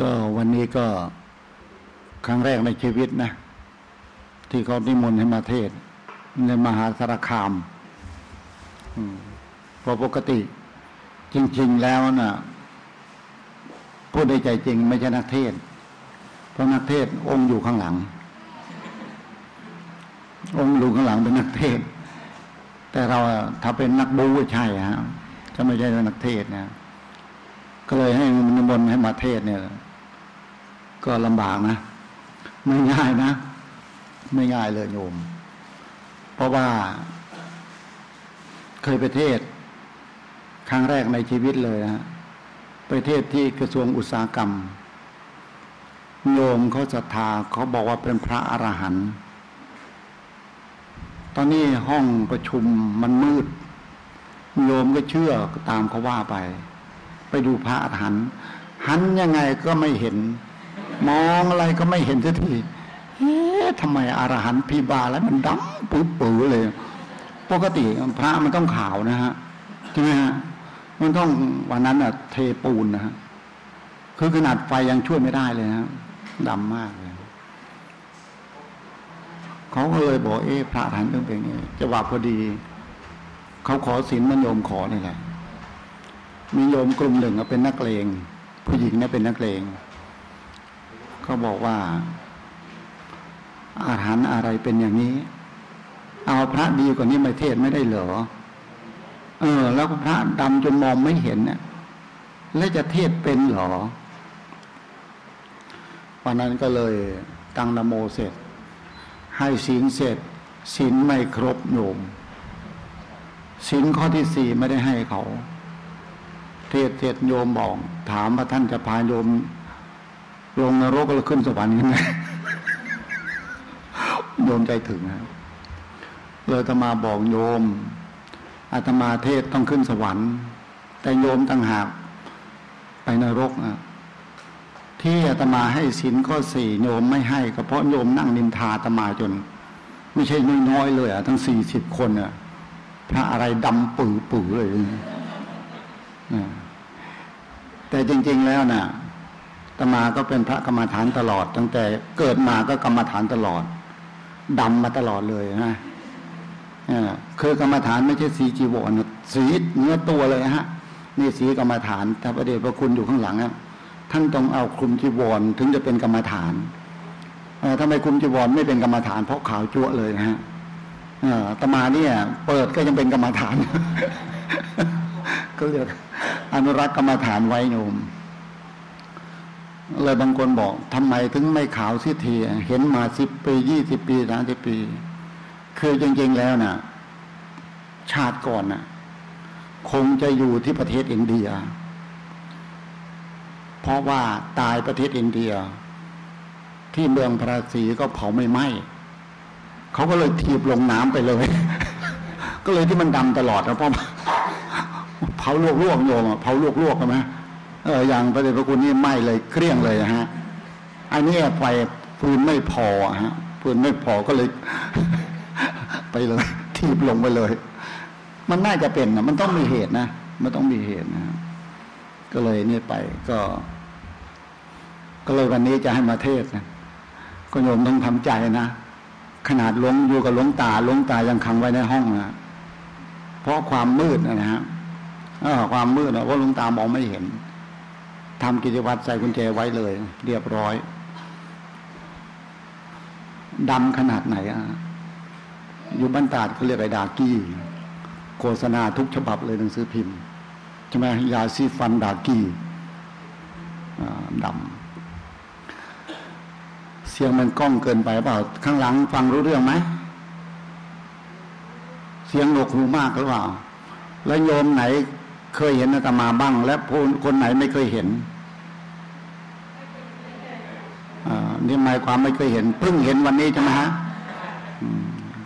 ก็วันนี้ก็ครั้งแรกในชีวิตนะ ที่เขานิมนต์ให้มาเทศ ในมหาสารคามเพราะปกติ จริง ๆ แล้วนะ่ะพูดในใจจริง ไม่ใช่นักเทศ เพราะนักเทศองค์อยู่ข้างหลัง องค์อยู่ข้างหลังเป็นนักเทศ แต่เราถ้าเป็นนักบูใช่ฮะจะไม่ใช่นักเทศนะก็เลยให้นิมนต์ให้มาเทศเนี่ย ก็ลำบากนะ ไม่ง่ายนะ ไม่ง่ายเลยโยม เพราะว่า เคยไปเทศ ครั้งแรกในชีวิตเลยนะไปเทศที่กระทรวงอุตสาหกรรม โยมเขาศรัทธาเขาบอกว่าเป็นพระอรหันต์ตอนนี้ห้องประชุมมันมืด โยมก็เชื่อตามเขาว่าไป ไปดูพระอรหันต์หันยังไงก็ไม่เห็น มองอะไรก็ไม่เห็นสักทีเอ๊ะทำไมอรหันต์พีบาแล้วมันดำปื้อปื้อเลย ปกติพระมันต้องขาวนะฮะใช่ไหมฮะมันต้องวันนั้นอะ เทปูนนะฮะคือขนาดไฟยังช่วยไม่ได้เลยนะดำมากเลยเขาก็เลยบอกเอ๊ะพระอรหันต์ต้องเป็นไงจะว่าพอดี เขาขอศีลมันโยมขอนี่แหละมีโยมกลุ่มหนึ่งเป็นนักเลง ผู้หญิงเนี่ยเป็นนักเลง เขาบอกว่า อาหารอะไรเป็นอย่างนี้ เอาพระดีกว่านี้มาเทศไม่ได้เหรอ เออ แล้วพระดำจนมองไม่เห็นเนี่ยแล้วจะเทศเป็นเหรอ วันนั้นก็เลยตั้งนโมเสร็จ ให้ศีลเสร็จศีลไม่ครบโยมศีลข้อที่สี่ไม่ได้ให้เขา เทศเทศโยมบอก ถามว่าท่านจะพาโยม ลงนรกแล้วขึ้นสวรรค์ยังไงโยมใจถึงนะเลยตมาบอกโยมอาตมาเทศต้องขึ้นสวรรค์ แต่โยมต่างหากไปนรกนะที่อาตมาให้สินข้อสี่โยมไม่ให้ก็เพราะโยมนั่งนินทาอาตมาจน ไม่ใช่น้อยๆเลยอะทั้งสี่สิบคนอะพระอะไรดำปื๋อๆเลยนะแต่จริง ๆแล้วนะ่ะ ตมาก็เป็นพระกรรมฐานตลอด ตั้งแต่เกิดมาก็กรรมฐานตลอดดำมาตลอดเลยนะคือกรรมฐานไม่ใช่สีจีวรสีเนื้อตัวเลยฮะนี่สีกรรมฐานถ้าพระเดชพระคุณอยู่ข้างหลังนะท่านต้องเอาคลุมจีวรถึงจะเป็นกรรมฐานถ้าไมคลุมจีวรไม่เป็นกรรมฐาน เพราะขาวจั่วเลยนะฮะตมาเนี่ย เปิดก็ยังเป็นกรรมฐาน ก็เรียกอนุรักษ์กรรมฐานไว้โยม เลยบางคนบอกทำไมถึงไม่ขาวสิทีเห็นมาสิบปียี่สิบปีสามสิบปี คือจริงๆแล้วนะ่ะ ชาติก่อนนะ่ะ คงจะอยู่ที่ประเทศอินเดีย เพราะว่าตายประเทศอินเดีย ที่เมืองพระศรีก็เผาไม่ไหม้เขาก็เลยทีบลงน้ำไปเลย ก็เลยที่มันดำตลอดนะเพราะเผาลวกลวกโยมเผาลวกลวกใช่ไหม เอออย่างพระเดชพระคุณนี่ไหม้เลยเครียงเลยฮะ อันนี้ไฟฟืนไม่พอฮะฟืนไม่พอก็เลย ไปเลยทีบลงไปเลย มันน่าจะเป็นนะมันต้องมีเหตุนะมันต้องมีเหตุนะก็เลยนี่ไปก็ ก็เลยวันนี้จะให้มาเทศนะก็โยมต้องทำใจนะขนาดหลวงอยู่กับหลวงตาหลวงตายังขังไว้ในห้องนะเพราะความมืดนะฮะความมืดนะว่าหลวงตามองไม่เห็น ทำกิจวัตรใส่กุญแจไว้เลย เรียบร้อยดำขนาดไหนอะอยู่บ้านตาดเขาเรียกไอ้ดากี้ โฆษณาทุกฉบับเลยหนังสือพิมพ์ใช่ไหมยาซีฟันดากี้ดำเสียงมันก้องเกินไปเปล่า ข้างหลังฟังรู้เรื่องไหม เสียงหนวกหูมากหรือเปล่า แล้วโยมไหน เคยเห็นอาตมาบ้าง และคนไหนไม่เคยเห็นนี่หมายความไม่เคยเห็นเพิ่งเห็นวันนี้ใช่ไหมฮะ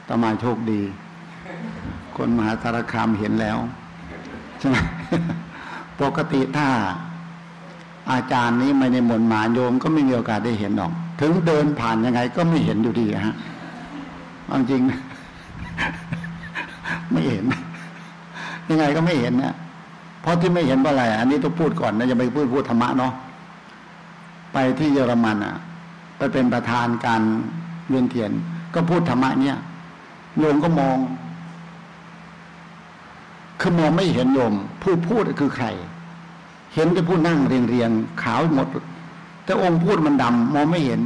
ตมาโชคดี คนมหาสารคามเห็นแล้วใช่ไหมปกติถ้า อาจารย์นี้ไม่ในมนมาโยมก็ไม่มีโอกาสได้เห็นหรอก ถึงเดินผ่านยังไง ก็ไม่เห็นอยู่ดีฮะจริง ไม่เห็น ยังไงก็ไม่เห็นนะ เพราะที่ไม่เห็นเพราะอะไร อันนี้ต้องพูดก่อนนะอย่าไปพูดพูดธรรมะเนาะไปที่เยอรมันอะ ไปเป็นประธานการเวียนเทียน ก็พูดธรรมะเนี่ยโยมก็มอง คือมองไม่เห็นโยมผู้พูดคือใคร เห็นแต่ผู้นั่งเรียงเรียงขาวหมด แต่องค์พูดมันดำมองไม่เห็น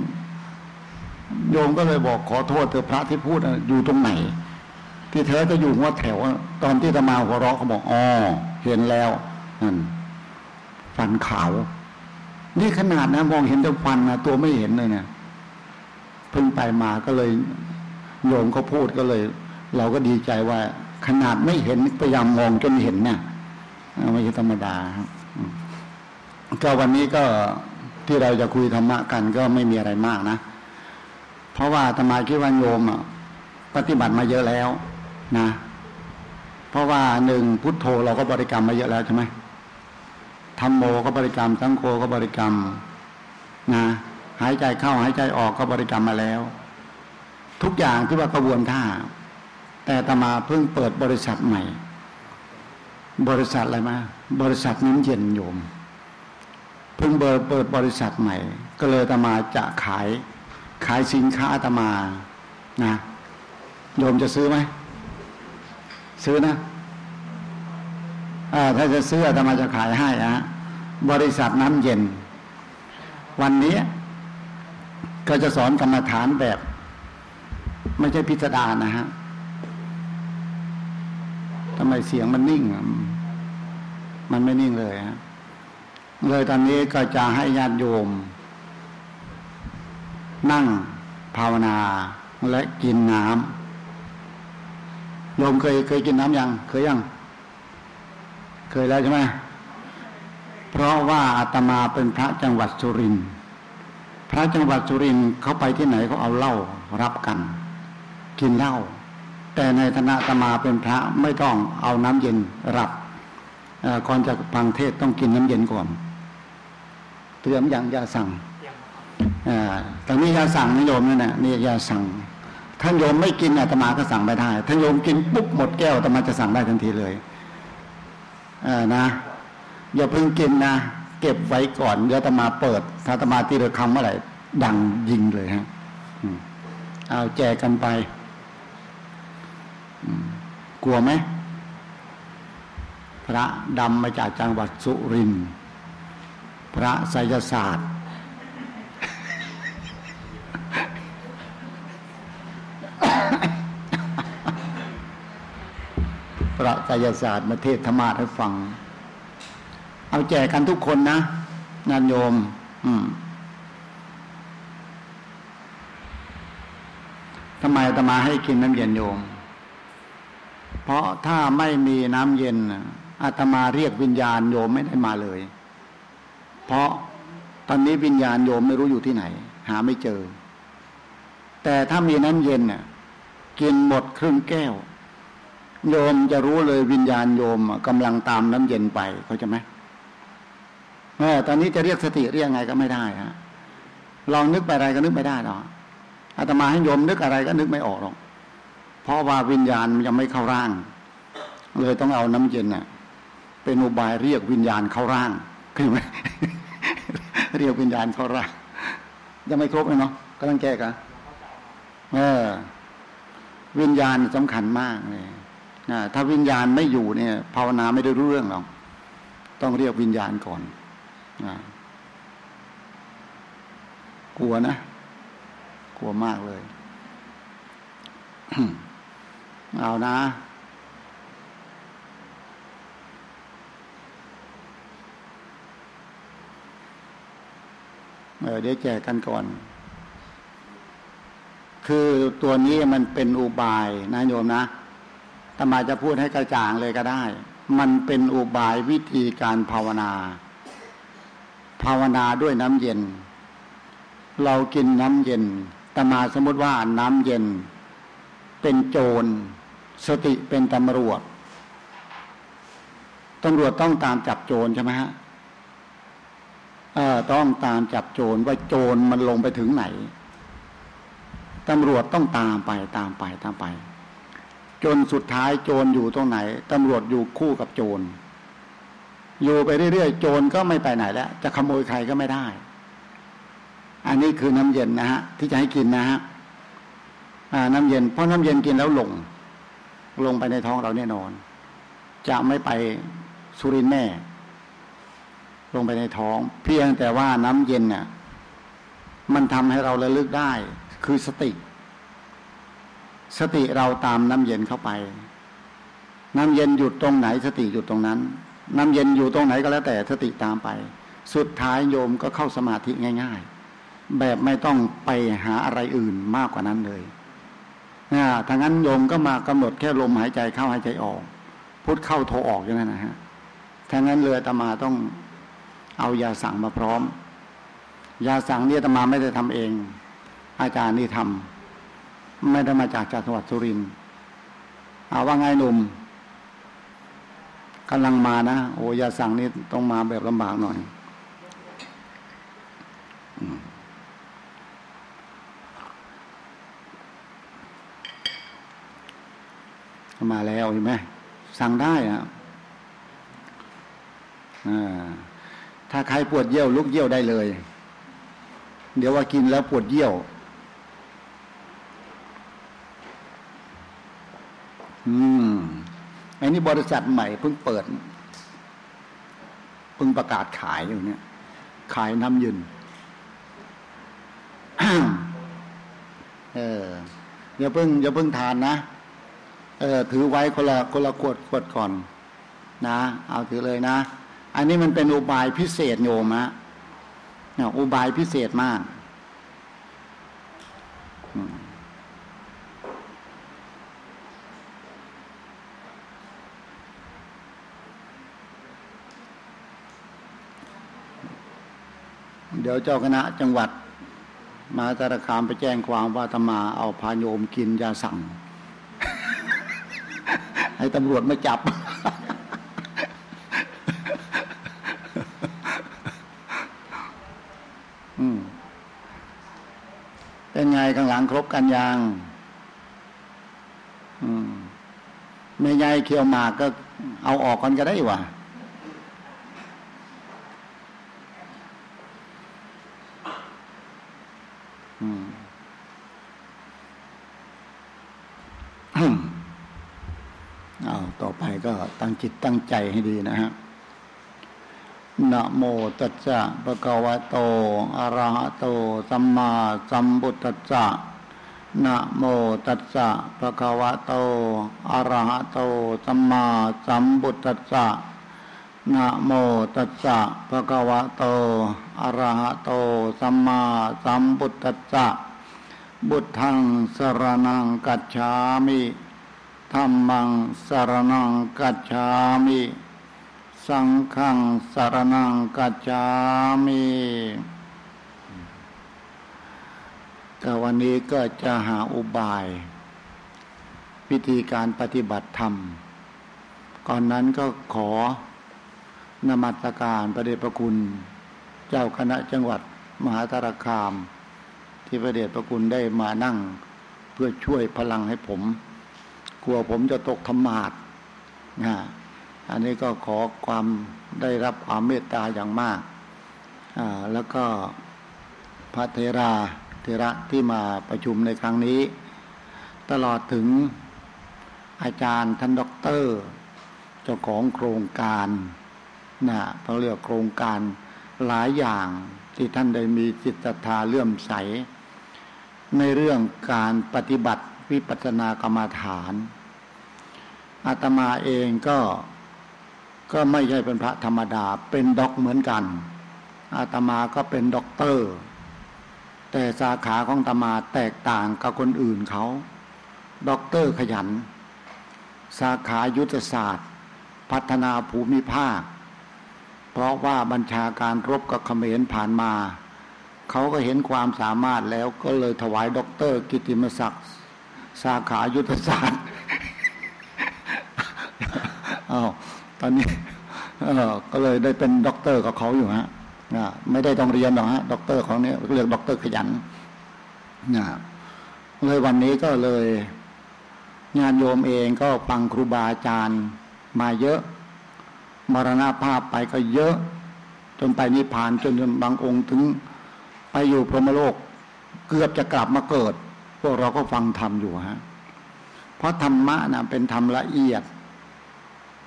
โยมก็เลยบอกขอโทษเธอพระที่พูดอยู่ตรงไหน ที่เธอจะอยู่หัวแถว ตอนที่ตมาหัวเราะเขาบอกอ๋อ เห็นแล้วนั่นฟันขาว นี่ขนาดนะมองเห็นแต่ฟันนะตัวไม่เห็นเลยเนะี่ยเพิ่งไปมาก็เลยโยมเขาพูดก็เลย เราก็ดีใจว่า ขนาดไม่เห็นพยายามมองจนเห็นเนะ่ยไม่ใช่ธรรมดาครับก็วันนี้ก็ที่เราจะคุยธรรมะกันก็ไม่มีอะไรมากนะ เพราะว่าธรรมาคิดว่าโยมปฏิบัติมาเยอะแล้ว นะ ราะว่าหนึ่งพุทโธเราก็บริกรรมมาเยอะแล้วใช่ไหมธรรมโมก็บริกรรมสังโฆก็บริกรรมนะหายใจเข้าหายใจออกก็บริกรรมมาแล้ว ทุกอย่างที่ว่ากระบวนท่า แต่ตมาเพิ่งเปิดบริษัทใหม่ บริษัทอะไรมาบริษัทน้ำเย็นโยม เพิ่งเปิดเปิดบริษัทใหม่ ก็เลยตมาจะขาย ขายสินค้าตมานะโยมจะซื้อไหม ซื้อนะถ้าจะซื้ออาตมาจะขายให้อะบริษัทน้ำเย็น วันนี้ก็จะสอนกรรมฐานแบบ ไม่ใช่พิสดารนะฮะทำไมเสียงมันนิ่ง มันไม่นิ่งเลยฮะเลยตอนนี้ก็จะให้ญาติโยม นั่งภาวนาและกินน้ำ โยมเคยเคยกินน้ำยังเคยยัง เคยแล้วใช่ไหมเพราะว่าอาตมาเป็นพระจังหวัดสุรินทร์พระจังหวัดสุรินทร์เขาไปที่ไหนเขาเอาเหล้ารับกัน กินเหล้าแต่ในฐานะอาตมาเป็นพระไม่ต้องเอาน้ำเย็นรับก่อนจะฟังเทศต้องกินน้ำเย็นก่อน เตรียมอย่างยาสั่งตอนนี้ยาสั่งนิยมนี่นะนี่ยาสั่ง ท่านโยมไม่กินอาตมาก็สั่งไม่ได้ท่านโยมกินปุ๊บหมดแก้วอาตมาจะสั่งได้ทันทีเลยอนะอย่าเพิ่งกินนะเก็บไว้ก่อนเดี๋ยวตมาเปิด ถ้าตมาตีเรือคำเมื่อไหร่ดังยิงเลยฮะเอาแจกกันไปกลัวไหมพระดำมาจากจังหวัดสุรินทร์พระไสยศาสตร์ พระกายศาสตร์มาเทศธรรมะให้ฟัง เอาแจกกันทุกคนนะงานโยม อืมทำไมตมาให้กินน้ำเย็นโยม เพราะถ้าไม่มีน้ำเย็นอาตมาเรียกวิญญาณโยมไม่ได้มาเลย เพราะตอนนี้วิญญาณโยมไม่รู้อยู่ที่ไหน หาไม่เจอ แต่ถ้ามีน้ำเย็นเนี่ยกินหมดครึ่งแก้ว โยมจะรู้เลยวิญญาณโยมกำลังตามน้ำเย็นไปเขาจะไหมตอนนี้จะเรียกสติเรียกไงก็ไม่ได้ฮะลองนึกไปอะไรก็นึกไม่ได้หรอกอาตมาให้โยมนึกอะไรก็นึกไม่ออกหรอกเพราะว่าวิญญาณยังไม่เข้าร่าง เลยต้องเอาน้ำเย็นน่ะ เป็นอุบายเรียกวิญญาณเข้าร่างคือไหมเรียกวิญญาณเข้าร่างยังไม่ครบเลยเนาะก็ต้องแก้กันเออวิญญาณสำคัญมากเลย นะถ้าวิญญาณไม่อยู่เนี่ย ภาวนาไม่ได้รู้เรื่องหรอกต้องเรียกวิญญาณก่อนนะกลัวนะ กลัวมากเลย เอานะเออเดี๋ยวแจกกันก่อน คือตัวนี้มันเป็นอุบายนะโยมนะ ตมาจะพูดให้กระจ่างเลยก็ได้ มันเป็นอุบายวิธีการภาวนา ภาวนาด้วยน้ำเย็น เรากินน้ำเย็นตมาสมมติว่าน้ำเย็น เป็นโจร สติเป็นตำรวจตำรวจต้องตามจับโจรใช่ไหมฮะเออต้องตามจับโจรว่าโจรมันลงไปถึงไหน ตำรวจต้องตามไปตามไปตามไป จนสุดท้ายโจรอยู่ตรงไหนตำรวจอยู่คู่กับโจร อยู่ไปเรื่อยๆโจรก็ไม่ไปไหนแล้วจะขโมยใครก็ไม่ได้ อันนี้คือน้ำเย็นนะฮะที่จะให้กินนะฮะน้ำเย็นเพราะน้ำเย็นกินแล้วหลง ลงไปในท้องเราแน่นอน จะไม่ไปสุรินแน่ ลงไปในท้อง เพียงแต่ว่าน้ำเย็นเนี่ยมันทำให้เราระลึกได้ คือสติ สติเราตามน้ำเย็นเข้าไป น้ำเย็นหยุดตรงไหน สติหยุดตรงนั้น น้ำเย็นอยู่ตรงไหนก็แล้วแต่สติตามไป สุดท้ายโยมก็เข้าสมาธิง่าย ๆ แบบไม่ต้องไปหาอะไรอื่นมากกว่านั้นเลยนะถ้างั้นโยมก็มากำหนดแค่ลมหายใจเข้าหายใจออกพุทเข้าโทออกอย่างนั้นนะฮะถ้างั้นเรือตมาต้องเอายาสั่งมาพร้อม ยาสั่งเนี่ยตมาไม่ได้ทำเอง อาจารย์นี่ทำ ไม่ได้มาจากจังหวัดสุรินทร์เอาว่าไงหนุ่มกำลังมานะโอ้ยาสั่งนี่ต้องมาแบบลำบากหน่อยมาแล้วเห็นไหมสั่งได้อะถ้าใครปวดเยี่ยวลุกเยี่ยวได้เลย เดี๋ยวว่ากินแล้วปวดเยี่ยว อืมอันนี้บริษัทใหม่เพิ่งเปิดเพิ่งประกาศขายอยู่เนี่ย ขายน้ำยืนเอออย่าเพิ่งอย่าเพิ่งทานนะเออถือไว้คนละคนละขวดขวดก่อน นะ เอาถือเลยนะ อันนี้มันเป็นอุบายพิเศษโยมะเนี่ยอุบายพิเศษมาก เดี๋ยวเจ้าคณะจังหวัด มาตรคามไปแจ้งความว่าธรรมาเอาพาโยมกินยาสั่ง ให้ตำรวจมาจับเป็นไงข้างหลังครบกันยังไม่ใหญ่เคียวหมากก็เอาออกกันก็ได้วะ เอาต่อไปก็ตั้งจิตตั้งใจให้ดีนะฮะนะโมตัสสะภะคะวะโตอะระหะโต สัมมาสัมพุทธัสสะนะโมตัสสะภะคะวะโตอะระหะโต สัมมาสัมพุทธัสสะนะโมตัสสะภะคะวะโตอะระหะโต สัมมาสัมพุทธัสสะ บุตทังสรนังกัจฉามิธรรมังสารนังกัจฉามิ สังฆังสารนังกัจฉามิแต่วันนี้ก็จะหาอุบายวิธีการปฏิบัติธรรม ก่อนนั้นก็ขอนมัสการประเดชพระคุณ เจ้าคณะจังหวัดมหาตารคาม ที่ประเดชพระคุณได้มานั่ง เพื่อช่วยพลังให้ผม กลัวผมจะตกธรรมาทนะอันนี้ก็ขอความได้รับความเมตตาอย่างมากอ่าแล้วก็พระเทราเทระที่มาประชุมในครั้งนี้ ตลอดถึงอาจารย์ท่านด็อกเตอร์ เจ้าของโครงการนะเขาเรียกโครงการหลายอย่างที่ท่านได้มีจิตศรัทธาเลื่อมใส ในเรื่องการปฏิบัติวิปัสสนากรรมฐานอาตมาเองก็ก็ไม่ใช่เป็นพระธรรมดา เป็นด็อกเหมือนกัน อาตมาก็เป็นด็อกเตอร์ แต่สาขาของตมาแตกต่างกับคนอื่นเขาด็อกเตอร์ขยัน สาขายุทธศาสตร์ พัฒนาภูมิภาค เพราะว่าบัญชาการรบกับเขมรผ่านมา เขาก็เห็นความสามารถแล้วก็เลยถวายด็อกเตอร์กิตติมศักดิ์สาขายุทธศาสตร์อ้าวตอนนี้ก็เลยได้เป็นด็อกเตอร์กับเขาอยู่ฮะไม่ได้ต้องเรียนหรอกฮะด็อกเตอร์ของนี้เรียกด็อกเตอร์ขยันนะเลยวันนี้ก็เลยงานโยมเองก็ฟังครูบาอาจารย์มาเยอะมรณาภาพไปก็เยอะ จนไปนิพพานจนบางองค์ถึง ไปอยู่พรหมโลก เกือบจะกลับมาเกิด พวกเราก็ฟังธรรมอยู่ฮะเพราะธรรมะนะเป็นธรรมละเอียด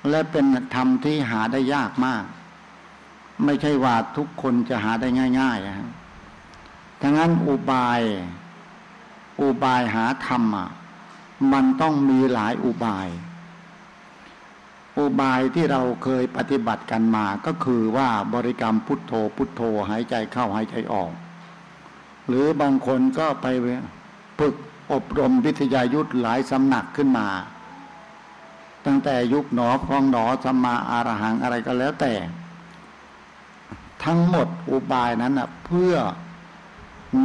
และเป็นธรรมที่หาได้ยากมาก ไม่ใช่ว่าทุกคนจะหาได้ง่ายๆฮะทั้งนั้นอุบาย อุบายหาธรรมอะมันต้องมีหลายอุบาย อุบายที่เราเคยปฏิบัติกันมาก็คือว่าบริกรรมพุทโธพุทโธหายใจเข้าหายใจออก หรือบางคนก็ไปฝึกอบรมวิทยายุทธหลายสำนักขึ้นมา ตั้งแต่ยุคหนอพองหนอสัมมาอารหังอะไรก็แล้วแต่ ทั้งหมดอุบายนั้นนะเพื่อ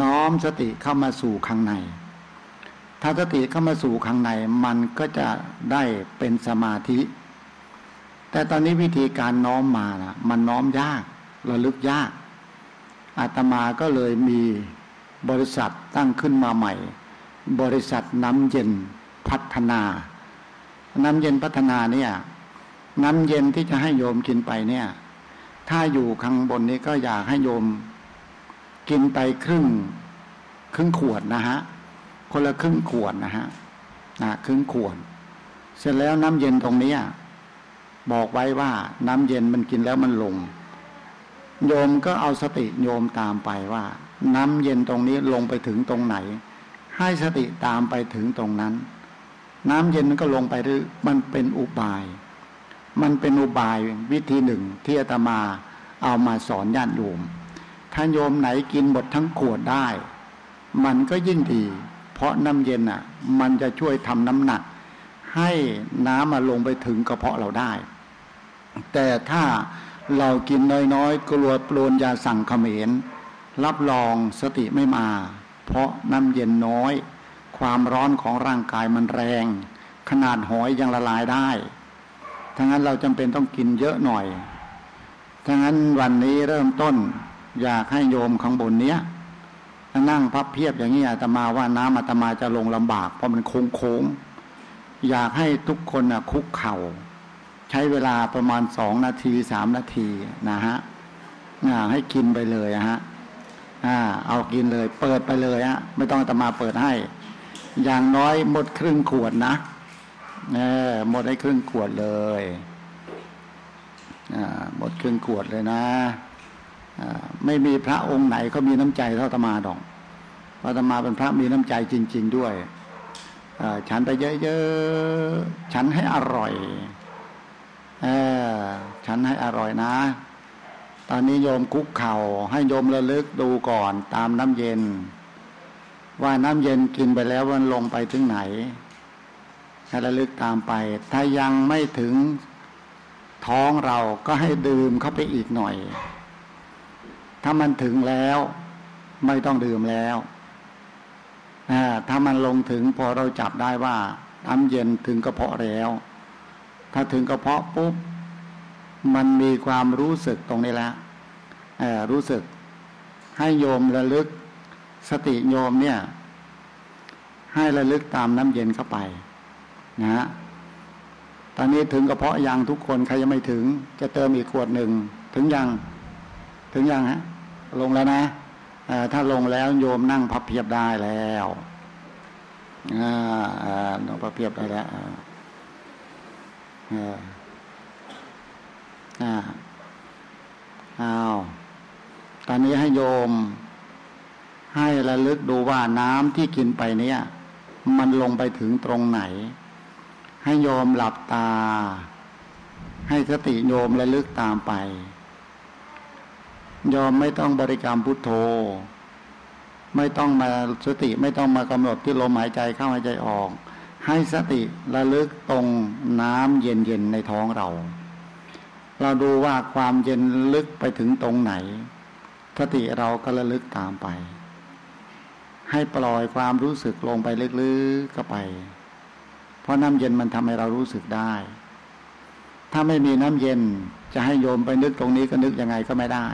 น้อมสติเข้ามาสู่ข้างใน ถ้าสติเข้ามาสู่ข้างในมันก็จะได้เป็นสมาธิ แต่ตอนนี้วิธีการน้อมมานะมันน้อมยากระลึกยากอาตมาก็เลยมี บริษัทตั้งขึ้นมาใหม่ บริษัทน้ำเย็นพัฒนา น้ำเย็นพัฒนาเนี่ย น้ำเย็นที่จะให้โยมกินไปเนี่ย ถ้าอยู่ข้างบนนี้ก็อยากให้โยมกินไปครึ่งครึ่งขวดนะฮะ คนละครึ่งขวดนะฮะนะครึ่งขวด เสร็จแล้วน้ำเย็นตรงนี้บอกไว้ว่าน้ำเย็นมันกินแล้วมันลง โยมก็เอาสติโยมตามไปว่า น้ำเย็นตรงนี้ลงไปถึงตรงไหน ให้สติตามไปถึงตรงนั้น น้ำเย็นมันก็ลงไปหรือมันเป็นอุบาย มันเป็นอุบายวิธีหนึ่งที่อาตมาเอามาสอนญาติโยมถ้าโยมไหนกินหมดทั้งขวดได้ มันก็ยิ่งดี เพราะน้ำเย็นอะ มันจะช่วยทำน้ำหนัก ให้น้ำมาลงไปถึงกระเพาะเราได้ แต่ถ้าเรากินน้อยๆกลัวปรนยาสั่งเขมร รับรองสติไม่มา เพราะน้ำเย็นน้อย ความร้อนของร่างกายมันแรง ขนาดหอยยังละลายได้ทั้งนั้นเราจำเป็นต้องกินเยอะหน่อยทั้งนั้นวันนี้เริ่มต้น อยากให้โยมข้างบนเนี้ยนั่งพับเพียบอย่างนี้อาตมาว่าน้ำอาตมาจะลงลำบาก เพราะมันโค้งโค้งอยากให้ทุกคนนะคุกเข่า ใช้เวลาประมาณสองนาทีสามนาทีนะฮะให้กินไปเลยฮะ อ่า เอากินเลย เปิดไปเลยฮะไม่ต้องอาตมาเปิดให้ อย่างน้อยหมดครึ่งขวดนะเออหมดให้ครึ่งขวดเลยอ่าหมดครึ่งขวดเลยนะไม่มีพระองค์ไหนเขามีน้ำใจเท่าตมาดอกพระตมาเป็นพระมีน้ำใจจริง ๆ ด้วยฉันไปเยอะๆฉันให้อร่อยอฉันให้อร่อยนะ ตอนนี้โยมคุกเข่าให้โยมระลึกดูก่อน ตามน้ำเย็น ว่าน้ำเย็นกินไปแล้วมันลงไปถึงไหนให้ระลึกตามไป ถ้ายังไม่ถึงท้องเราก็ให้ดื่มเข้าไปอีกหน่อย ถ้ามันถึงแล้ว ไม่ต้องดื่มแล้วถ้ามันลงถึงพอเราจับได้ว่าน้ำเย็นถึงกระเพาะแล้ว ถ้าถึงกระเพาะปุ๊บ มันมีความรู้สึกตรงนี้แล้วรู้สึกให้โยมระลึกสติโยมเนี่ย ให้ระลึกตามน้ำเย็นเข้าไป นะฮะตอนนี้ถึงกระเพาะยังทุกคนใครยังไม่ถึง จะเติมอีกขวดหนึ่งถึงยัง ถึงยังฮะ ลงแล้วนะถ้าลงแล้วโยมนั่งพับเพียบได้แล้วนั่งพับเพียบได้แล้ว อ้าวตอนนี้ให้โยม ให้ระลึกดูว่าน้ำที่กินไปเนี่ย มันลงไปถึงตรงไหน ให้โยมหลับตา ให้สติโยมระลึกตามไปยอมไม่ต้องบริกรรมพุทโธ ไม่ต้องมาสติไม่ต้องมากำหนดที่ลมหายใจเข้าหายใจออก ให้สติระลึกตรงน้ำเย็นๆในท้องเรา เราดูว่าความเย็นลึกไปถึงตรงไหน สติเราก็ระลึกตามไป ให้ปล่อยความรู้สึกลงไปลึกๆก็ไป เพราะน้ำเย็นมันทำให้เรารู้สึกได้ ถ้าไม่มีน้ำเย็นจะให้โยมไปนึกตรงนี้ก็นึกยังไงก็ไม่ได้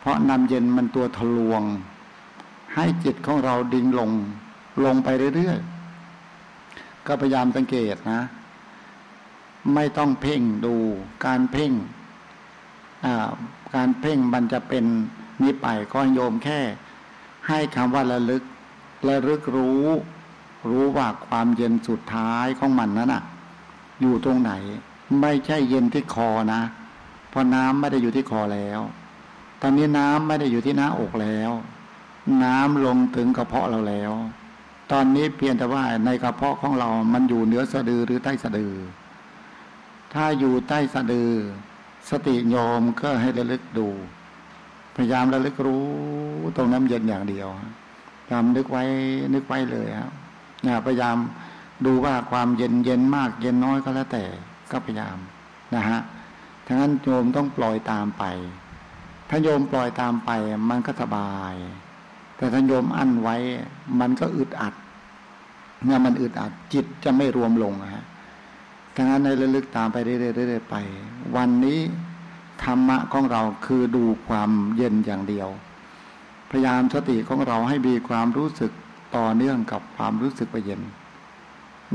เพราะน้ำเย็นมันตัวทะลวง ให้จิตของเราดิ่งลงลงไปเรื่อยๆก็พยายามสังเกตนะ ไม่ต้องเพ่งดู การเพ่งการเพ่งมันจะเป็นนี้ไปก็โยมแค่ ให้คำว่าระลึกระลึกรู้ รู้ว่าความเย็นสุดท้ายของมันนั้นอะ อยู่ตรงไหน ไม่ใช่เย็นที่คอนะเพราะน้ำไม่ได้อยู่ที่คอแล้ว ตอนนี้น้ำไม่ได้อยู่ที่หน้าอกแล้ว น้ำลงถึงกระเพาะเราแล้ว ตอนนี้เพียงแต่ว่าในกระเพาะของเรา มันอยู่เหนือสะดือหรือใต้สะดือ ถ้าอยู่ใต้สะดือ สติโยมก็ให้ระลึกดู พยายามระลึกรู้ตรงน้ำเย็นอย่างเดียวพยายามนึกไว้นึกไว้เลยครับนะพยายามดูว่าความเย็นเย็นมาก เย็นน้อยก็แล้วแต่ก็พยายามนะฮะทั้งนั้นโยมต้องปล่อยตามไป ถ้าโยมปล่อยตามไป มันก็สบาย แต่ถ้าโยมอั้นไว้ มันก็อึดอัดเนี่ยมันอึดอัดจิตจะไม่รวมลงนะฮะ ทั้งนั้นในระลึกตามไปเรื่อยๆไป วันนี้ธรรมะของเราคือดูความเย็นอย่างเดียว พยายามสติของเราให้มีความรู้สึกต่อเนื่องกับความรู้สึกไปเย็น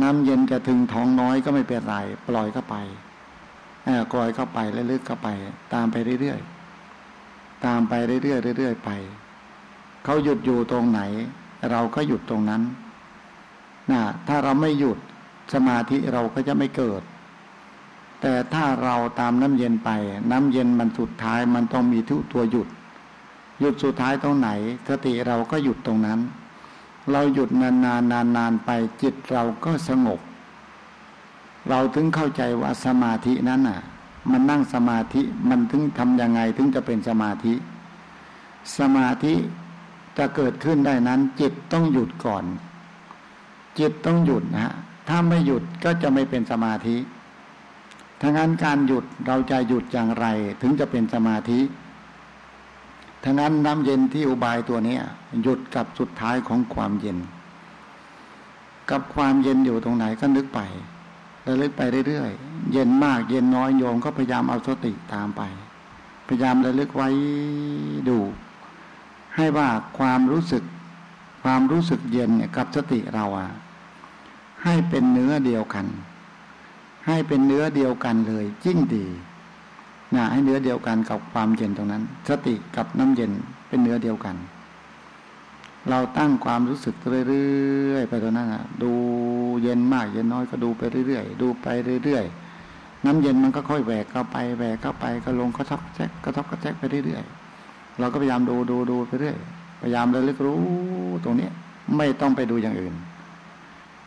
น้ำเย็นจะถึงท้องน้อยก็ไม่เป็นไรปล่อยเข้าไปกลอยเข้าไปแล้วลึกเข้าไป ตามไปเรื่อยๆตามไปเรื่อยๆเรื่อยๆไปเขาหยุดอยู่ตรงไหน เราก็หยุดตรงนั้นนะถ้าเราไม่หยุด สมาธิเราก็จะไม่เกิด แต่ถ้าเราตามน้ำเย็นไป น้ำเย็นมันสุดท้ายมันต้องมีทุกตัวหยุด หยุดสุดท้ายตรงไหน สติเราก็หยุดตรงนั้น เราหยุดนานๆนานๆไปจิตเราก็สงบ เราถึงเข้าใจว่าสมาธินั้นอะ มันนั่งสมาธิมันถึงทำยังไงถึงจะเป็นสมาธิ สมาธิจะเกิดขึ้นได้นั้น จิตต้องหยุดก่อน จิตต้องหยุดนะฮะ ถ้าไม่หยุดก็จะไม่เป็นสมาธิทั้งนั้นการหยุดเราจะหยุดอย่างไร ถึงจะเป็นสมาธิทั้งนั้นน้ำเย็นที่อุบายตัวนี้หยุดกับสุดท้ายของความเย็น กับความเย็นอยู่ตรงไหนก็นึกไประลึกไปเรื่อยๆ เย็นมากเย็นน้อยโยมก็พยายามเอาสติตามไป พยายามระลึกไว้ดู ให้ว่าความรู้สึก ความรู้สึกเย็นเนี่ยกับสติเราอะ ให้เป็นเนื้อเดียวกัน ให้เป็นเนื้อเดียวกันเลยยิ่งดีนะให้เนื้อเดียวกันกับความเย็นตรงนั้น สติกับน้ำเย็นเป็นเนื้อเดียวกัน เราตั้งความรู้สึกเรื่อยๆไปตรงนั้นอะดูเย็นมากเย็นน้อยก็ดูไปเรื่อยๆดูไปเรื่อยๆน้ำเย็นมันก็ค่อยแหวกเข้าไปแหวกเข้าไปก็ลงกระทบกระแทกกระทบกระแทกไปเรื่อยๆเราก็พยายามดูดูดูไปเรื่อยพยายามระลึกรู้ตรงนี้ไม่ต้องไปดูอย่างอื่น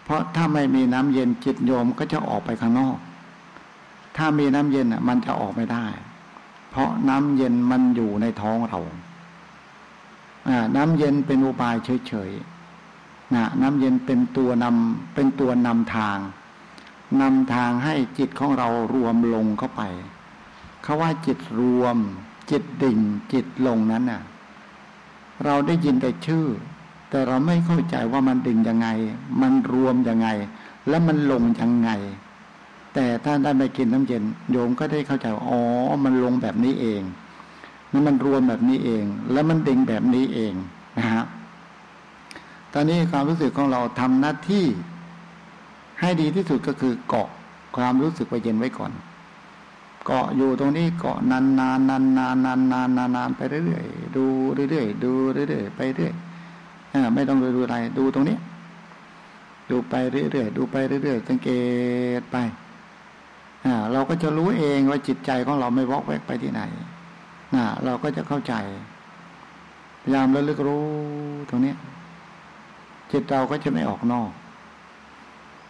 เพราะถ้าไม่มีน้ำเย็นจิตโยมก็จะออกไปข้างนอก ถ้ามีน้ำเย็นอะมันจะออกไม่ได้ เพราะน้ำเย็นมันอยู่ในท้องเราน้ำเย็นเป็นอุบายเฉยๆนะน้ำเย็นเป็นตัวนำเป็นตัวนำทางนำทางให้จิตของเรารวมลงเข้าไปเขาว่าจิตรวม จิตดิ่ง จิตลงนั้นน่ะ เราได้ยินแต่ชื่อ แต่เราไม่เข้าใจว่ามันดึงยังไง มันรวมยังไง และมันลงยังไง แต่ถ้าได้ไปกินน้ำเย็นโยมก็ได้เข้าใจอ๋อ มันลงแบบนี้เองแล้วมันรวมแบบนี้เอง แล้วมันดึงแบบนี้เองนะฮะตอนนี้ความรู้สึกของเราทำหน้าที่ ให้ดีที่สุดก็คือเกาะความรู้สึกไปเย็นไว้ก่อน เกาะอยู่ตรงนี้เกาะนานๆนานนานนานนานนานไปเรื่อยๆดูเรื่อยๆดูเรื่อยๆไปเรื่อย ไม่ต้องดูอะไร ดูตรงนี้ ดูไปเรื่อยๆดูไปเรื่อยๆสังเกตไปเราก็จะรู้เองว่าจิตใจของเราไม่วอกแวกไปที่ไหนเราก็จะเข้าใจ พยายามระลึกรู้ตรงนี้จิตเราก็จะไม่ออกนอก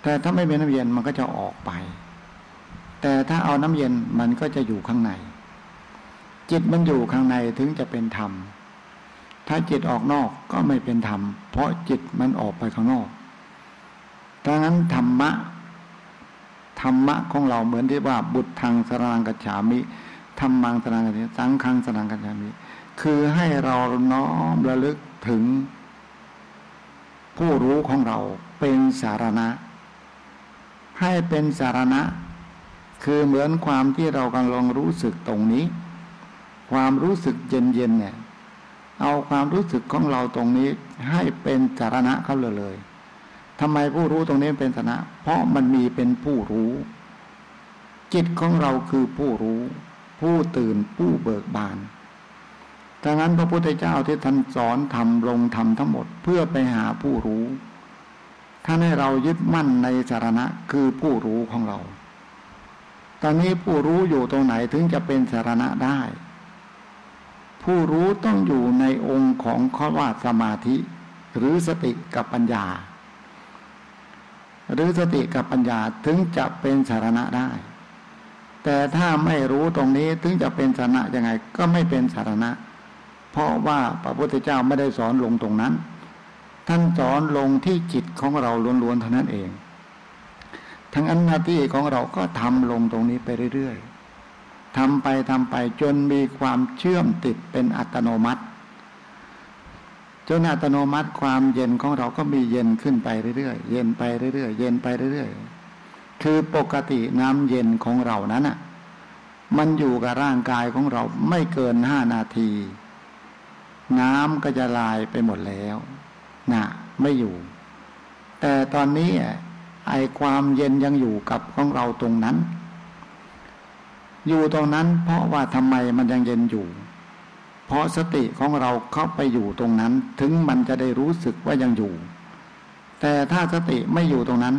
แต่ถ้าไม่เป็นน้ำเย็นมันก็จะออกไป แต่ถ้าเอาน้ำเย็นมันก็จะอยู่ข้างใน จิตมันอยู่ข้างในถึงจะเป็นธรรม ถ้าจิตออกนอกก็ไม่เป็นธรรม เพราะจิตมันออกไปข้างนอกดังนั้นธรรมะธรรมะของเราเหมือนที่ว่า บุตรทางสรังกัจฉามิธรรมังสนังกันสังฆังสนังกันยามิ คือให้เราน้อมระลึกถึง ผู้รู้ของเราเป็นสารณะ ให้เป็นสารณะ คือเหมือนความที่เรากำลังรู้สึกตรงนี้ ความรู้สึกเย็นๆเนี่ย เอาความรู้สึกของเราตรงนี้ให้เป็นสารณะเขาเลยเลยทำไมผู้รู้ตรงนี้เป็นสาระเพราะมันมีเป็นผู้รู้ จิตของเราคือผู้รู้ ผู้ตื่นผู้เบิกบานดังนั้นพระพุทธเจ้าที่ท่านสอนทำลงทำทั้งหมดเพื่อไปหาผู้รู้ท่านให้เรายึดมั่นในสารณะคือผู้รู้ของเรา ตอนนี้ผู้รู้อยู่ตรงไหนถึงจะเป็นสารณะได้ ผู้รู้ต้องอยู่ในองค์ของข้อว่าสมาธิ หรือสติกับปัญญา หรือสติกับปัญญาถึงจะเป็นสารณะได้ แต่ถ้าไม่รู้ตรงนี้ถึงจะเป็นสารณะยังไง ก็ไม่เป็นสารณะ เพราะว่าพระพุทธเจ้าไม่ได้สอนลงตรงนั้น ท่านสอนลงที่จิตของเราล้วนๆเท่านั้นเอง ทั้งอันหน้าที่ของเราก็ทำลงตรงนี้ไปเรื่อยๆ ทำไปทำไปจนมีความเชื่อมติดเป็นอัตโนมัติ จนอัตโนมัติความเย็นของเราก็มีเย็นขึ้นไปเรื่อยๆเย็นไปเรื่อยๆเย็นไปเรื่อยๆคือปกติน้ำเย็นของเรานั้นอะ มันอยู่กับร่างกายของเราไม่เกินห้านาที น้ำก็จะลายไปหมดแล้วนะไม่อยู่ แต่ตอนนี้ไอความเย็นยังอยู่กับของเราตรงนั้น อยู่ตรงนั้น เพราะว่าทำไมมันยังเย็นอยู่ เพราะสติของเราเข้าไปอยู่ตรงนั้น ถึงมันจะได้รู้สึกว่ายังอยู่ แต่ถ้าสติไม่อยู่ตรงนั้น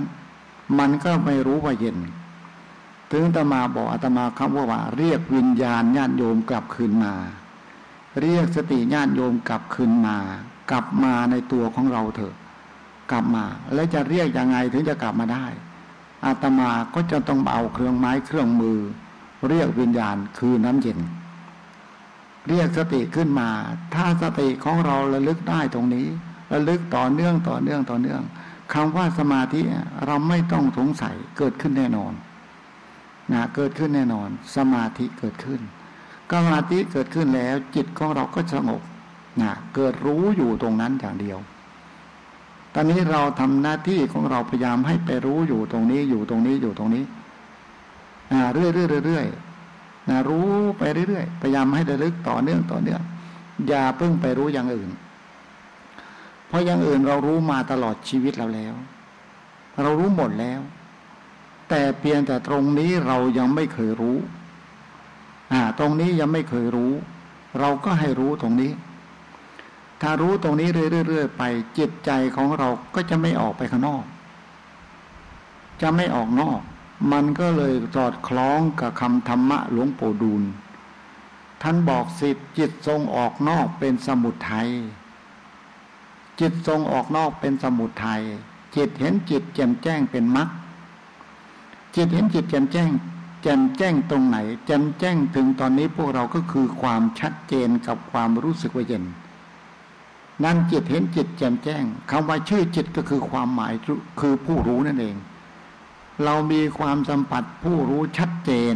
มันก็ไม่รู้ว่าเย็น ถึงตมาบอกอาตมาคำว่าว่า เรียกวิญญาณญาติโยมกลับคืนมา เรียกสติญาติโยมกลับคืนมา กลับมาในตัวของเราเถอะ กลับมา แล้วจะเรียกยังไงถึงจะกลับมาได้อาตมาก็จะต้องเอาเครื่องไม้เครื่องมือ เรียกวิญญาณคือน้ำเย็น เรียกสติขึ้นมา ถ้าสติของเราระลึกได้ตรงนี้ระลึกต่อเนื่องต่อเนื่องต่อเนื่องคำว่าสมาธิเราไม่ต้องสงสัยเกิดขึ้นแน่นอนนะเกิดขึ้นแน่นอน สมาธิเกิดขึ้นสมาธิเกิดขึ้นแล้ว จิตของเราก็สงบนะเกิดรู้อยู่ตรงนั้นอย่างเดียว ตอนนี้เราทำหน้าที่ของเราพยายามให้ไปรู้อยู่ตรงนี้อยู่ตรงนี้อยู่ตรงนี้ เรื่อยเรื่อยเรื่อยนะรู้ไปเรื่อยๆพยายามให้ระลึกต่อเนื่องต่อเนื่อง อย่าเพิ่งไปรู้อย่างอื่น เพราะอย่างอื่นเรารู้มาตลอดชีวิตเราแล้ว เรารู้หมดแล้ว แต่เพียงแต่ตรงนี้เรายังไม่เคยรู้อ่าตรงนี้ยังไม่เคยรู้ เราก็ให้รู้ตรงนี้ ถ้ารู้ตรงนี้เรื่อยๆไป จิตใจของเราก็จะไม่ออกไปข้างนอก จะไม่ออกนอก มันก็เลยสอดคล้องกับคำธรรมะหลวงปู่ดูล ท่านบอกสิทธิจิตทรงออกนอกเป็นสมุทยัยจิตทรงออกนอกเป็นสมุทยัยจิตเห็นจิตแจ่มแจ้งเป็นมรรคจิตเห็นจิตแจ่มแจ้ง แจ่มแจ้งตรงไหน แจ่มแจ้งถึงตอนนี้พวกเราก็คือความชัดเจนกับความรู้สึกว่าเย็นนั่นจิตเห็นจิตแจ่มแจ้งคำว่าชื่อจิตก็คือความหมายคือผู้รู้นั่นเอง เรามีความสัมผัสผู้รู้ชัดเจน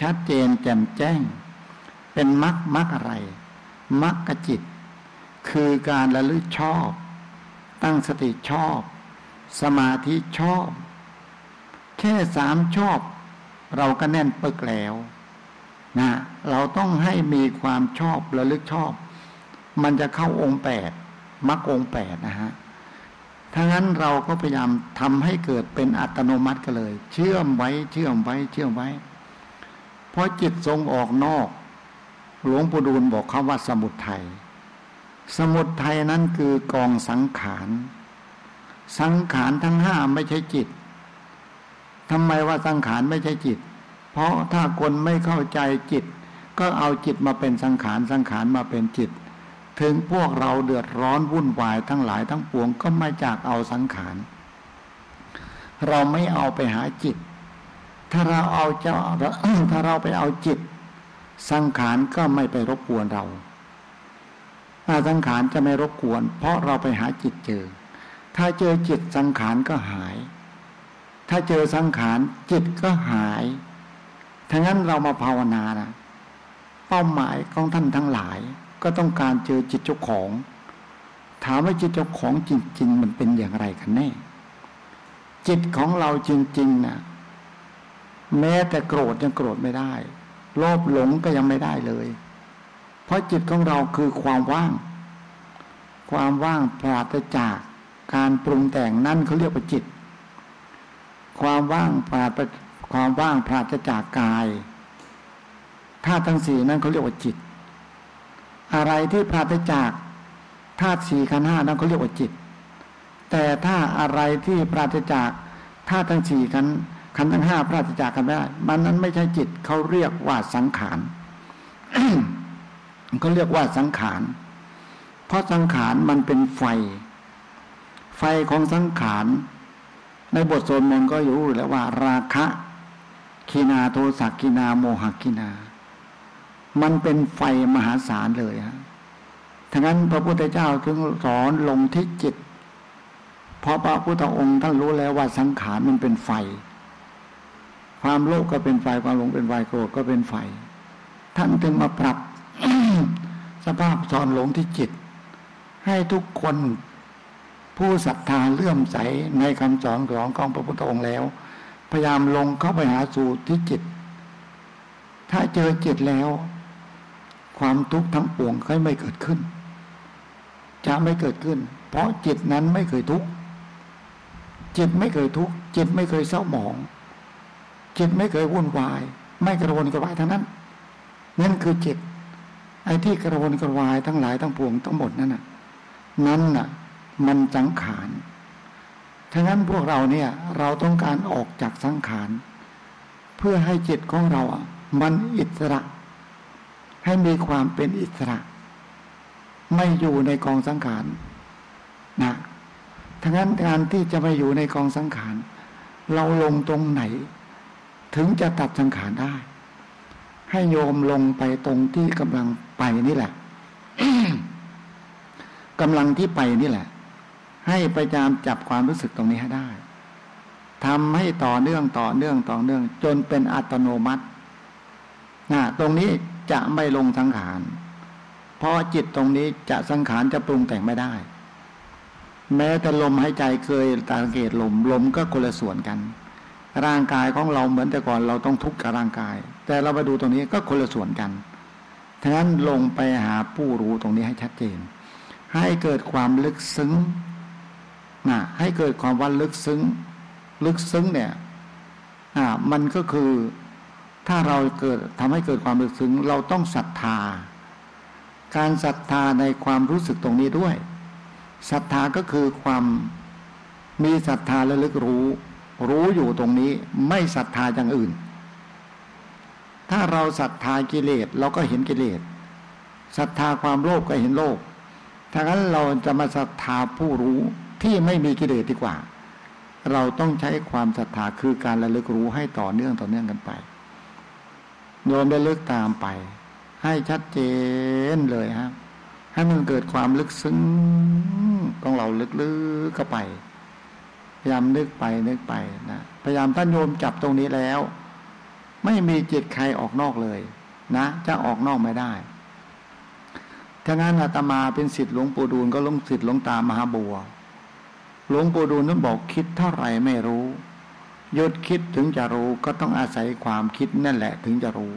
ชัดเจนแจ่มแจ้ง เป็นมรรคมรรคอะไรมรรคจิต คือการระลึกชอบ ตั้งสติชอบ สมาธิชอบ แค่สามชอบ เราก็แน่นปึกแล้วนะเราต้องให้มีความชอบระลึกชอบ มันจะเข้าองค์แปดมรรคองแปดนะฮะ ถ้างั้นเราก็พยายามทำให้เกิดเป็นอัตโนมัติกันเลย เชื่อมไว้เชื่อมไว้เชื่อมไว้ เพราะจิตทรงออกนอก หลวงปู่ดูลบอกคาว่าสมุทัยสมุทัยนั้นคือกองสังขาร สังขารทั้งห้าไม่ใช่จิตทำไมว่าสังขารไม่ใช่จิต เพราะถ้าคนไม่เข้าใจจิต ก็เอาจิตมาเป็นสังขารสังขารมาเป็นจิต ถึงพวกเราเดือดร้อนวุ่นวายทั้งหลายทั้งปวงก็มาจากเอาสังขาร เราไม่เอาไปหาจิต ถ้าเราเอาเจ้าถ้าเราไปเอาจิต สังขารก็ไม่ไปรบกวนเราถ้าสังขารจะไม่รบกวน เพราะเราไปหาจิตเจอ ถ้าเจอจิตสังขารก็หาย ถ้าเจอสังขารจิตก็หายทั้งนั้นเรามาภาวนานะเป้าหมายของท่านทั้งหลาย ก็ต้องการเจอจิตเจ้าของ ถามว่าจิตเจ้าของจริง ๆ มันเป็นอย่างไรกันแน่ จิตของเราจริงๆนะแม้แต่โกรธยังโกรธไม่ได้ โลภหลงก็ยังไม่ได้เลย เพราะจิตของเราคือความว่าง ความว่างปราศจากการปรุงแต่งนั่นเขาเรียกว่าจิต ความว่างปราศความว่างปราศจากกายถ้าทั้งสี่นั้นเขาเรียกว่าจิต อะไรที่ปราศจากธาตุสี่ขันห้านั้นเขาเรียกว่าจิต แต่ถ้าอะไรที่ปราศจากธาตุทั้งสี่ขันขันทั้งห้าปราศจากกันไม่ได้ มันนั้นไม่ใช่จิตเขาเรียกว่าสังขารเขาเรียกว่าสังขาร เพราะสังขารมันเป็นไฟ ไฟของสังขาร ในบทสวดมนต์ก็อยู่แล้วว่า ราคะคีนาโทสักคีนาโมหกินา มันเป็นไฟมหาศาลเลยฮะทั้งนั้นพระพุทธเจ้าจึงสอนลงที่จิต เพราะพระพุทธองค์ท่านรู้แล้วว่าสังขารมันเป็นไฟ ความโลภก็เป็นไฟความหลงเป็นไฟโกรธก็เป็นไฟ ท่านจึงมาปรับสภาพสอนลงที่จิต ให้ทุกคนผู้ศรัทธาเลื่อมใสในคำสอนของของพระพุทธองค์แล้ว พยายามลงเข้าไปหาสู่ที่จิต ถ้าเจอจิตแล้ว ความทุกข์ทั้งปวงก็ไม่เกิดขึ้น จะไม่เกิดขึ้น เพราะจิตนั้นไม่เคยทุกข์จิตไม่เคยทุกข์จิตไม่เคยเศร้าหมอง จิตไม่เคยวุ่นวาย ไม่กระวนกระวายทั้งนั้น นั่นคือจิต ไอ้ที่กระวนกระวายทั้งหลายทั้งปวงทั้งหมดนั่นน่ะ นั่นน่ะ มันสังขารทั้งนั้นพวกเราเนี่ย เราต้องการออกจากสังขารเพื่อให้จิตของเราอะ มันอิสระ ให้มีความเป็นอิสระ ไม่อยู่ในกองสังขารนะทั้งนั้นการที่จะไปอยู่ในกองสังขาร เราลงตรงไหน ถึงจะตัดสังขารได้ ให้โยมลงไปตรงที่กำลังไปนี่แหละกำลังที่ไปนี่แหละ ให้พยายามจับความรู้สึกตรงนี้ให้ได้ทำให้ต่อเนื่องต่อเนื่องต่อเนื่อง จนเป็นอัตโนมัตินะตรงนี้ จะไม่ลงสังขาร เพราะจิตตรงนี้จะสังขารจะปรุงแต่งไม่ได้ แม้แต่ลมหายใจเคยสังเกตลมลมก็คนละส่วนกัน ร่างกายของเราเหมือนแต่ก่อนเราต้องทุกข์กับร่างกาย แต่เราไปดูตรงนี้ก็คนละส่วนกันทั้งนั้นลงไปหาผู้รู้ตรงนี้ให้ชัดเจน ให้เกิดความลึกซึ้งนะให้เกิดความว่าลึกซึ้ง ลึกซึ้งเนี่ย อ่า มันก็คือ ถ้าเราเกิดทำให้เกิดความลึกซึ้งเราต้องศรัทธา การศรัทธาในความรู้สึกตรงนี้ด้วยศรัทธาก็คือความมีศรัทธาและลึกรู้ รู้อยู่ตรงนี้ไม่ศรัทธาอย่างอื่น ถ้าเราศรัทธากิเลสเราก็เห็นกิเลสศรัทธาความโลภก็เห็นโลภถ้างั้นเราจะมาศรัทธาผู้รู้ที่ไม่มีกิเลสดีกว่า เราต้องใช้ความศรัทธาคือการระลึกรู้ให้ต่อเนื่องต่อเนื่องกันไป โยมระลึกตามไป ให้ชัดเจนเลยฮะให้มันเกิดความลึกซึ้งต้องเราลึกๆเข้าไป พยายามนึกไปนึกไปนะพยายามท่านโยมจับตรงนี้แล้ว ไม่มีจิตใครออกนอกเลย นะ จะออกนอกไม่ได้ถ้างั้นอาตมาเป็นสิทธิ์หลวงปู่ดูลก็ลงสิทธิ์หลวงตามหาบัว หลวงปู่ดูลนั้นบอกคิดเท่าไหร่ไม่รู้ หยุดคิดถึงจะรู้ก็ต้องอาศัยความคิดนั่นแหละถึงจะรู้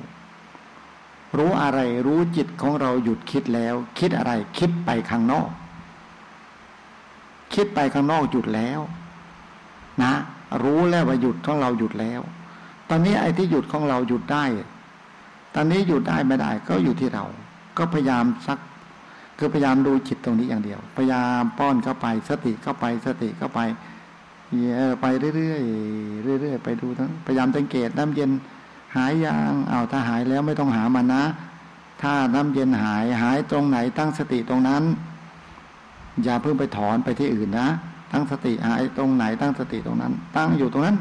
รู้อะไรรู้จิตของเราหยุดคิดแล้ว คิดอะไรคิดไปข้างนอก คิดไปข้างนอกหยุดแล้ว นะ รู้แล้วว่าหยุดของเราหยุดแล้ว ตอนนี้ไอ้ที่หยุดของเราหยุดได้ ตอนนี้หยุดได้ไม่ได้ก็อยู่ที่เรา ก็พยายามสักคือพยายามดูจิตตรงนี้อย่างเดียว พยายามป้อนเข้าไป สติเข้าไปสติเข้าไป ไปเรื่อยๆเรื่อยๆไปดูทั้งพยายามสังเกตน้ำเย็นหายยางเอาถ้าหายแล้วไม่ต้องหามันนะ ถ้าน้ำเย็นหายหายตรงไหนตั้งสติตรงนั้น อย่าเพิ่งไปถอนไปที่อื่นนะ ตั้งสติหายตรงไหนตั้งสติตรงนั้น ตั้งอยู่ตรงนั้น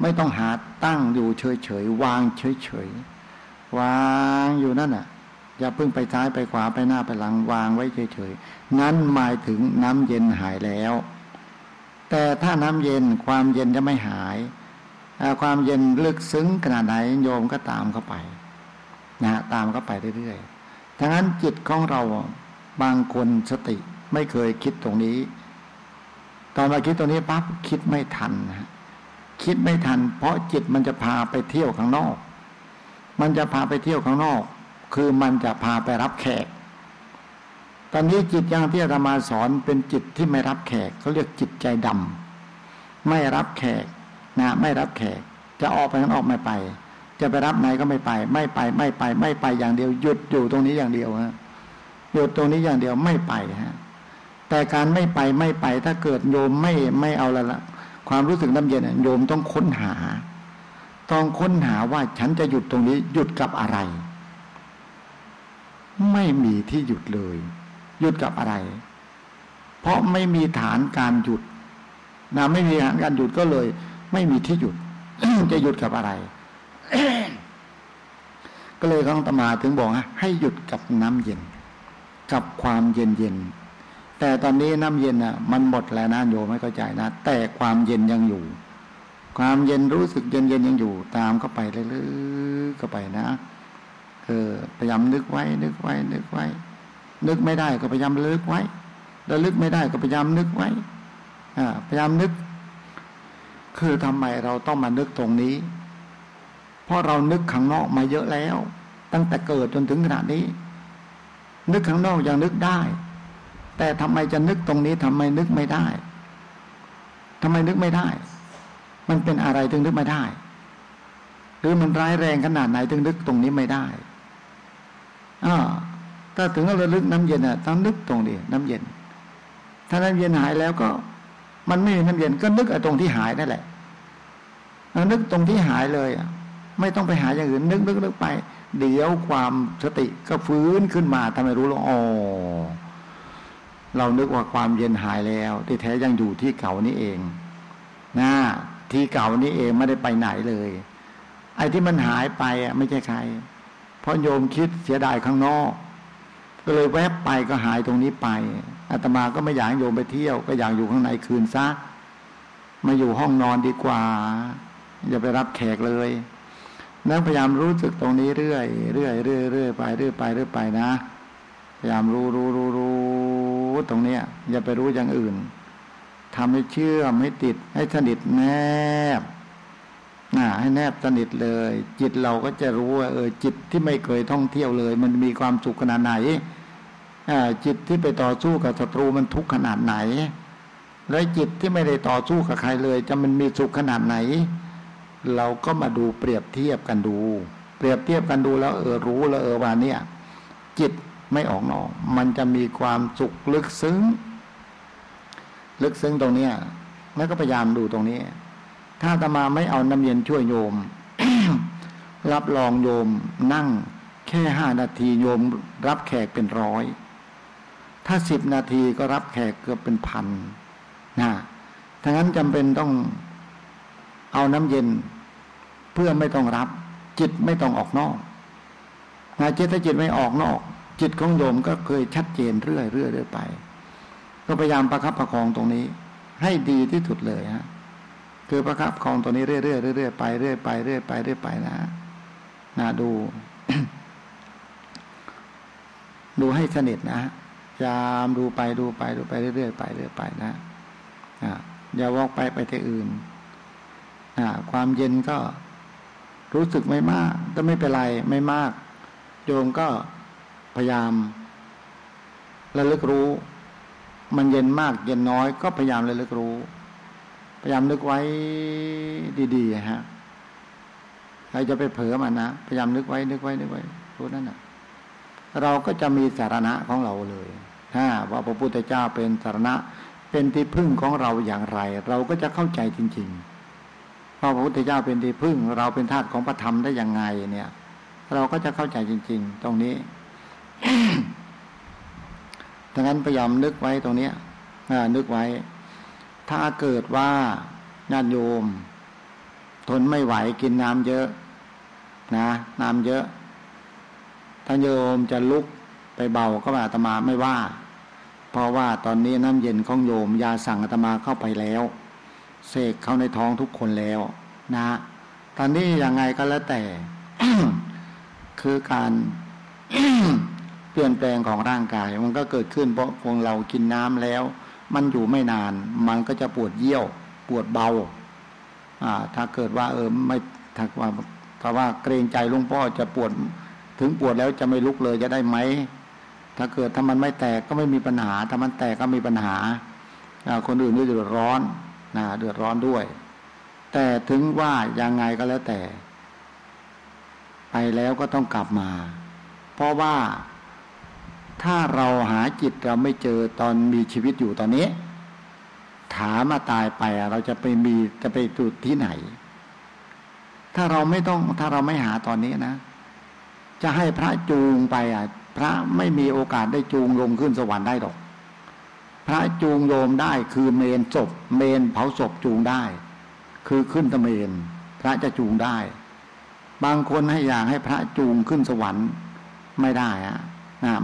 ไม่ต้องหาตั้งอยู่เฉยๆวางเฉยๆวางอยู่นั่นน่ะ อย่าเพิ่งไปซ้ายไปขวาไปหน้าไปหลังวางไว้เฉยๆนั้นหมายถึงน้ำเย็นหายแล้ว แต่ถ้าน้ำเย็นความเย็นจะไม่หาย ความเย็นลึกซึ้งขนาดไหนโยมก็ตามเข้าไปนะตามเข้าไปเรื่อยๆทั้งนั้นจิตของเราบางคนสติไม่เคยคิดตรงนี้ ตอนมาคิดตรงนี้ปั๊บคิดไม่ทันนะคิดไม่ทัน เพราะจิตมันจะพาไปเที่ยวข้างนอก มันจะพาไปเที่ยวข้างนอก คือมันจะพาไปรับแขก ตอนนี้จิตอย่างที่อาตมาสอนเป็นจิตที่ไม่รับแขกเขาเรียกจิตใจดำไม่รับแขกนะไม่รับแขก จะออกไปนั้นออกไม่ไปจจะไปรับไหนก็ไม่ไป ไม่ไปไม่ไป ไม่ไปอย่างเดียวหยุดอยู่ตรงนี้อย่างเดียวฮะหยุดตรงนี้อย่างเดียวไม่ไปฮะแต่การไม่ไปไม่ไป ถ้าเกิดโยมไม่ไม่เอาละละความรู้สึกน้ำเย็นโยมต้องค้นหา ต้องค้นหาว่าฉันจะหยุดตรงนี้หยุดกับอะไร ไม่มีที่หยุดเลย หยุดกับอะไร เพราะไม่มีฐานการหยุดนะไม่มีฐานการหยุดก็เลย ไม่มีที่หยุด จะหยุดกับอะไร ก็เลยต้องตมาถึงบอกให้หยุดกับน้ำเย็น กับความเย็นเย็นแต่ตอนนี้น้ำเย็นอะ มันหมดแล้วนะโยไม่เข้าใจนะแต่ความเย็นยังอยู่ ความเย็นรู้สึกเย็นเย็นยังอยู่ ตามเข้าไปเรื่อยๆเข้าไปนะเออพยายามนึกไว้ นึกไว้ นึกไว้ นึกไม่ได้ก็พยายามลึกไว้แล้วลึกไม่ได้ก็พยายามนึกไว้พยายามนึก คือทำไมเราต้องมานึกตรงนี้ เพราะเรานึกข้างนอกมาเยอะแล้ว ตั้งแต่เกิดจนถึงขนาดนี้ นึกข้างนอกยังนึกได้ แต่ทำไมจะนึกตรงนี้ทำไมนึกไม่ได้ทำไมนึกไม่ได้ มันเป็นอะไรถึงนึกไม่ได้ หรือมันร้ายแรงขนาดไหนถึงนึกตรงนี้ไม่ได้อ่า ถ้าถึงเราลึกน้ำเย็นอะต้องนึกตรงนี้น้ำเย็น ถ้าน้ำเย็นหายแล้วก็ มันไม่มีน้ำเย็นก็นึกไอ้ตรงที่หายนั่นแหละนึกตรงที่หายเลยอะ ไม่ต้องไปหาอย่างอื่นนึกนึกนึกไป เดี๋ยวความสติก็ฟื้นขึ้นมาทำให้รู้แล้วอ๋อเรานึกว่าความเย็นหายแล้ว ที่แท้ยังอยู่ที่เก่านี้เองนะที่เก่านี้เองไม่ได้ไปไหนเลย ไอ้ที่มันหายไปอะไม่ใช่ใครเพราะโยมคิดเสียดายข้างนอก ก็เลยแวบไปก็หายตรงนี้ไปอาตมาก็ไม่อยากโยมไปเที่ยว ก็อยากอยู่ข้างในคืนซะมาอยู่ห้องนอนดีกว่า อย่าไปรับแขกเลยนั่งพยายามรู้สึกตรงนี้เรื่อยเรื่อยเรื่อยเรื่อยไปเรื่อยไปเรื่อยไปนะ พยายามรู้รู้รู้รู้ตรงเนี้ย อย่าไปรู้อย่างอื่นทำให้เชื่อมให้ติดให้สนิทแนบ นะให้แนบสนิทเลย จิตเราก็จะรู้ว่าเออจิตที่ไม่เคยท่องเที่ยวเลย มันมีความสุขขนาดไหนจิตที่ไปต่อสู้กับศัตรูมันทุกข์ขนาดไหน แล้วจิตที่ไม่ได้ต่อสู้กับใครเลย จะมันมีสุขขนาดไหน เราก็มาดูเปรียบเทียบกันดู เปรียบเทียบกันดูแล้วเออรู้แล้วเออว่าเนี่ย จิตไม่ออกนอก มันจะมีความสุขลึกซึ้ง ลึกซึ้งตรงเนี้ยแล้วก็พยายามดูตรงนี้ ถ้าตมาไม่เอาน้ำเย็นช่วยโยม รับรองโยมนั่งแค่ห้านาทีโยมรับแขกเป็นร้อย ถ้าสิบนาทีก็รับแขกเกือบเป็นพันนะทั้งนั้นจำเป็นต้องเอาน้ำเย็นเพื่อไม่ต้องรับ จิตไม่ต้องออกนอกนะจิตถ้าจิตไม่ออกนอก จิตของโยมก็เคยชัดเจนเรื่อยเรื่อยเรื่อยไป ก็พยายามประคับประคองตรงนี้ ให้ดีที่สุดเลยฮะ คือประครับประคองตรงนี้เรื่อยเรื่อยเรื่อยไปเรื่อยไปเรื่อยไปเรื่อยไปนะนะดู ดูให้สนิทนะยามดูไปดูไปดูไปเรื่อยๆไปเรื่อยไปนะอย่าวอกไปไปที่อื่นความเย็นก็รู้สึกไม่มากก็ไม่เป็นไรไม่มาก โยมก็พยายามระลึกรู้ มันเย็นมาก เย็นน้อยก็พยายามระลึกรู้ พยายามนึกไว้ดีๆฮะใครจะไปเผลอมันนะพยายามนึกไว้ นึกไว้นึกไว้รู้นั่นนะเราก็จะมีสารณะของเราเลยถ้าว่าพระพุทธเจ้าเป็นสารณะ เป็นที่พึ่งของเราอย่างไร เราก็จะเข้าใจจริงๆเพราพระพุทธเจ้าเป็นที่พึ่ง เราเป็นธาตุของพระธรรมได้ยังไง เนี่ย เราก็จะเข้าใจจริง ๆ ตรงนี้ดังนั้นพยายามนึกไว้ตรงนี้นึกไว้ ถ้าเกิดว่าญาติโยม ทนไม่ไหวกินน้ำเยอะ นะ น้ำเยอะถ้าโยมจะลุกไปเบาก็อาตมาไม่ว่า เพราะว่าตอนนี้น้ำเย็นของโยมยาสั่งอาตมาเข้าไปแล้วเสกเข้าในท้องทุกคนแล้ว นะ ตอนนี้ยังไงก็แล้วแต่ คือการเปลี่ยนแปลงของร่างกาย มันก็เกิดขึ้นเพราะพวกเรากินน้ำแล้ว มันอยู่ไม่นาน มันก็จะปวดเยี่ยวปวดเบาอ่าถ้าเกิดว่า เออไม่ถ้าว่าถ้าว่าเกรงใจลุงพ่อจะปวดถึงปวดแล้วจะไม่ลุกเลยจะได้ไหมถ้าเกิดถ้ามันไม่แตกก็ไม่มีปัญหา ถ้ามันแตกก็มีปัญหา คนอื่นก็เดือดร้อนนะเดือดร้อนด้วย แต่ถึงว่ายังไงก็แล้วแต่ ไปแล้วก็ต้องกลับมา เพราะว่า ถ้าเราหาจิตเราไม่เจอตอนมีชีวิตอยู่ตอนนี้ ถามมาตายไปเราจะไปมีจะไปจุดที่ไหน ถ้าเราไม่ต้องถ้าเราไม่หาตอนนี้นะ จะให้พระจูงไปอะ พระไม่มีโอกาสได้จูงลงขึ้นสวรรค์ได้หรอก พระจูงโยมได้คือเมนศพ เมนเผาศพจูงได้ คือขึ้นตะเมน พระจะจูงได้ บางคนให้อยากให้พระจูงขึ้นสวรรค์ไม่ได้อะนะ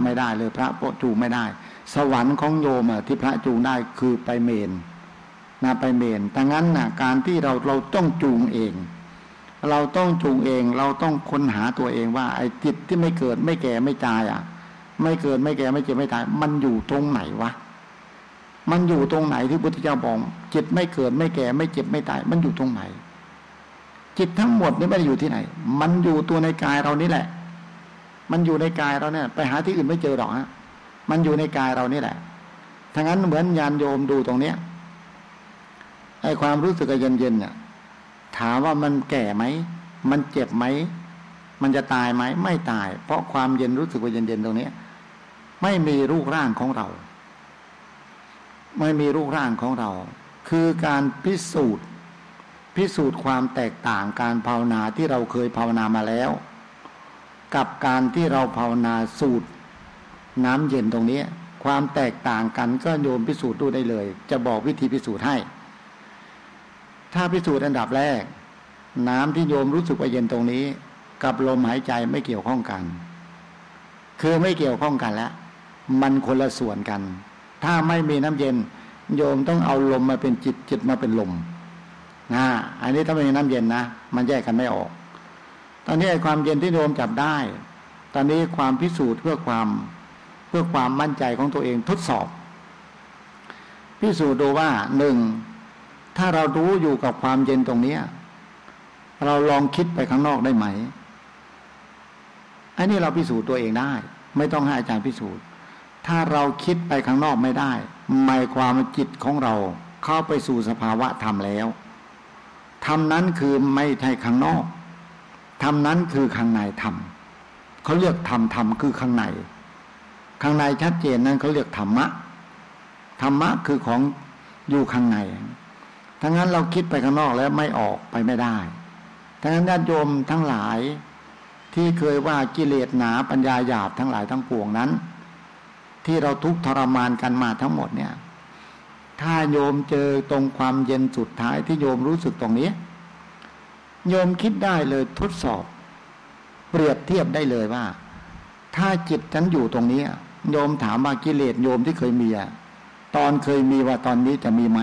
ไม่ได้เลยพระโปจูงไม่ได้ สวรรค์ของโยมที่พระจูงได้คือไปเมนนะไปเมนแต่งั้นนะการที่เราเราต้องจูงเอง เราต้องจูงเอง เราต้องค้นหาตัวเองว่า ไอ้จิตที่ไม่เกิดไม่แก่ไม่ตายอะ ไม่เกิดไม่แก่ไม่เจ็บไม่ตาย มันอยู่ตรงไหนวะ มันอยู่ตรงไหนที่พุทธเจ้าบอกจิตไม่เกิดไม่แก่ไม่เจ็บไม่ตาย มันอยู่ตรงไหน จิตทั้งหมดนี่ไม่ได้อยู่ที่ไหน มันอยู่ตัวในกายเรานี่แหละ มันอยู่ในกายเราเนี่ย ไปหาที่อื่นไม่เจอหรอกฮะมันอยู่ในกายเรานี่แหละทั้งนั้นเหมือนยานโยมดูตรงเนี้ยไอความรู้สึกเย็นเย็นเนี่ยถามว่ามันแก่ไหมมันเจ็บไหมมันจะตายไหมไม่ตาย เพราะความเย็นรู้สึกว่าเย็นเย็นตรงนี้ไม่มีรูปร่างของเรา ไม่มีรูปร่างของเรา คือการพิสูจน์ พิสูจน์ความแตกต่างการภาวนาที่เราเคยภาวนามาแล้ว กับการที่เราภาวนาสูตร น้ำเย็นตรงนี้ความแตกต่างกันก็โยมพิสูจน์ดูได้เลย จะบอกวิธีพิสูจน์ให้ ถ้าพิสูจน์อันดับแรก น้ำที่โยมรู้สึกว่าเย็นตรงนี้ กับลมหายใจไม่เกี่ยวข้องกัน คือไม่เกี่ยวข้องกันแล้วมันคนละส่วนกัน ถ้าไม่มีน้ำเย็น โยมต้องเอาลมมาเป็นจิตจิตมาเป็นลมนะอันนี้ถ้าไม่มีน้ำเย็นนะมันแยกกันไม่ออก ตอนนี้ความเย็นที่โยมจับได้ ตอนนี้ความพิสูจน์เพื่อความเพื่อความมั่นใจของตัวเองทดสอบ พิสูจน์ดูว่าหนึ่งถ้าเรารู้อยู่กับความเย็นตรงนี้เราลองคิดไปข้างนอกได้ไหมอันนี้เราพิสูจน์ตัวเองได้ ไม่ต้องให้อาจารย์พิสูจน์ ถ้าเราคิดไปข้างนอกไม่ได้หมายความจิตของเราเข้าไปสู่สภาวะธรรมแล้วธรรมนั้นคือไม่ใช่ข้างนอก ธรรมนั้นคือข้างในธรรมเขาเรียกธรรมธรรมคือข้างใน ข้างในชัดเจนนั้นเขาเรียกธรรมะ ธรรมะคือของอยู่ข้างในทั้งนั้นเราคิดไปข้างนอกแล้วไม่ออกไปไม่ได้ ทั้งนั้นญาติโยมทั้งหลายที่เคยว่ากิเลสหนาปัญญาหยาบทั้งหลายทั้งปวงนั้น ที่เราทุกทรมานกันมาทั้งหมดเนี่ย ถ้าโยมเจอตรงความเย็นสุดท้ายที่โยมรู้สึกตรงนี้ โยมคิดได้เลยทดสอบ เปรียบเทียบได้เลยว่า ถ้าจิตฉันอยู่ตรงนี้โยมถามว่ากิเลสโยมที่เคยมีอะตอนเคยมีว่าตอนนี้จะมีไหม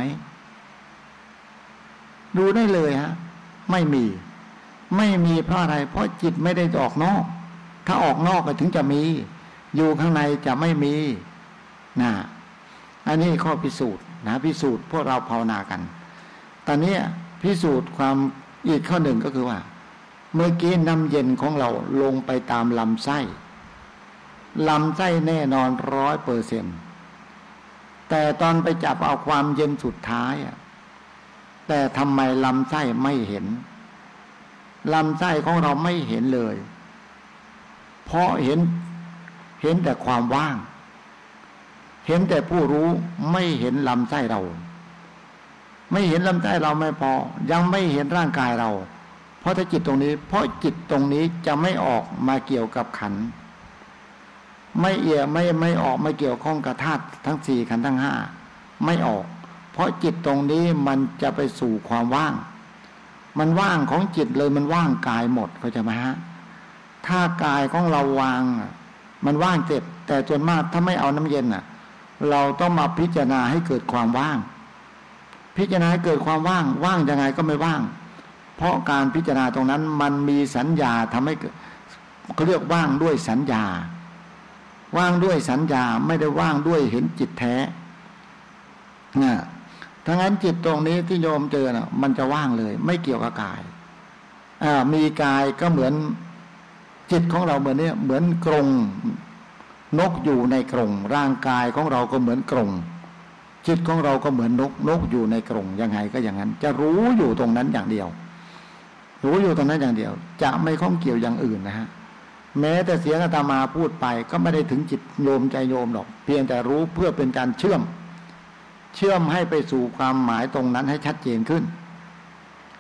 ดูได้เลยฮะ ไม่มี ไม่มีเพราะอะไร เพราะจิตไม่ได้ออกนอก ถ้าออกนอกก็ถึงจะมี อยู่ข้างในจะไม่มีนะอันนี้ข้อพิสูจน์นะพิสูจน์พวกเราภาวนากัน ตอนนี้พิสูจน์ความ อีกข้อหนึ่งก็คือว่า เมื่อกี้น้ำเย็นของเราลงไปตามลำไส้ลำไส้แน่นอนร้อยเปอร์เซ็นแต่ตอนไปจับเอาความเย็นสุดท้ายอะแต่ทำไมลำไส้ไม่เห็นลำไส้ของเราไม่เห็นเลย เพราะเห็นเห็นแต่ความว่าง เห็นแต่ผู้รู้ไม่เห็นลำไส้เรา ไม่เห็นลำไส้เราไม่พอ ยังไม่เห็นร่างกายเรา เพราะถ้าจิตตรงนี้ เพราะจิตตรงนี้จะไม่ออกมาเกี่ยวกับขัน ไม่เอี่ยไม่ไม่ออกไมาเกี่ยวข้องกับธาตุทั้งสี่ขันทั้งห้าไม่ออก เพราะจิตตรงนี้มันจะไปสู่ความว่าง มันว่างของจิตเลยมันว่างกายหมดเข้าใจไหมฮะถ้ากายของเราวาง มันว่างเจ็บแต่จนมากถ้าไม่เอาน้ำเย็นอะ เราต้องมาพิจารณาให้เกิดความว่าง พิจารณาเกิดความว่างว่างยังไงก็ไม่ว่าง เพราะการพิจารณาตรงนั้นมันมีสัญญาทำให้เขาเรียกว่างด้วยสัญญา ว่างด้วยสัญญาไม่ได้ว่างด้วยเห็นจิตแท้นะทั้งนั้นจิตตรงนี้ที่โยมเจอนะ่ะมันจะว่างเลย ไม่เกี่ยวกับกายอ่ามีกายก็เหมือนจิตของเราเหมือนนี้เหมือนกรงนกอยู่ในกรงร่างกายของเราก็เหมือนกรง จิตของเราก็เหมือนนกนกอยู่ในกรงยังไงก็อย่างนั้น จะรู้อยู่ตรงนั้นอย่างเดียว รู้อยู่ตรงนั้นอย่างเดียว จะไม่ข้องเกี่ยวอย่างอื่นนะฮะแม้แต่เสียงอาตมาพูดไปก็ไม่ได้ถึงจิตโยมใจโยมหรอก เพียงแต่รู้เพื่อเป็นการเชื่อม เชื่อมให้ไปสู่ความหมายตรงนั้นให้ชัดเจนขึ้น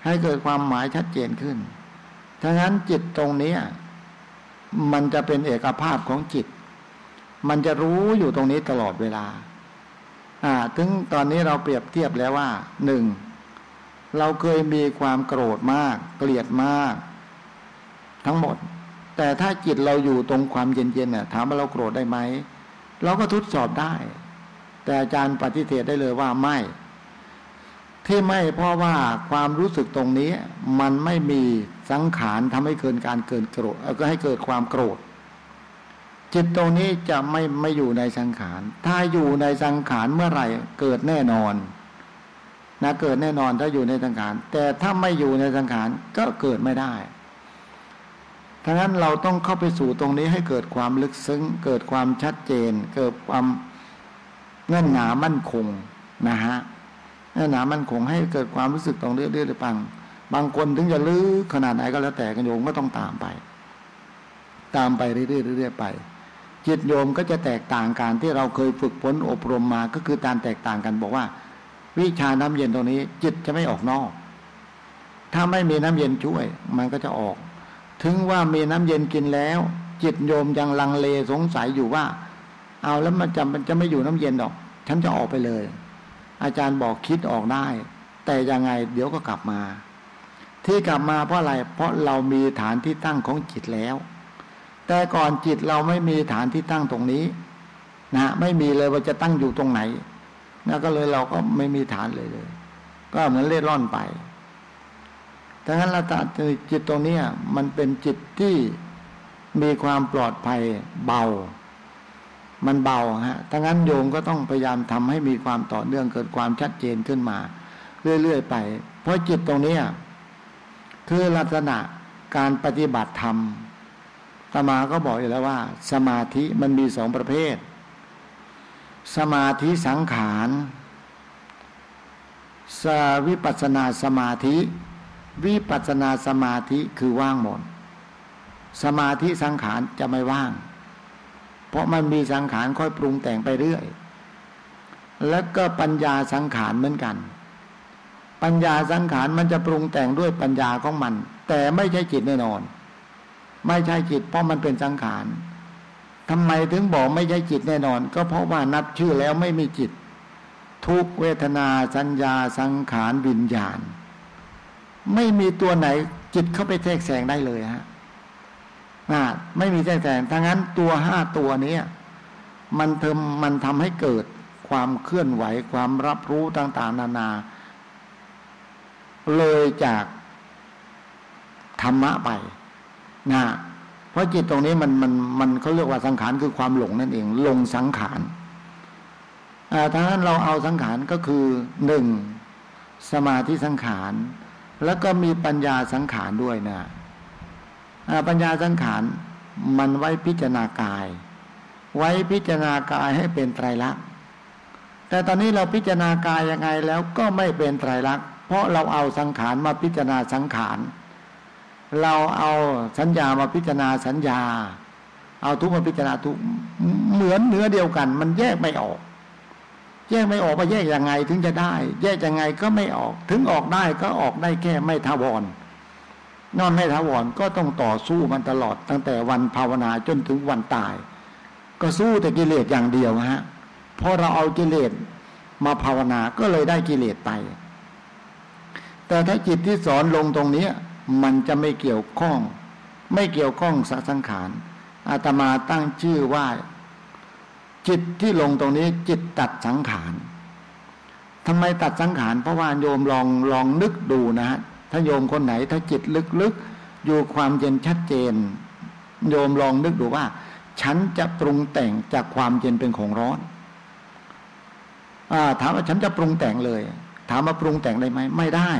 ให้เกิดความหมายชัดเจนขึ้นถ้างั้นจิตตรงนี้มันจะเป็นเอกภาพของจิต มันจะรู้อยู่ตรงนี้ตลอดเวลา อ่าถึงตอนนี้เราเปรียบเทียบแล้วว่าหนึ่งเราเคยมีความโกรธมาก เกลียดมาก ทั้งหมด แต่ถ้าจิตเราอยู่ตรงความเย็นๆเนี่ยถามว่าเราโกรธได้ไหมเราก็ทดสอบได้ แต่อาจารย์ปฏิเสธได้เลยว่าไม่ ที่ไม่เพราะว่าความรู้สึกตรงนี้ มันไม่มีสังขารทำให้เกินการเกินโกรธก็ให้เกิดความโกรธ จิตตรงนี้จะไม่ไม่อยู่ในสังขาร ถ้าอยู่ในสังขารเมื่อไหร่เกิดแน่นอนนะเกิดแน่นอนถ้าอยู่ในสังขาร แต่ถ้าไม่อยู่ในสังขารก็เกิดไม่ได้ทั้งนั้นเราต้องเข้าไปสู่ตรงนี้ให้เกิดความลึกซึ้ง เกิดความชัดเจน เกิดความเงื่อนหนามั่นคงนะฮะเงื่อนหนามั่นคงให้เกิดความรู้สึกตรงเรื่อยๆหรือปังบางคนถึงจะลึกขนาดไหนก็แล้วแต่กันโยมก็ต้องตามไป ตามไปเรื่อยๆไป จิตโยมก็จะแตกต่างกันที่เราเคยฝึกฝนอบรมมาก็คือการแตกต่างกันบอกว่า วิชาน้ำเย็นตรงนี้ จิตจะไม่ออกนอก ถ้าไม่มีน้ำเย็นช่วย มันก็จะออก ถึงว่ามีน้ำเย็นกินแล้ว จิตโยมยังลังเลสงสัยอยู่ว่า เอาแล้วมันจะมันจะไม่อยู่น้ำเย็นหรอก ฉันจะออกไปเลย อาจารย์บอกคิดออกได้ แต่ยังไงเดี๋ยวก็กลับมา ที่กลับมาเพราะอะไรเพราะเรามีฐานที่ตั้งของจิตแล้ว แต่ก่อนจิตเราไม่มีฐานที่ตั้งตรงนี้นะไม่มีเลยว่าจะตั้งอยู่ตรงไหนนะก็เลยเราก็ไม่มีฐานเลยเลย ก็เหมือนเล่ร่อนไปดังนั้นละตาจิตตรงนี้มันเป็นจิตที่มีความปลอดภัยเบา มันเบาฮะดังนั้นโยมก็ต้องพยายามทำให้มีความต่อเนื่องเกิดความชัดเจนขึ้นมา เรื่อยๆไป เพราะจิตตรงนี้คือลักษณะการปฏิบัติธรรม ตมาก็บอกอยู่แล้วว่า สมาธิมันมีสองประเภท สมาธิสังขารสวิปัสนาสมาธิ วิปัสนาสมาธิคือว่างหมด สมาธิสังขารจะไม่ว่าง เพราะมันมีสังขารค่อยปรุงแต่งไปเรื่อย แล้วก็ปัญญาสังขารเหมือนกัน ปัญญาสังขารมันจะปรุงแต่งด้วยปัญญาของมัน แต่ไม่ใช่จิตแน่นอน ไม่ใช่จิต เพราะมันเป็นสังขารทำไมถึงบอกไม่ใช่จิตแน่นอน ก็เพราะว่านับชื่อแล้วไม่มีจิต ทุกเวทนาสัญญาสังขารวิญญาณ ไม่มีตัวไหนจิตเข้าไปแทรกแซงได้เลยฮะนะไม่มีแทรกแซงทั้งนั้นตัวห้าตัวนี้มันเทมมันทำให้เกิดความเคลื่อนไหวความรับรู้ต่าง ๆ นานา เลยจากธรรมะไป นะเพราะจิตตรงนี้มันมันมันเขาเรียกว่าสังขารคือความหลงนั่นเองลงสังขารถ้านั้นเราเอาสังขารก็คือหนึ่งสมาธิสังขาร แล้วก็มีปัญญาสังขารด้วยนะปัญญาสังขารมันไว้พิจารณากาย ไว้พิจารณากายให้เป็นไตรลักษณ์แต่ตอนนี้เราพิจารณากายยังไงแล้วก็ไม่เป็นไตรลักษณ์เพราะเราเอาสังขารมาพิจารณาสังขาร เราเอาสัญญามาพิจารณาสัญญา เอาทุกมาพิจารณาทุกเหมือนเนื้อเดียวกัน มันแยกไม่ออก แยกไม่ออกว่าแยกยังไงถึงจะได้ แยกยังไงก็ไม่ออก ถึงออกได้ก็ออกได้แค่ไม่ทาวรนอนไม่ทาวรก็ต้องต่อสู้มันตลอด ตั้งแต่วันภาวนาจนถึงวันตาย ก็สู้แต่กิเลสอย่างเดียวฮะพอเราเอากิเลสมาภาวนาก็เลยได้กิเลสไป แต่ถ้าจิตที่สอนลงตรงนี้ มันจะไม่เกี่ยวข้อง ไม่เกี่ยวข้องสัสังขารอาตมาตั้งชื่อว่า จิตที่ลงตรงนี้จิตตัดสังขารทำไมตัดสังขารเพราะว่าโยมลองลองนึกดูนะฮะถ้าโยมคนไหนถ้าจิตลึกๆ อยู่ความเย็นชัดเจน โยมลองนึกดูว่า ฉันจะปรุงแต่งจากความเย็นเป็นของร้อนอถามว่าฉันจะปรุงแต่งเลย ถามว่าปรุงแต่งได้ไหมไม่ได้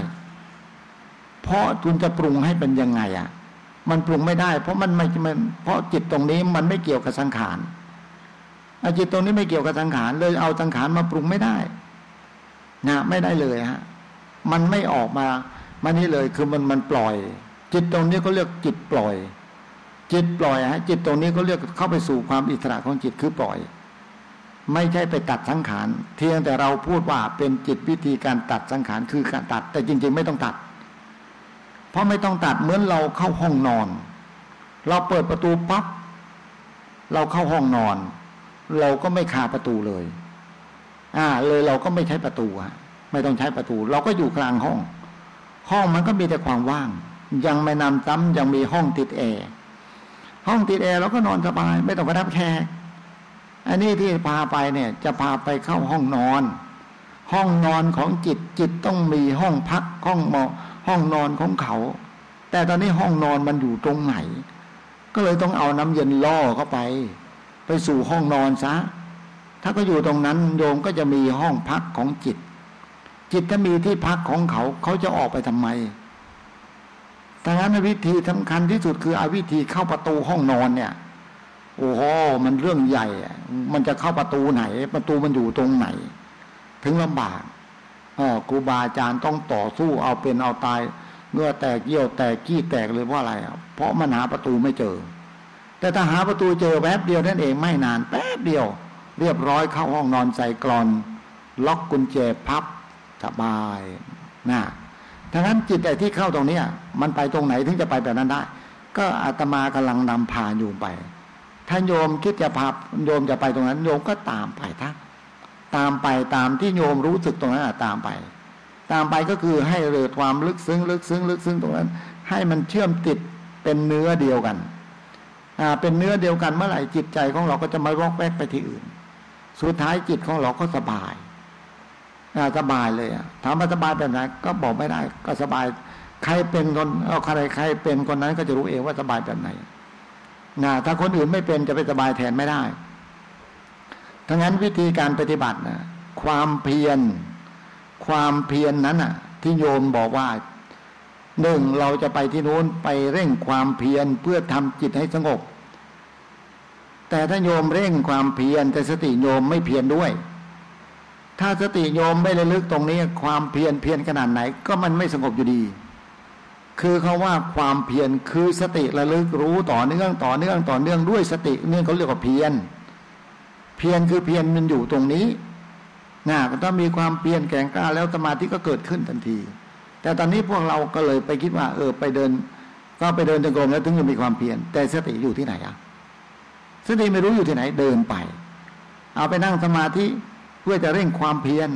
เพราะคุณจะปรุงให้เป็นยังไงอะ มันปรุงไม่ได้ เพราะมันไม่เพราะจิตตรงนี้มันไม่เกี่ยวกับสังขารอจิตตรงนี้ไม่เกี่ยวกับสังขารเลยเอาสังขารมาปรุงไม่ได้นะไม่ได้เลยฮะ มันไม่ออกมามันนี่เลยคือมันมันปล่อย จิตตรงนี้ก็เรียกจิตปล่อย จิตปล่อยฮะจิตตรงนี้ก็เรียกเข้าไปสู่ความอิสระของจิตคือปล่อย ไม่ใช่ไปตัดสังขารเพียงแต่เราพูดว่าเป็นจิตวิธีการตัดสังขารคือการตัด แต่จริง ๆ ไม่ต้องตัด ราะไม่ต้องตัดเหมือนเราเข้าห้องนอน เราเปิดประตูปั๊บเราเข้าห้องนอน เราก็ไม่คาประตูเลย อ่า เลยเราก็ไม่ใช้ประตูฮะไม่ต้องใช้ประตู เราก็อยู่กลางห้อง ห้องมันก็มีแต่ความว่าง ยังไม่นำซ้ำยังมีห้องติดแอร์ห้องติดแอร์เราก็นอนสบาย ไม่ต้องไปรับแขกอันนี้ที่พาไปเนี่ย จะพาไปเข้าห้องนอน ห้องนอนของจิตจิตต้องมีห้องพักห้องหมอ ห้องนอนของเขา แต่ตอนนี้ห้องนอนมันอยู่ตรงไหน ก็เลยต้องเอาน้ำเย็นล่อเข้าไป ไปสู่ห้องนอนซะ ถ้าก็อยู่ตรงนั้นโยมก็จะมีห้องพักของจิต จิตถ้ามีที่พักของเขาเขาจะออกไปทำไมดังนั้นวิธีสำคัญที่สุดคือเอาวิธีเข้าประตูห้องนอนเนี่ย โอ้โหมันเรื่องใหญ่ มันจะเข้าประตูไหน ประตูมันอยู่ตรงไหน ถึงลำบาก ครูบาอาจารย์ต้องต่อสู้เอาเป็นเอาตายเมื่อแตกเยี่ยวแตกกี้แตกเลยเพราะอะไรเพราะมันหาประตูไม่เจอ แต่ถ้าหาประตูเจอแป๊บเดียวนั่นเองไม่นานแป๊บเดียว เรียบร้อยเข้าห้องนอนใส่กรอน ล็อกกุญแจพับสบายนะทั้งนั้นจิตใจที่เข้าตรงนี้มันไปตรงไหนถึงจะไปแบบนั้นได้ ก็อาตมากำลังนำพาอยู่ไป ถ้าโยมคิดจะพาโยมจะไปตรงนั้น โยมก็ตามไปทัก ตามไปตามที่โยมรู้สึกตรงนั้นตามไป ตามไปก็คือให้เรือความลึกซึ้ง ลึกซึ้ง ลึกซึ้งตรงนั้น ให้มันเชื่อมติดเป็นเนื้อเดียวกันอ่าเป็นเนื้อเดียวกันเมื่อไหร่จิตใจของเราก็จะไม่วอกแวกไปที่อื่น สุดท้ายจิตของเราก็สบายอ่าสบายเลยอะถามว่าสบายแบบไหนก็บอกไม่ได้ ก็สบาย ใครเป็นคนเอาใครใครเป็นคนนั้นก็จะรู้เองว่าสบายแบบไหนนะถ้าคนอื่นไม่เป็นจะไปสบายแทนไม่ได้ ทั้งนั้นวิธีการปฏิบัตินะความเพียร ความเพียรนนั้นอะ ที่โยมบอกว่าหนึ่งเราจะไปที่นู้นไปเร่งความเพียรเพื่อทำจิตให้สงบ แต่ถ้าโยมเร่งความเพียรแต่สติโยมไม่เพียรด้วย ถ้าสติโยมไม่ระลึกตรงนี้ ความเพียรเพียรขนาดไหน ก็มันไม่สงบอยู่ดี คือเขาว่าความเพียรคือสติระลึกรู้ต่อเนื่องต่อเนื่องต่อเนื่องด้วยสติเนี่ยเขาเรียกว่าเพียร เพียรคือเพียรมันอยู่ตรงนี้นะก็ต้องมีความเพียรแก่งกล้าแล้วสมาธิก็เกิดขึ้นทันที แต่ตอนนี้พวกเราก็เลยไปคิดว่า เออ ไปเดิน ก็ไปเดินจงกรมแล้วถึงจะมีความเพียรแต่สติอยู่ที่ไหนอะสติไม่รู้อยู่ที่ไหนเดินไป เอาไปนั่งสมาธิเพื่อจะเร่งความเพียร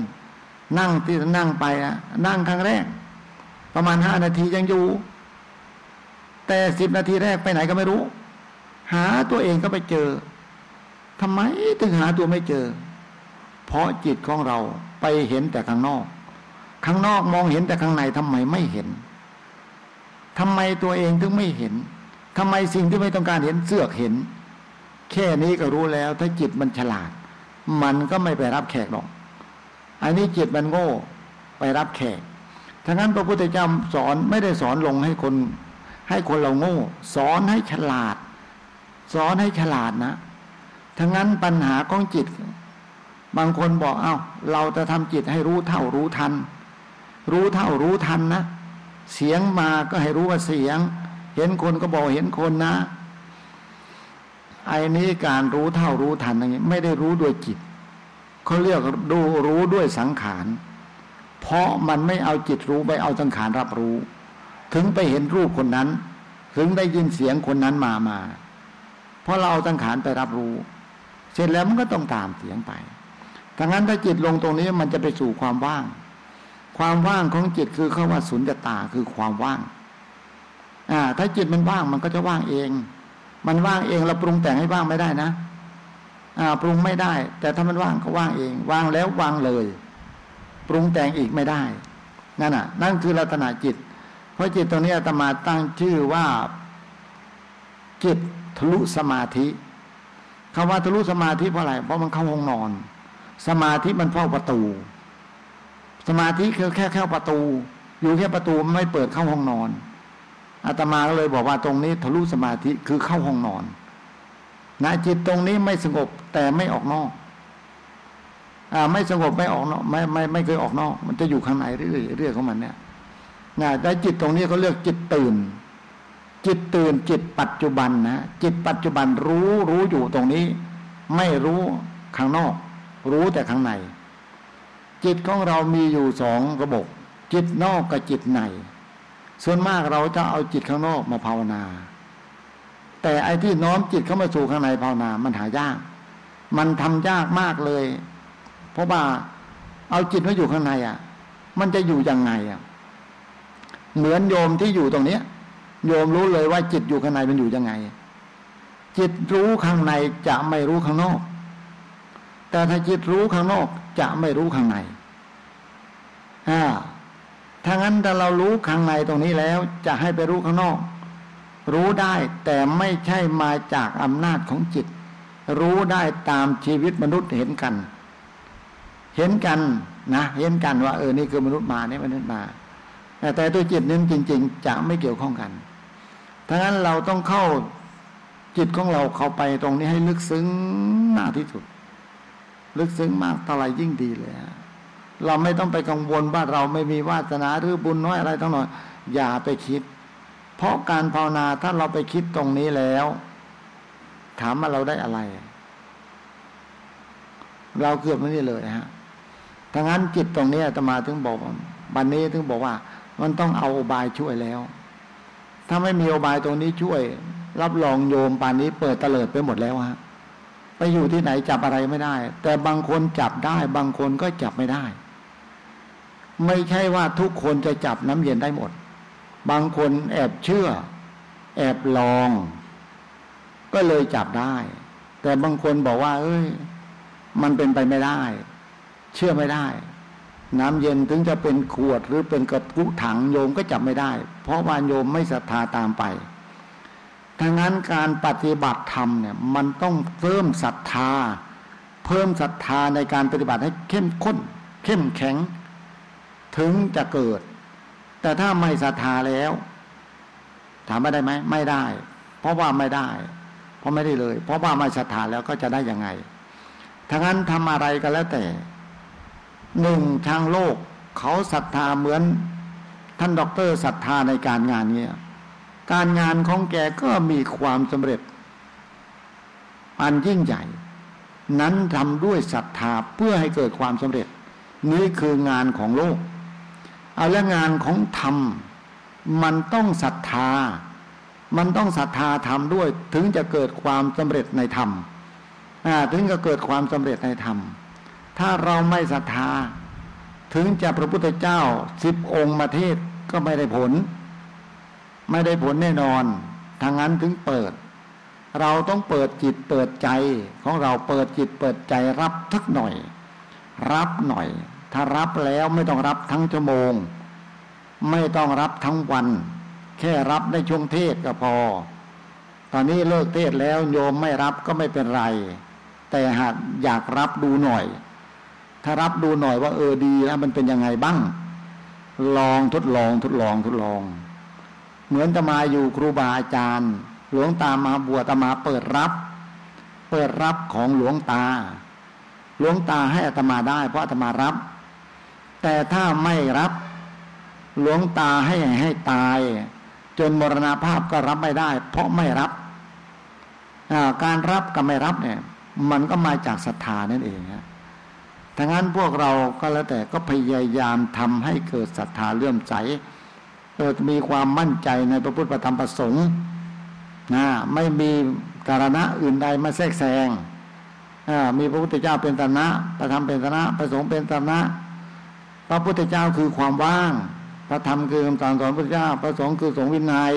นั่งที่นั่งไปอะนั่งครั้งแรก ประมาณห้านาทียังอยู่ แต่สิบนาทีแรกไปไหนก็ไม่รู้ หาตัวเองก็ไปเจอ ทำไมถึงหาตัวไม่เจอ เพราะจิตของเราไปเห็นแต่ข้างนอก ข้างนอกมองเห็นแต่ข้างในทำไมไม่เห็นทำไมตัวเองถึงไม่เห็นทำไมสิ่งที่ไม่ต้องการเห็นเสือกเห็น แค่นี้ก็รู้แล้ว ถ้าจิตมันฉลาด มันก็ไม่ไปรับแขกหรอก อันนี้จิตมันโง่ไปรับแขกทั้งนั้นพระพุทธเจ้าสอนไม่ได้สอนลงให้คน ให้คนเราโง่ สอนให้ฉลาด สอนให้ฉลาดนะ ทั้งนั้นปัญหาของจิต บางคนบอกเอา้า เราจะทำจิตให้รู้เท่ารู้ทัน รู้เท่ารู้ทันนะ เสียงมาก็ให้รู้ว่าเสียง เห็นคนก็บอกเห็นคนนะไอ้นี้การรู้เท่ารู้ทันอย่างนี้ ไม่ได้รู้ด้วยจิตเขาเรียกดูรู้ด้วยสังขาร เพราะมันไม่เอาจิตรู้ไปเอาสังขารรับรู้ ถึงไปเห็นรูปคนนั้น ถึงได้ยินเสียงคนนั้นมามา เพราะเราเอาสังขารไปรับรู้ เสร็จแล้วมันก็ต้องตามเสียงไปถ้างั้นถ้าจิตลงตรงนี้มันจะไปสู่ความว่าง ความว่างของจิตคือเขาว่าสุญญตาคือความว่าง อ่า ถ้าจิตมันว่างมันก็จะว่างเอง มันว่างเองเราปรุงแต่งให้ว่างไม่ได้นะ อ่า ปรุงไม่ได้ แต่ถ้ามันว่างก็ว่างเอง ว่างแล้วว่างเลย ปรุงแต่งอีกไม่ได้ นั่นน่ะ นั่นคือลักษณะจิต เพราะจิตตรงนี้อาตมาตั้งชื่อว่าจิตทะลุสมาธิ คำว่าทะลุสมาธิเพราะอะไร เพราะมันเข้าห้องนอน สมาธิมันเฝ้าประตู สมาธิคือแค่แค่ประตู อยู่แค่ประตูไม่เปิดเข้าห้องนอน อาตมาก็เลยบอกว่าตรงนี้ทะลุสมาธิคือเข้าห้องนอนนะจิตตรงนี้ไม่สงบแต่ไม่ออกนอก อ่า ไม่สงบไม่ออกนอกไม่ไม่ไม่เคยออกนอก มันจะอยู่ข้างในเรื่อยเรื่อยของมันเนี่ยนะแต่จิตตรงนี้เขาเรียกจิตตื่น จิตตื่นจิตปัจจุบันนะจิตปัจจุบันรู้รู้อยู่ตรงนี้ ไม่รู้ข้างนอก รู้แต่ข้างใน จิตของเรามีอยู่สองระบบ จิตนอกกับจิตใน ส่วนมากเราจะเอาจิตข้างนอกมาภาวนา แต่ไอ้ที่น้อมจิตเข้ามาสู่ข้างในภาวนา มันหายาก มันทำยากมากเลย เพราะว่าเอาจิตมาอยู่ข้างในอะ มันจะอยู่ยังไงอะ เหมือนโยมที่อยู่ตรงเนี้ย โยมรู้เลยว่าจิตอยู่ข้างในมันอยู่ยังไง จิตรู้ข้างในจะไม่รู้ข้างนอก แต่ถ้าจิตรู้ข้างนอกจะไม่รู้ข้างในอ่าถ้างั้นถ้าเรารู้ข้างในตรงนี้แล้ว จะให้ไปรู้ข้างนอก รู้ได้แต่ไม่ใช่มาจากอำนาจของจิต รู้ได้ตามชีวิตมนุษย์เห็นกัน เห็นกันนะเห็นกันว่าเออนี่คือมนุษย์มาเนี่ยมนุษย์มาแต่ตัวจิตนั้นจริง ๆ จะไม่เกี่ยวข้องกัน ถ้างั้นเราต้องเข้าจิตของเราเข้าไปตรงนี้ให้ลึกซึ้งมากที่สุด ลึกซึ้งมากเท่าไรยิ่งดีเลยเราไม่ต้องไปกังวลว่าเราไม่มีวาสนาหรือบุญน้อยอะไรทั้งหมดอย่าไปคิด เพราะการภาวนาถ้าเราไปคิดตรงนี้แล้ว ถามว่าเราได้อะไร เราเกือบไม่ได้เลยฮะทั้งนั้นจิตตรงนี้ตมาถึงบอกบันนี้ถึงบอกว่า มันต้องเอาบายช่วยแล้ว ถ้าไม่มีอบายตรงนี้ช่วย รับรองโยมป่านนี้เปิดเตลิดไปหมดแล้วฮะไปอยู่ที่ไหนจับอะไรไม่ได้ แต่บางคนจับได้ บางคนก็จับไม่ได้ ไม่ใช่ว่าทุกคนจะจับน้ำเย็นได้หมด บางคนแอบเชื่อ แอบลอง ก็เลยจับได้ แต่บางคนบอกว่า เอ้ย มันเป็นไปไม่ได้ เชื่อไม่ได้ น้ำเย็นถึงจะเป็นขวดหรือเป็นกระปุกถังโยมก็จับไม่ได้ เพราะว่าโยมไม่ศรัทธาตามไปทังนั้นการปฏิบัติธรรมเนี่ยมันต้องเพิ่มศรัทธา เพิ่มศรัทธาในการปฏิบัติให้เข้มข้น เข้มแข็ง ถึงจะเกิด แต่ถ้าไม่ศรัทธาแล้ว ถามไม่ได้ไหมไม่ได้ เพราะว่าไม่ได้ เพราะไม่ได้เลย เพราะว่าไม่ศรัทธาแล้วก็จะได้ยังไงทั้งนั้นทำอะไรก็แล้วแต่ หนึ่งทางโลก เขาศรัทธาเหมือนท่านด็อกเตอร์ศรัทธาในการงานเนี้การงานของแกก็มีความสำเร็จ อันยิ่งใหญ่ นั้นทำด้วยศรัทธาเพื่อให้เกิดความสำเร็จ นี้คืองานของโลก เอาแล้วงานของธรรม มันต้องศรัทธา มันต้องศรัทธาธรรมด้วย ถึงจะเกิดความสำเร็จในธรรมถึงจะเกิดความสำเร็จในธรรม ถ้าเราไม่ศรัทธา ถึงจะพระพุทธเจ้าสิบองค์มาเทศก็ไม่ได้ผล ไม่ได้ผลแน่นอนทางนั้นถึงเปิด เราต้องเปิดจิตเปิดใจของเราเปิดจิตเปิดใจรับทักหน่อย รับหน่อย ถ้ารับแล้วไม่ต้องรับทั้งชั่วโมง ไม่ต้องรับทั้งวัน แค่รับในช่วงเทศก็พอ ตอนนี้เลิกเทศแล้วโยมไม่รับก็ไม่เป็นไร แต่หากอยากรับดูหน่อย ถ้ารับดูหน่อยว่าเออดีแล้วมันเป็นยังไงบ้าง ลองทดลองทดลองทดลอง เหมือนจะมาอยู่ครูบาอาจารย์ หลวงตามาบวชตมาเปิดรับ เปิดรับของหลวงตา หลวงตาให้อัตมาได้ เพราะอัตมารับ แต่ถ้าไม่รับหลวงตาให้ให้ตาย จนมรณาภาพก็รับไม่ได้ เพราะไม่รับการรับกับไม่รับเนี่ย มันก็มาจากศรัทธานั่นเองฮะ ทั้งนั้นพวกเราก็แล้วแต่ก็พยายามทำให้เกิดศรัทธาเลื่อมใส เกิดมีความมั่นใจในพระพุทธธรรมประสงค์นะไม่มีการณะอื่นใดมาแทรกแซงมีพระพุทธเจ้าเป็นตนะประธรรมเป็นตนะประสงค์เป็นตนะ พระพุทธเจ้าคือความว่าง พระธรรมคือคำสอนสอนพระเจ้า พระสงฆ์คือสงฆ์วินัย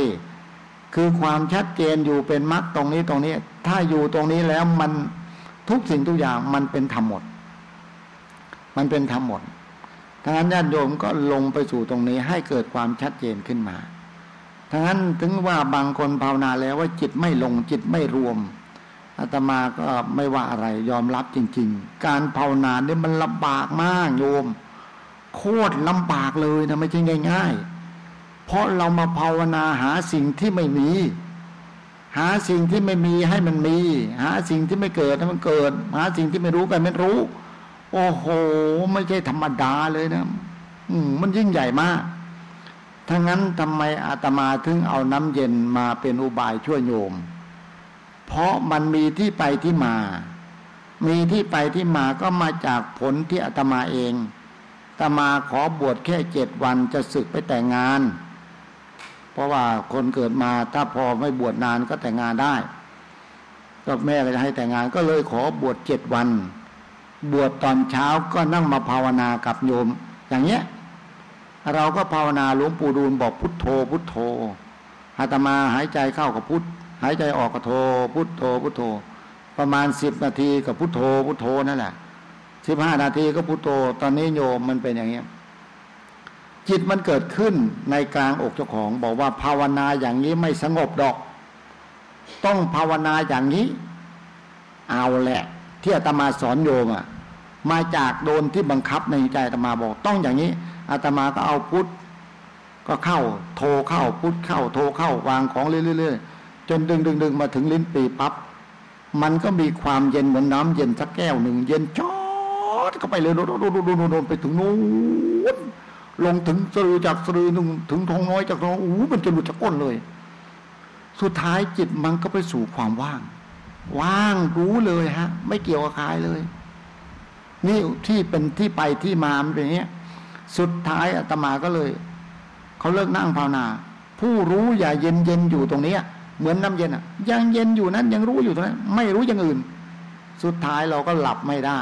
คือความชัดเจนอยู่เป็นมรรคตรงนี้ตรงนี้ ถ้าอยู่ตรงนี้แล้วมันทุกสิ่งทุกอย่างมันเป็นธรรมหมด มันเป็นธรรมหมดทั้งนั้นญาติโยมก็ลงไปสู่ตรงนี้ให้เกิดความชัดเจนขึ้นมาทั้งนั้นถึงว่าบางคนภาวนาแล้วว่าจิตไม่ลงจิตไม่รวมอาตมาก็ไม่ว่าอะไรยอมรับจริง ๆ การภาวนาเนี่ยมันลำบากมากโยม โคตรลำบากเลยนะไม่ใช่ง่าย ๆ เพราะเรามาภาวนาหาสิ่งที่ไม่มี หาสิ่งที่ไม่มีให้มันมี หาสิ่งที่ไม่เกิดให้มันเกิด หาสิ่งที่ไม่รู้ไปไม่รู้ โอ้โห ไม่ใช่ธรรมดาเลยนะอืมันยิ่งใหญ่มากถ้างั้นทำไมอาตมาถึงเอาน้ำเย็นมาเป็นอุบายช่วยโยม เพราะมันมีที่ไปที่มา มีที่ไปที่มาก็มาจากผลที่อาตมาเองอาตมาขอบวชแค่เจ็ดวันจะศึกไปแต่งงาน เพราะว่าคนเกิดมาถ้าพอไม่บวชนานก็แต่งงานได้ก็แม่ก็จะให้แต่งงานก็เลยขอบวชเจ็ดวัน บวชตอนเช้าก็นั่งมาภาวนากับโยม อย่างเงี้ย เราก็ภาวนาหลวงปู่ดูลบอกพุทโธ พุทโธอาตมาหายใจเข้ากับพุทหายใจออกกับโธ พุทโธ พุทโธ ประมาณสิบนาทีกับพุทโธ พุทโธนั่นแหละสิบห้านาทีก็พุทโธ ตอนนี้โยมมันเป็นอย่างเงี้ยจิตมันเกิดขึ้นในกลางอกเจ้าของ บอกว่าภาวนาอย่างนี้ไม่สงบดอก ต้องภาวนาอย่างนี้ เอาแหละ ที่อาตมาสอนโยมอะ มาจากโดนที่บังคับในใจอาตมาบอก ต้องอย่างนี้อาตมาก็เอาพุทธก็เข้าโทรเข้าพุทธเข้าโทรเข้าวางของเรื่อยๆจนดึงดึงดึงมาถึงลิ้นปีปับ๊บมันก็มีความเย็นเหมือนน้าเย็นสักแก้วหนึ่งเย็นจอดก็ไปเลยโดนโดนโดนโดนไปถึงนู้นลงถึงสรือจากสรือนึงถึงทองน้อยจากทองอู้มันจะหลุดจากก้นเลย สุดท้ายจิตมันก็ไปสู่ความว่าง ว่างรู้เลยฮะ ไม่เกี่ยวกับใครเลย นี่ที่เป็นที่ไปที่มามันเป็นอย่างนี้สุดท้ายอาตมาก็เลยเขาเลิกนั่งภาวนา ผู้รู้อย่าเย็นเย็นอยู่ตรงนี้เหมือนน้าเย็นอะ ยังเย็นอยู่นั้นยังรู้อยู่ตรงนั้น ไม่รู้อย่างอื่น สุดท้ายเราก็หลับไม่ได้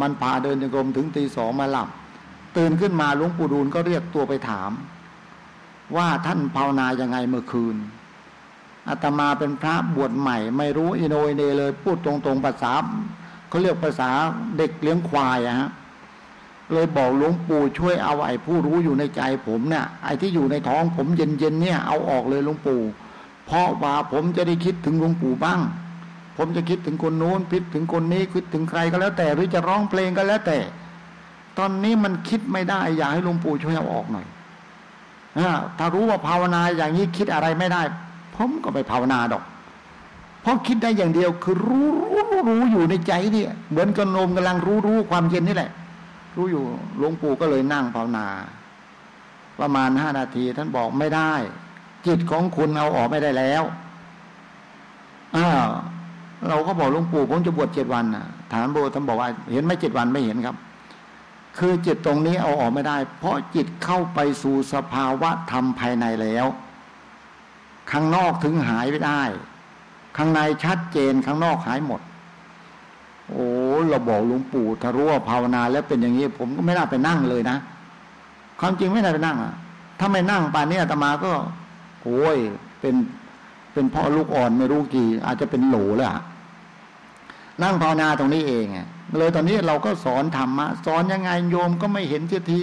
มันพาเดินจงกรมถึงตีสองมาหลับ ตื่นขึ้นมาหลวงปู่ดูลก็เรียกตัวไปถาม ว่าท่านภาวนายังไงเมื่อคืนอาตมาเป็นพระบวชใหม่ ไม่รู้อินโนยเนเลย พูดตรงๆภาษา เขาเรียกภาษาเด็กเลี้ยงควายอะฮะเลยบอกหลวงปู่ช่วยเอาไอ้ผู้รู้อยู่ในใจผมเนี่ยไอ้ที่อยู่ในท้องผมเย็นๆเนี่ยเอาออกเลยหลวงปู่ เพราะว่าผมจะได้คิดถึงหลวงปู่บ้าง ผมจะคิดถึงคนโน้นคิดถึงคนนี้คิดถึงใครก็แล้วแต่หรือจะร้องเพลงก็แล้วแต่ ตอนนี้มันคิดไม่ได้อยากให้หลวงปู่ช่วยเอาออกหน่อยถ้ารู้ว่าภาวนาอย่างนี้คิดอะไรไม่ได้ ผมก็ไปภาวนาดอก เพราะคิดได้อย่างเดียวคือรู้รู้รู้อยู่ในใจเนี่ยเหมือนกับลมกำลังรู้รู้ความเย็นนี่แหละ รู้อยู่หลวงปู่ก็เลยนั่งภาวนา ประมาณห้านาที ท่านบอกไม่ได้ จิตของคุณเอาออกไม่ได้แล้วอ้าวเราก็บอกหลวงปู่ผมจะบวชเจ็ดวันนะถามโบท่านบอกว่า เห็นไหมเจ็ดวันไม่เห็นครับ คือจิตตรงนี้เอาออกไม่ได้ เพราะจิตเข้าไปสู่สภาวะธรรมภายในแล้วข้างนอกถึงหายไม่ได้ ข้างในชัดเจนข้างนอกหายหมด โอ้เราบอกหลวงปู่ถ้ารู้ว่าภาวนาแล้วเป็นอย่างนี้ ผมก็ไม่น่าไปนั่งเลยนะความจริงไม่น่าไปนั่งอะ ถ้าไม่นั่งป่านนี้อาตมาก็โอ้ยเป็นเป็นพ่อลูกอ่อนไม่รู้กี่ อาจจะเป็นโหลแล้ว นั่งภาวนาตรงนี้เองเลยตอนนี้เราก็สอนธรรมะสอนยังไงโยมก็ไม่เห็นทีที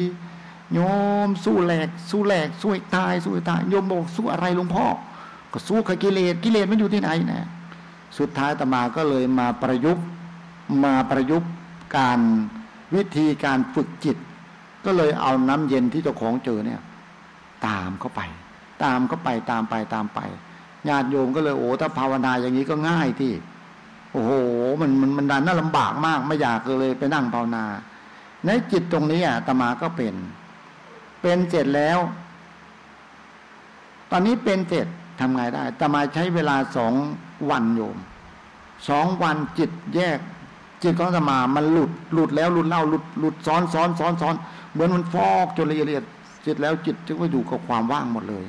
โยมสู้แหลก สู้แหลกสู้ตายสู้ตายโยมบอกสู้อะไรหลวงพ่อ ก็สู้กับกิเลสกิเลสมันอยู่ที่ไหนนะสุดท้ายตมาก็เลยมาประยุกต์มาประยุกต์การวิธีการฝึกจิต ก็เลยเอาน้ำเย็นที่เจ้าของเจอเนี่ย ตามเข้าไป ตามเข้าไปตามไปตามไปญาติโยมก็เลยโอ้ถ้าภาวนาอย่างนี้ก็ง่ายที่ โอ้โห มันมันมันดันน่าลำบากมาก ไม่อยากเลยไปนั่งภาวนา ในจิตตรงนี้อะตมาก็เป็น เป็นเสร็จแล้ว ตอนนี้เป็นเสร็จ ทำไงได้ตมาใช้เวลาสองวันโยมสองวันจิตแยก จิตของสมามันหลุดหลุดแล้วหลุดเล่าหลุดหลุดซ้อนซ้อนซ้อนซ้อนเหมือนมันฟอกจนละเอียดจิตแล้วจิตจึงไปอยู่กับความว่างหมดเลย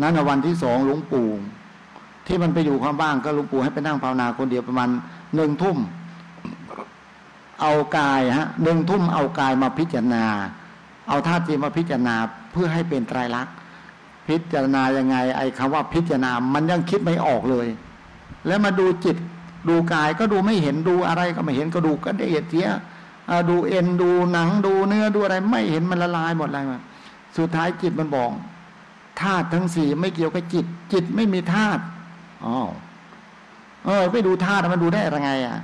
นั้นวันที่สองหลวงปู่ที่มันไปอยู่ความว่างก็หลวงปู่ให้ไปนั่งภาวนาคนเดียวประมาณหนึ่งทุ่มเอากายฮะหนึ่งทุ่มเอากายมาพิจารณา เอาธาตุจีมาพิจารณาเพื่อให้เป็นไตรลักษณ์ พิจารณายังไง ไอ้คำว่าพิจารณา มันยังคิดไม่ออกเลย แล้วมาดูจิตดูกายก็ดูไม่เห็นดูอะไรก็ไม่เห็นก็ดูก็ได้เอียดเสียดูเอ็นดูหนังดูเนื้อดูอะไร ไม่เห็นมันละลายหมดเลยมาสุดท้ายจิตมันบอกธาตุทั้งสี่ไม่เกี่ยวกับจิต จิตไม่มีธาตุอ๋อเออไปดูธาตุมันดูได้อะไรไง อะ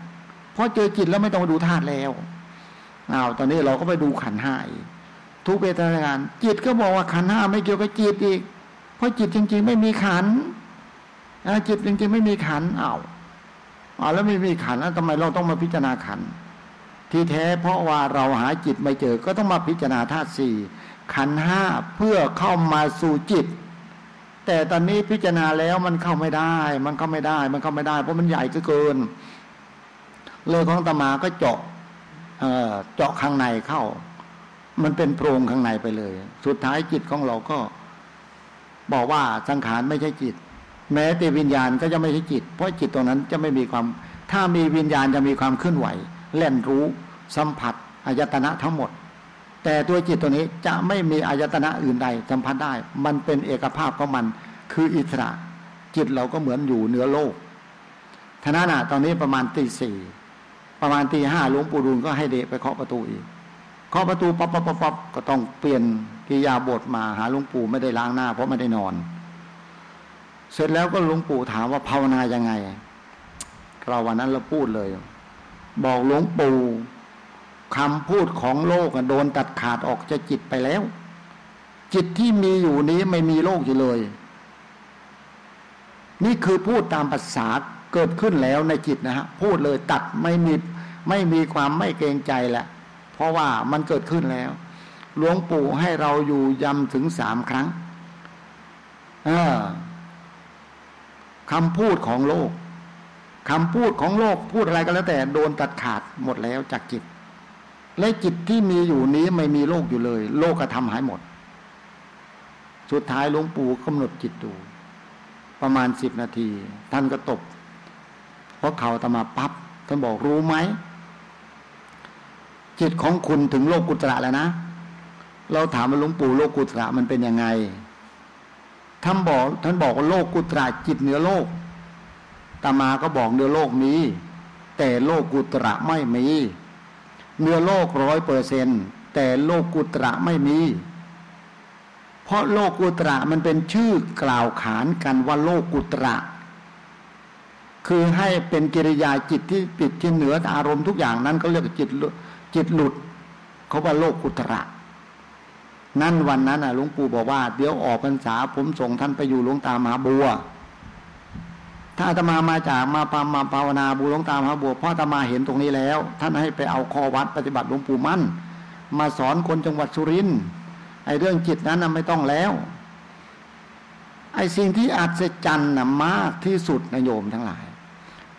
เพราะเจอจิตแล้วไม่ต้องมาดูธาตุแล้วอ้าวตอนนี้เราก็ไปดูขันห้าทุกเวทนาการจิตก็บอกว่าขันห้าไม่เกี่ยวกับจิตอีก เพราะจิตจริง ๆ ไม่มีขันจิตจริง ๆ ไม่มีขันอ้าวอ๋อแล้วไม่มีขันแล้วทำไมเราต้องมาพิจารณาขัน ที่แท้เพราะว่าเราหาจิตไม่เจอ ก็ต้องมาพิจารณาธาตุสี่ขันห้าเพื่อเข้ามาสู่จิต แต่ตอนนี้พิจารณาแล้วมันเข้าไม่ได้ มันเข้าไม่ได้ มันเข้าไม่ได้ เพราะมันใหญ่เกินเลยของตมาก็เจาะเจาะข้างในเข้า มันเป็นโพรงข้างในไปเลย สุดท้ายจิตของเราก็ บอกว่าสังขารไม่ใช่จิต แม้แต่วิญญาณก็จะไม่ใช่จิต เพราะจิตตรงนั้นจะไม่มีความ ถ้ามีวิญญาณจะมีความเคลื่อนไหวเล่นรู้ สัมผัสอายตนะทั้งหมด แต่ตัวจิตตัวนี้จะไม่มีอายตนะอื่นใดสัมผัสได้ มันเป็นเอกภาพของมัน คืออิสระ จิตเราก็เหมือนอยู่เหนือโลกท่านน่ะตอนนี้ประมาณตีสี่ประมาณตีห้าหลวงปู่ดูลก็ให้เด็กไปเคาะประตูอีกเคาะประตูป๊อปป๊อปป๊อปก็ต้องเปลี่ยน อิริยาบถมาหาหลวงปู่ไม่ได้ล้างหน้า เพราะไม่ได้นอน เสร็จแล้วก็หลวงปู่ถามว่าภาวนายังไง เราวันนั้นเราพูดเลย บอกหลวงปู่คำพูดของโลกโดนตัดขาดออกจะจิตไปแล้ว จิตที่มีอยู่นี้ไม่มีโลกอยู่เลย นี่คือพูดตามภาษาเกิดขึ้นแล้วในจิตนะฮะพูดเลยตัดไม่มีไม่มีความไม่เกรงใจแหละเพราะว่ามันเกิดขึ้นแล้ว หลวงปู่ให้เราอยู่ยำถึงสามครั้งคำพูดของโลกคำพูดของโลกพูดอะไรก็แล้วแต่โดนตัดขาดหมดแล้วจากจิต และจิตที่มีอยู่นี้ไม่มีโลกอยู่เลย โลกก็ทำหายหมด สุดท้ายหลวงปู่กำหนดจิตดู ประมาณสิบนาที ท่านก็ตบเพราะเขาตมาปับ๊บท่านบอกรู้ไหมจิตของคุณถึงโลกกุตระแล้วนะ เราถามว่าหลวงปู่โลกกุตระมันเป็นยังไงท่านบอกท่านบอกว่าโลกกุตระจิตเหนือโลกตามาก็บอกเหนือโลกมี แต่โลกกุตระไม่มีเหนือโลกร้อยเปอร์เซนแต่โลกกุตระไม่มี เพราะโลกกุตระมันเป็นชื่อกล่าวขานกันว่าโลกกุตระ คือให้เป็นกิริยาจิตที่ปิดที่เหนืออารมณ์ทุกอย่างนั้นก็เรียกจิตจิตหลุดเขาว่าโลกกุตระ นั่นวันนั้นอะหลวงปู่บอกว่า เดี๋ยวออกพรรษาผมส่งท่านไปอยู่หลวงตามหาบัว ถ้าอาตมามาจากมาปามาภาวนาบูหลวงตามหาบัวพ่ออาตมาเห็นตรงนี้แล้ว ท่านให้ไปเอาคอวัดปฏิบัติหลวงปู่มั่น มาสอนคนจังหวัดสุรินทร์ไอ้เรื่องจิตนั้นไม่ต้องแล้ว ไอ้สิ่งที่อัศจรรย์นะมากที่สุดนะโยมทั้งหลาย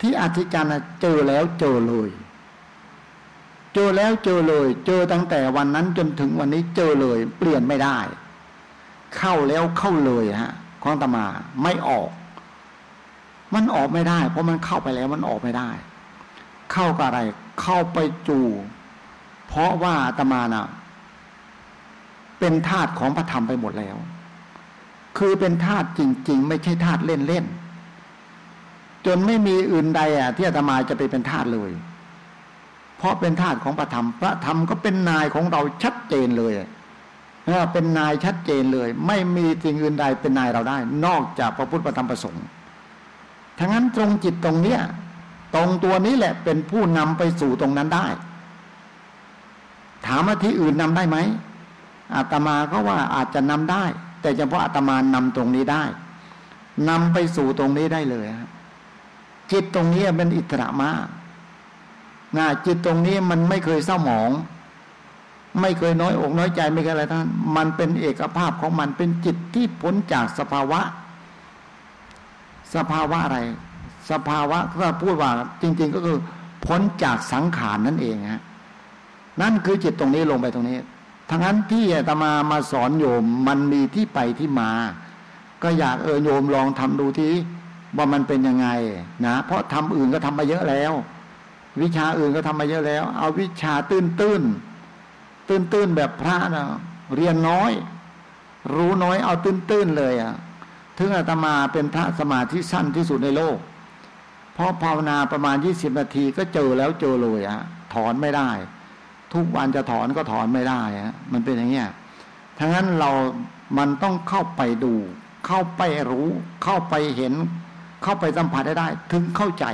ที่อัศจรรย์เจอแล้วเจอเลย เจอแล้วเจอเลย เจอตั้งแต่วันนั้นจนถึงวันนี้เจอเลย เปลี่ยนไม่ได้ เข้าแล้วเข้าเลยฮะของตมาไม่ออก มันออกไม่ได้ เพราะมันเข้าไปแล้วมันออกไม่ได้ เข้ากับอะไร เข้าไปจู เพราะว่าอาตมานะ่ะ เป็นธาตุของพระธรรมไปหมดแล้ว คือเป็นธาตุจริง ๆ ไม่ใช่ธาตุเล่นๆจนไม่มีอื่นใดอะที่อาตมาจะไปเป็นธาตุเลย เพราะเป็นธาตุของพระธรรม พระธรรมก็เป็นนายของเราชัดเจนเลยเป็นนายชัดเจนเลย ไม่มีสิ่งอื่นใดเป็นนายเราได้ นอกจากพระพุทธธรรมประสงค์ทั้งนั้นตรงจิตตรงเนี้ย ตรงตัวนี้แหละเป็นผู้นำไปสู่ตรงนั้นได้ ถามว่าที่อื่นนำได้ไหมอาตมาก็ว่าอาจจะนำได้ แต่เฉพาะอาตมานำตรงนี้ได้นำไปสู่ตรงนี้ได้เลยจิตตรงนี้เป็นอิสระมาก นะจิตตรงนี้มันไม่เคยเศร้าหมอง ไม่เคยน้อยอกน้อยใจไม่เคยอะไรท่านมันเป็นเอกภาพของมันเป็นจิตที่พ้นจากสภาวะ สภาวะอะไร สภาวะถ้าพูดว่าจริง ๆ ก็คือพ้นจากสังขารนั่นเองฮะนั่นคือจิตตรงนี้ลงไปตรงนี้ทั้งนั้นที่อาตมามาสอนโยมมันมีที่ไปที่มา ก็อยากเออโยมลองทำดูที่ว่ามันเป็นยังไงนะเพราะทำอื่นก็ทำมาเยอะแล้ว วิชาอื่นก็ทำมาเยอะแล้ว เอาวิชาตื้นตื้นตื้นตื้นแบบพระนะเรียนน้อย รู้น้อยเอาตื้นตื้นเลยอะถึงอาตมาเป็นพระสมาธิสั้นที่สุดในโลก เพราะภาวนาประมาณยี่สิบนาทีก็เจอแล้วเจอเลยอะถอนไม่ได้ ทุกวันจะถอนก็ถอนไม่ได้ฮะมันเป็นอย่างเงี้ยทั้งนั้นเรามันต้องเข้าไปดู เข้าไปรู้ เข้าไปเห็น เข้าไปสัมผัสได้ ถึงเข้าใจ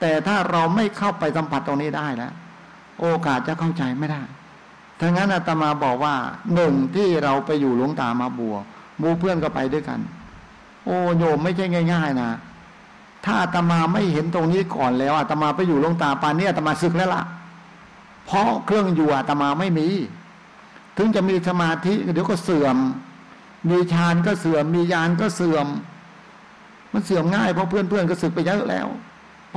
แต่ถ้าเราไม่เข้าไปสัมผัสตรงนี้ได้แล้วโอกาสจะเข้าใจไม่ได้ทั้งนั้นอาตมาบอกว่าหนึ่งที่เราไปอยู่หลวงตามาบัวมูเพื่อนก็ไปด้วยกัน โอ้โยมไม่ใช่ง่าย ๆ นะ ถ้าอาตมาไม่เห็นตรงนี้ก่อนแล้วอาตมาไปอยู่หลวงตาปานนี้อาตมาศึกแล้วล่ะ เพราะเครื่องอยู่อาตมาไม่มี ถึงจะมีสมาธิเดี๋ยวก็เสื่อม มีฌานก็เสื่อม มีญาณก็เสื่อม มันเสื่อมง่ายเพราะเพื่อนๆก็สึกไปเยอะแล้ว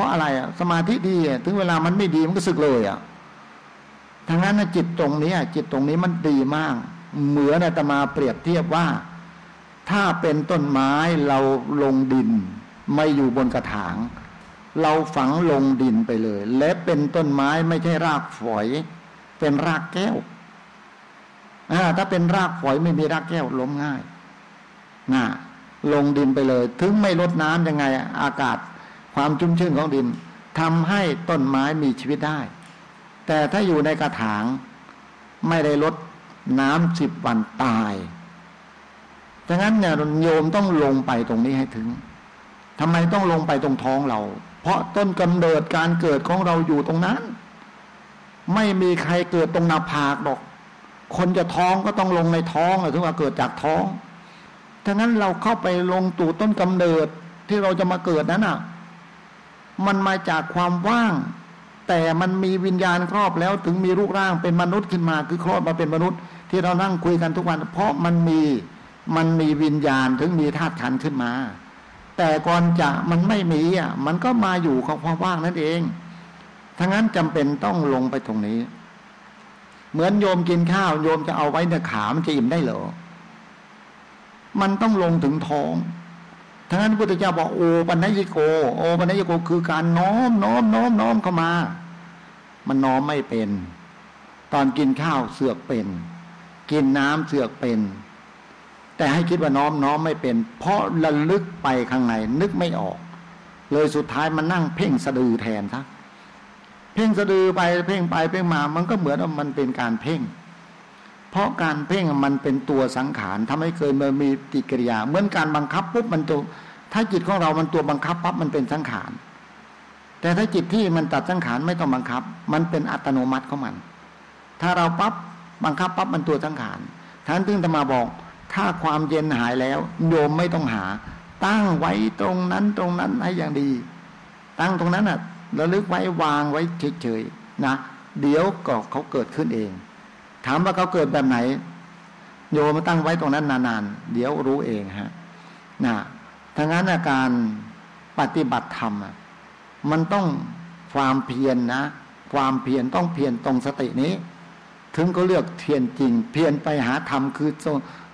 ราะอะไรอะ สมาธิดีถึงเวลามันไม่ดีมันก็สึกเลยอะทั้งนั้นจิตตรงนี้จิตตรงนี้มันดีมาก เหมือนอาตมาเปรียบเทียบว่า ถ้าเป็นต้นไม้เราลงดิน ไม่อยู่บนกระถาง เราฝังลงดินไปเลย และเป็นต้นไม้ไม่ใช่รากฝอย เป็นรากแก้วถ้าเป็นรากฝอยไม่มีรากแก้วล้มง่ายนะลงดินไปเลย ถึงไม่ลดน้ำยังไง อากาศ ความชุ่มชื้นของดินทำให้ต้นไม้มีชีวิตได้ แต่ถ้าอยู่ในกระถาง ไม่ได้ลดน้ำสิบวันตายดังนั้นเนี่ยโยมต้องลงไปตรงนี้ให้ถึงทำไมต้องลงไปตรงท้องเรา เพราะต้นกำเนิดการเกิดของเราอยู่ตรงนั้น ไม่มีใครเกิดตรงหน้าผากหรอก คนจะท้องก็ต้องลงในท้องถึงว่าเกิดจากท้องถ้างั้นเราเข้าไปลงตู่ต้นกำเนิดที่เราจะมาเกิดนั้นอะ มันมาจากความว่าง แต่มันมีวิญญาณครอบแล้วถึงมีรูปร่างเป็นมนุษย์ขึ้นมา คือครอบมาเป็นมนุษย์ ที่เรานั่งคุยกันทุกวัน เพราะมันมีมันมีวิญญาณถึงมีธาตุขันขึ้นมา แต่ก่อนจะมันไม่มีอะมันก็มาอยู่ของความว่างนั่นเองทั้งนั้นจำเป็นต้องลงไปตรงนี้ เหมือนโยมกินข้าว โยมจะเอาไว้ในขามันจะอิ่มได้เหรอมันต้องลงถึงท้อง ทั้งนั้นพระพุทธเจ้าบอกโอปัญญิโก โอปัญญิโกคือการน้อมน้อมน้อมน้อมเข้ามา มันน้อมไม่เป็น ตอนกินข้าวเสือกเป็น กินน้ำเสือกเป็น แต่ให้คิดว่าน้อมน้อมไม่เป็น เพราะระลึกไปข้างในนึกไม่ออก เลยสุดท้ายมันนั่งเพ่งสะดือแทนทักเพ่งสะดือไปเพ่งไปเพ่งมา มันก็เหมือนว่ามันเป็นการเพ่ง เพราะการเพ่งมันเป็นตัวสังขารทำให้เคยมามีติกิริยา เหมือนการบังคับปุ๊บมันตัวถ้าจิตของเรามันตัวบังคับปั๊บมันเป็นสังขาร แต่ถ้าจิตที่มันตัดสังขารไม่ต้องบังคับ มันเป็นอัตโนมัติของมัน ถ้าเราปั๊บบังคับปั๊บมันตัวสังขารท่านถึงจะมาบอก ถ้าความเย็นหายแล้ว โยมไม่ต้องหา ตั้งไว้ตรงนั้นตรงนั้นให้อย่างดี ตั้งตรงนั้นอะระลึกไว้วางไว้เฉยๆนะ เดี๋ยวก็เขาเกิดขึ้นเอง ถามว่าเขาเกิดแบบไหน โยมาตั้งไว้ตรงนั้นนานๆ เดี๋ยวรู้เองฮะนะทั้งนั้นอาการปฏิบัติธรรมมันต้องความเพียรนนะ ความเพียรต้องเพียรตรงสตินี้ ถึงก็เลือกเทียนจริง เพียรไปหาธรรมคือ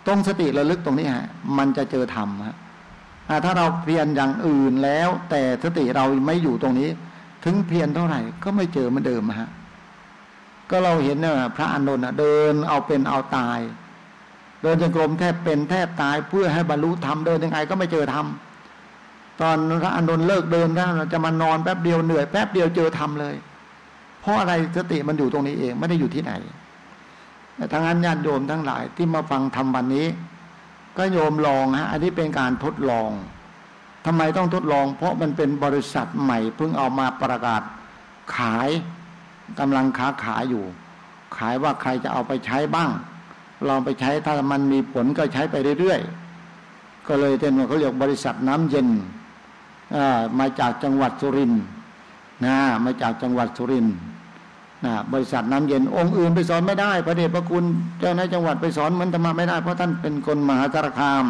ตรงสติระลึกตรงนี้ฮะ มันจะเจอธรรมฮะถ้าเราเพียรอย่างอื่นแล้ว แต่สติเราไม่อยู่ตรงนี้ ถึงเพียรเท่าไหร่ก็ไม่เจอเหมือนเดิมฮะ ก็เราเห็นเนี่ยพระอานนท์เดินเอาเป็นเอาตาย เดินจงกรมแทบเป็นแทบตายเพื่อให้บรรลุธรรมเดินยังไงก็ไม่เจอธรรมตอนพระอานนท์เลิกเดินแล้วจะมานอนแป๊บเดียวเหนื่อยแป๊บเดียวเจอธรรมเลย เพราะอะไรสติมันอยู่ตรงนี้เองไม่ได้อยู่ที่ไหนทั้งนั้นญาติโยมทั้งหลายที่มาฟังธรรมวันนี้ ก็โยมลองฮะอันนี้เป็นการทดลองทำไมต้องทดลอง เพราะมันเป็นบริษัทใหม่เพิ่งเอามาประกาศขาย กำลังค้าขายอยู่ ขายว่าใครจะเอาไปใช้บ้าง ลองไปใช้ถ้ามันมีผลก็ใช้ไปเรื่อยๆ ก็เลยเป็นว่าเขาเรียกบริษัทน้ำเย็นมาจากจังหวัดสุรินทร์นะมาจากจังหวัดสุรินทร์นะบริษัทน้ำเย็นองค์อื่นไปสอนไม่ได้พระเดชพระคุณเจ้าหน้าจังหวัดไปสอนเหมือนธรรมะไม่ได้ เพราะท่านเป็นคนมหาสารคาม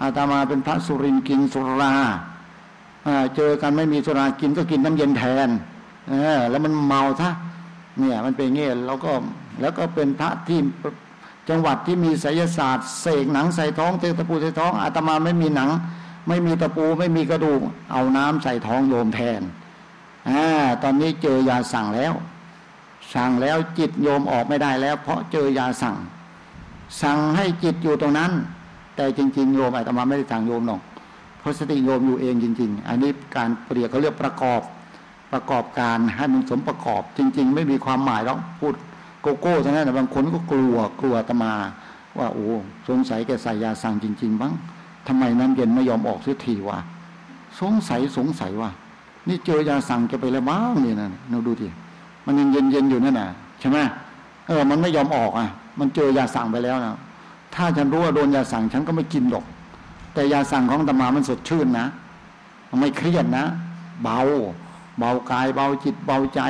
อาตมาเป็นพระสุรินกินสุราเจอกันไม่มีสุรากินก็กินน้ำเย็นแทน แล้วมันเมาซะเนี่ย มันเป็นเงี้ยแล้วก็แล้วก็เป็นพระที่จังหวัดที่มีไสยศาสตร์เสกหนังใส่ท้องเจอตะปูใส่ท้องอาตมาไม่มีหนัง ไม่มีตะปูไม่มีกระดูก เอาน้ำใส่ท้องโยมแทนอ่าตอนนี้เจอยาสั่งแล้ว สั่งแล้วจิตโยมออกไม่ได้แล้ว เพราะเจอยาสั่ง สั่งให้จิตอยู่ตรงนั้น แต่จริง ๆ โยมอาตมาไม่ได้สั่งโยมหรอกเพราะสติโยมอยู่เองจริง ๆ อันนี้การเปรียบเขาเรียกประกอบ ประกอบการให้มันสมประกอบ จริง ๆ ไม่มีความหมายหรอกพูดโกโก้ทั้งนั้นแต่บางคนก็กลัวกลัวตมา ว่าโอ้สงสัยแกใส่ยาสั่งจริงๆบ้างทำไมน้ำเย็นไม่ยอมออกสักทีวะสงสัยสงสัยว่านี่เจอยาสั่งจะไปแล้วบ้างเนี่ยนะเราดูดิมันยังเย็นเย็นอยู่นั่นน่ะใช่ไหมเออ มันไม่ยอมออกอะ มันเจอยาสั่งไปแล้วนะถ้าฉันรู้ว่าโดนยาสั่งฉันก็ไม่กินหรอก แต่ยาสั่งของตมามันสดชื่นนะมันไม่เครียดนะ เบา เบากายเบาจิตเบาใจ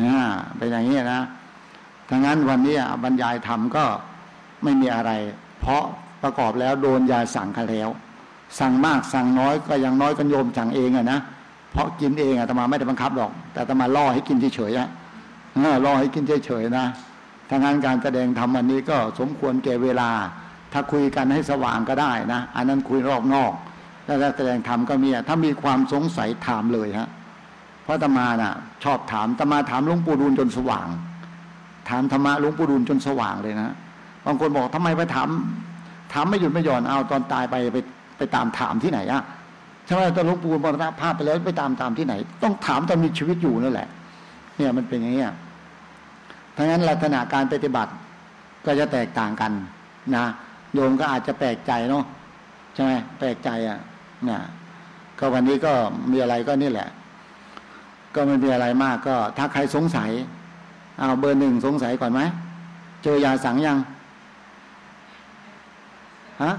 นะเป็นอย่างนี้นะทั้งนั้นวันนี้บรรยายธรรมก็ไม่มีอะไร เพราะประกอบแล้วโดนยาสั่งกันแล้ว สั่งมากสั่งน้อยก็ยังน้อยกันโยมสั่งเองอะนะเพราะกินเองอะตมาไม่ได้บังคับหรอก แต่ตมาล่อให้กินเฉยๆอะล่อให้กินเฉยๆนะทางงานการแสดงธรรมอันนี้ก็สมควรแก่เวลา ถ้าคุยกันให้สว่างก็ได้นะ อันนั้นคุยรอบนอกถ้าแสดงธรรมก็มีถ้ามีความสงสัยถามเลยฮะ เพราะตมาน่ะ ชอบถามตมาถามหลวงปู่ดูลจนสว่าง ถามธรรมะหลวงปู่ดูลจนสว่างเลยนะบางคนบอกทำไมไปถามถามไม่หยุดไม่หย่อนเอาตอนตายไปไปไปตามถามที่ไหนอะใช่ไหมตอนหลวงปู่มรณภาพไปแล้วไปตามตามที่ไหน ต้องถามตอนมีชีวิตอยู่นั่นแหละ เนี่ยมันเป็นอย่างนี้ทั้งนั้นลักษณะการปฏิบัติก็จะแตกต่างกันนะโยมก็อาจจะแปลกใจเนาะใช่ไหมแปลกใจอะนะก็วันนี้ก็มีอะไรก็นี่แหละ ก็ไม่มีอะไรมากก็ ถ้าใครสงสัยเอาเบอร์หนึ่งสงสัยก่อนไหมเจอยาสังยังฮะ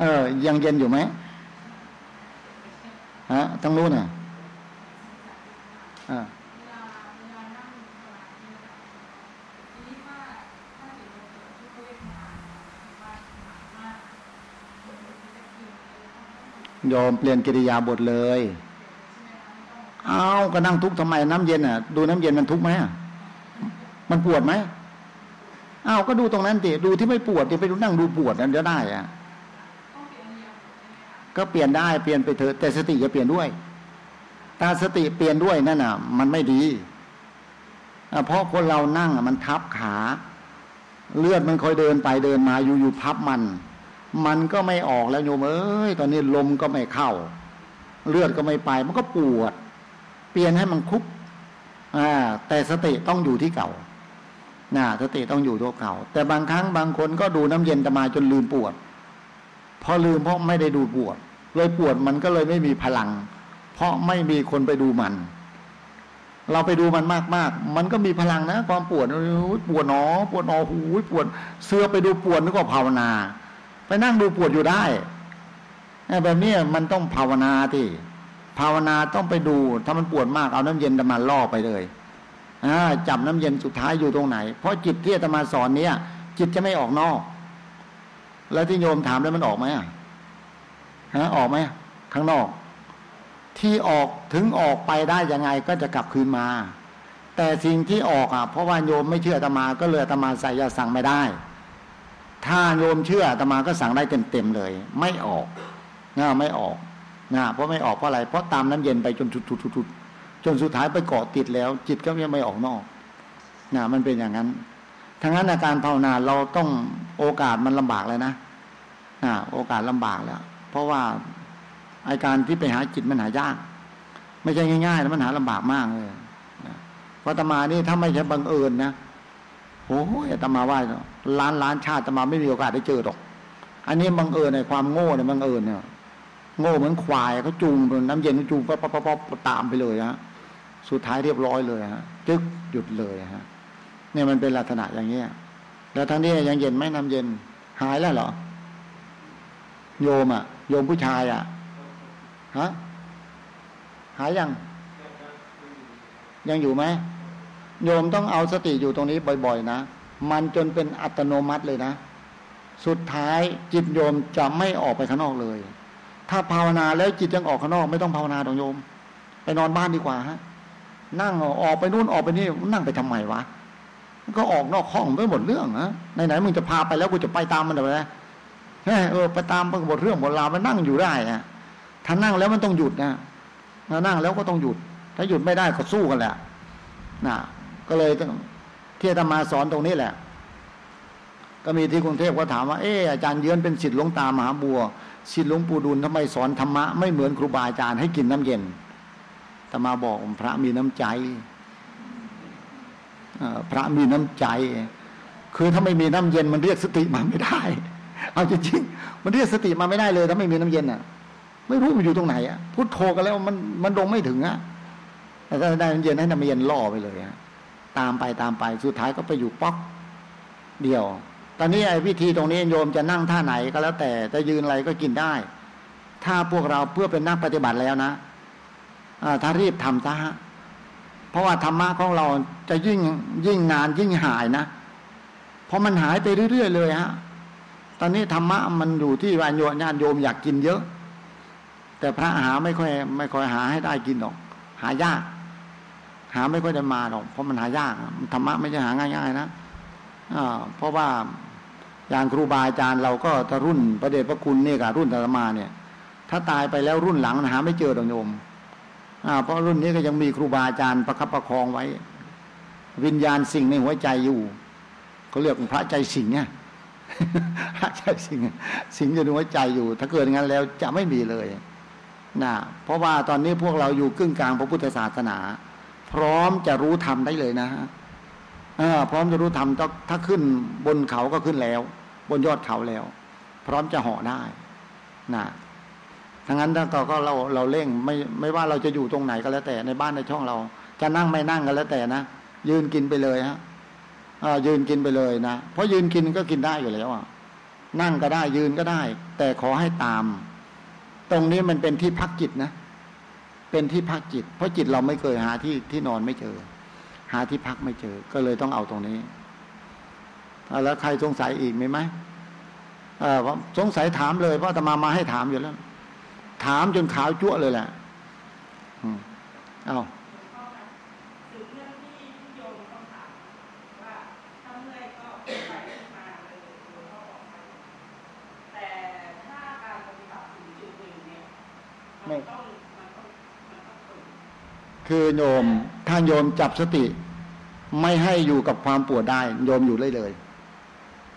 เออ ยังเย็นอยู่ไหมฮะต้องรู้น่ะอ่าโยมเปลี่ยนกิริยาบทเลย เอาก็นั่งทุกข์ทำไม น้ำเย็นอะ ดูน้ำเย็นมันทุกข์ไหมมันปวดไหมอ้าวก็ดูตรงนั้นดิดูที่ไม่ปวดดิไปดูนั่งดูปวดนั่นจะได้อะก็เปลี่ยนได้เปลี่ยนไปเถอะแต่สติจะเปลี่ยนด้วยตาสติเปลี่ยนด้วยนั่นอะ มันไม่ดีเพราะคนเรานั่งมันทับขา เลือดมันคอยเดินไปเดินมาอยู่อยู่พับมัน มันก็ไม่ออกแล้วโยมเอ้ยตอนนี้ลมก็ไม่เข้า เลือดก็ไม่ไป มันก็ปวด เปลี่ยนให้มันคุบแต่สติต้องอยู่ที่เก่าน่ะสติต้องอยู่ตัวเก่า แต่บางครั้งบางคนก็ดูน้ำเย็นจะมาจนลืมปวด พอลืมเพราะไม่ได้ดูปวด เลยปวดมันก็เลยไม่มีพลัง เพราะไม่มีคนไปดูมัน เราไปดูมันมากๆมันก็มีพลังนะ ความปวดปวดหนอ ปวดหนอหูปวด เสื้อไปดูปวดนึกว่าภาวนา ไปนั่งดูปวดอยู่ได้แบบนี้มันต้องภาวนาที่ ภาวนาต้องไปดู ถ้ามันปวดมากเอาน้ำเย็นตมาล่อไปเลยจับน้ำเย็นสุดท้ายอยู่ตรงไหน เพราะจิตที่ตมาสอนเนี้ยจิตจะไม่ออกนอก แล้วที่โยมถามแล้วมันออกไหมฮะออกไหมข้างนอก ที่ออกถึงออกไปได้ยังไงก็จะกลับคืนมา แต่สิ่งที่ออกอะเพราะว่าโยมไม่เชื่อตมาก็เลยตมาใส่ยาสั่งไม่ได้ ถ้าโยมเชื่อตมาก็สั่งได้เต็มๆเลย ไม่ออกนะไม่ออก นะเพราะไม่ออกเพราะอะไร เพราะตามน้ำเย็นไปจนทุดๆจนสุดท้ายไปเกาะติดแล้ว จิตก็ยังไม่ออกนอกนะมันเป็นอย่างนั้นทั้งนั้นอาการภาวนาเราต้องโอกาสมันลำบากเลยนะนะโอกาสลำบากแล้ว เพราะว่าอาการที่ไปหาจิตมันหายาก ไม่ใช่ง่ายๆแล้วมันหาลำบากมากเลยพระตมานี่ถ้าไม่ใช่บังเอิญนะโอ้ยตมาว่าล้านล้านชาติตมาไม่มีโอกาสได้เจอหรอก อันนี้บังเอิญในความโง่เนี่ยบังเอิญเนี่ย โง่เหมือนควายเขาจูงน้ำเย็นจูงปั๊บปั๊บปั๊บตามไปเลยฮะสุดท้ายเรียบร้อยเลยฮะจึ๊กหยุดเลยฮะเนี่ยมันเป็นลักษณะอย่างเงี้ยแล้วทั้งนี้ยังเย็นไหมน้ำเย็นหายแล้วเหรอ โยมอะ โยมผู้ชายอะฮะหายยัง ยังอยู่ไหมโยมต้องเอาสติอยู่ตรงนี้บ่อย ๆ นะมันจนเป็นอัตโนมัติเลยนะ สุดท้ายจิตโยมจะไม่ออกไปข้างนอกเลย ถ้าภาวนาแล้วจิตยังออกข้างนอก ไม่ต้องภาวนาตรงโยม ไปนอนบ้านดีกว่าฮะ นั่งออกไปนู่นออกไปนี่นั่งไปทำไมวะก็ออกนอกห้องไปหมดเรื่องนะไหนๆมึงจะพาไปแล้วกูจะไปตามมันเลยเออไปตามหมดเรื่องหมดราวมันนั่งอยู่ได้อะถ้านั่งแล้วมันต้องหยุดนะนั่งแล้วก็ต้องหยุด ถ้าหยุดไม่ได้ก็สู้กันแหละนะก็เลยที่อาตมาสอนตรงนี้แหละ ก็มีที่กรุงเทพก็ถามว่าเอออาจารย์เยือนเป็นศิษย์หลวงตามหาบัว ศิษย์หลวงปู่ดุลทำไมสอนธรรมะไม่เหมือนครูบาอาจารย์ให้กินน้ำเย็นตมาบอกพระมีน้ำใจพระมีน้ำใจ คือถ้าไม่มีน้ำเย็นมันเรียกสติมาไม่ได้ เอาจริงๆมันเรียกสติมาไม่ได้เลย ถ้าไม่มีน้ำเย็นอะ ไม่รู้มันอยู่ตรงไหนอะพุทโธกันแล้วมันมันลงไม่ถึงอะแต่ถ้าได้น้ำเย็นให้น้ำเย็นล่อไปเลยอะตามไปตามไปสุดท้ายก็ไปอยู่ป๊อกเดียว ตอนนี้ไอ้วิธีตรงนี้โยมจะนั่งท่าไหนก็แล้วแต่จะยืนอะไรก็กินได้ ถ้าพวกเราเพื่อเป็นนักปฏิบัติแล้วนะถ้ารีบทำซะเพราะว่าธรรมะของเราจะยิ่งยิ่งนานยิ่งหายนะราะมันหายไปเรื่อยๆเลยฮะตอนนี้ธรรมะมันอยู่ที่วานโยญาติโยมอยากกินเยอะ แต่พระหาไม่ค่อยไม่ค่อยหาให้ได้กินหรอก หายาก หาไม่ค่อยได้มาหรอกเพราะมันหายากธรรมะไม่ใช่หาง่ายๆนะ เพราะว่าอย่างครูบาอาจารย์เราก็จะรุ่นประเดชพระคุณเนี่ยกับรุ่นธรรมาเนี่ย ถ้าตายไปแล้วรุ่นหลังหาไม่เจอดอกโยมเพราะรุ่นนี้ก็ยังมีครูบาอาจารย์ประคับประคองไว้ วิญญาณสิ่งในหัวใจอยู่เขาเรียกพระใจสิงเนี่ยพระใจสิงสิงอยู่ในหัวใจอยู่ ถ้าเกิดงั้นแล้วจะไม่มีเลยนะเพราะว่าตอนนี้พวกเราอยู่กึ่งกลางพระพุทธศาสนา พร้อมจะรู้ธรรมได้เลยนะฮะ พร้อมจะรู้ธรรมถ้าขึ้นบนเขาก็ขึ้นแล้ว บนยอดเขาแล้ว พร้อมจะเหาะได้นะทั้งนั้นถ้าก็เราเราเร่งไม่ไม่ว่าเราจะอยู่ตรงไหนก็แล้วแต่ในบ้านในช่องเรา จะนั่งไม่นั่งก็แล้วแต่นะยืนกินไปเลยฮะยืนกินไปเลยนะเพราะยืนกินก็กินได้อยู่แล้วอะนั่งก็ได้ยืนก็ได้ แต่ขอให้ตาม ตรงนี้มันเป็นที่พักจิตนะเป็นที่พักจิต เพราะจิตเราไม่เคยหาที่ที่นอนไม่เจอ หาที่พักไม่เจอ ก็เลยต้องเอาตรงนี้แล้วใครสงสัยอีกไหมไหมเออสงสัยถามเลยเพราะตมามาให้ถามอยู่แล้ว ถามจนขาวจั่วเลยแหละอืมเอาไม่คือโยมถ้าโยมจับสติ ไม่ให้อยู่กับความปวดได้ โยมอยู่เลยเลย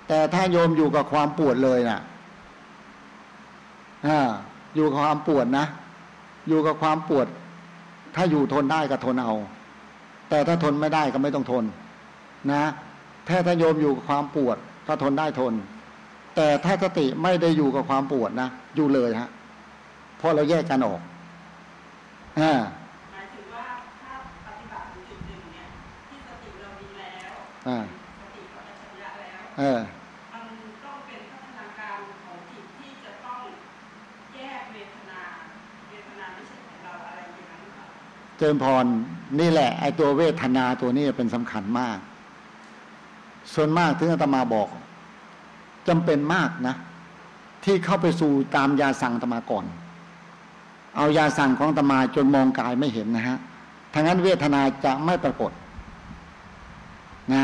แต่ถ้าโยมอยู่กับความปวดเลยนะ่ะอยู่กับความปวดนะ อยู่กับความปวด ถ้าอยู่ทนได้ก็ทนเอา แต่ถ้าทนไม่ได้ก็ไม่ต้องทน นะแท้ถ้าโยมอยู่กับความปวด ถ้าทนได้ทน แต่ถ้าสติไม่ได้อยู่กับความปวดนะอยู่เลยฮะเพราะเราแยกกันออกอ่าหมายถึงว่าถ้าปฏิบัติจุดหนึ่งเนี่ยที่สติเราดีแล้ว อ่าสติเราอัจฉริยะแล้วเออมันต้องเป็นพัฒนาการของจิตที่จะต้องแยกเวทนา เวทนาไม่ใช่ของเราอะไรอย่างนั้นค่ะเจริญพรนี่แหละ ไอ้ตัวเวทนาตัวนี้เป็นสำคัญมาก ส่วนมากถึงอาตมาบอกจำเป็นมากนะ ที่เข้าไปสู่ตามยาสั่งอาตมาก่อน เอายาสั่งของตมาจนมองกายไม่เห็นนะฮะทางนั้นเวทนาจะไม่ปรากฏ นะ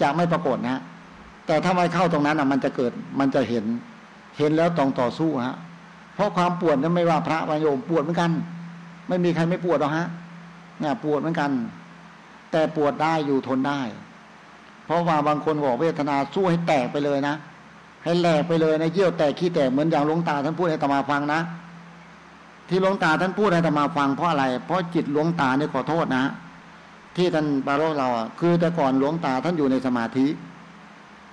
จะไม่ปรากฏนะ แต่ถ้าไม่เข้าตรงนั้นอะ มันจะเกิดมันจะเห็น เห็นแล้วต้องต่อสู้ฮะ เพราะความปวดนั้นไม่ว่าพระวายโยมปวดเหมือนกัน ไม่มีใครไม่ปวดหรอกฮะเนี่ยปวดเหมือนกัน แต่ปวดได้อยู่ทนได้ เพราะว่าบางคนบอกเวทนาสู้ให้แตกไปเลยนะให้แหลกไปเลยนะเยี่ยวแตกขี้แตกเหมือนอย่างหลวงตาท่านพูดให้ตมาฟังนะที่หลวงตาท่านพูดให้ธรรมาฟังเพราะอะไร เพราะจิตหลวงตาเนี่ยขอโทษนะ ที่ท่านบาโรเราอะคือแต่ก่อนหลวงตาท่านอยู่ในสมาธิ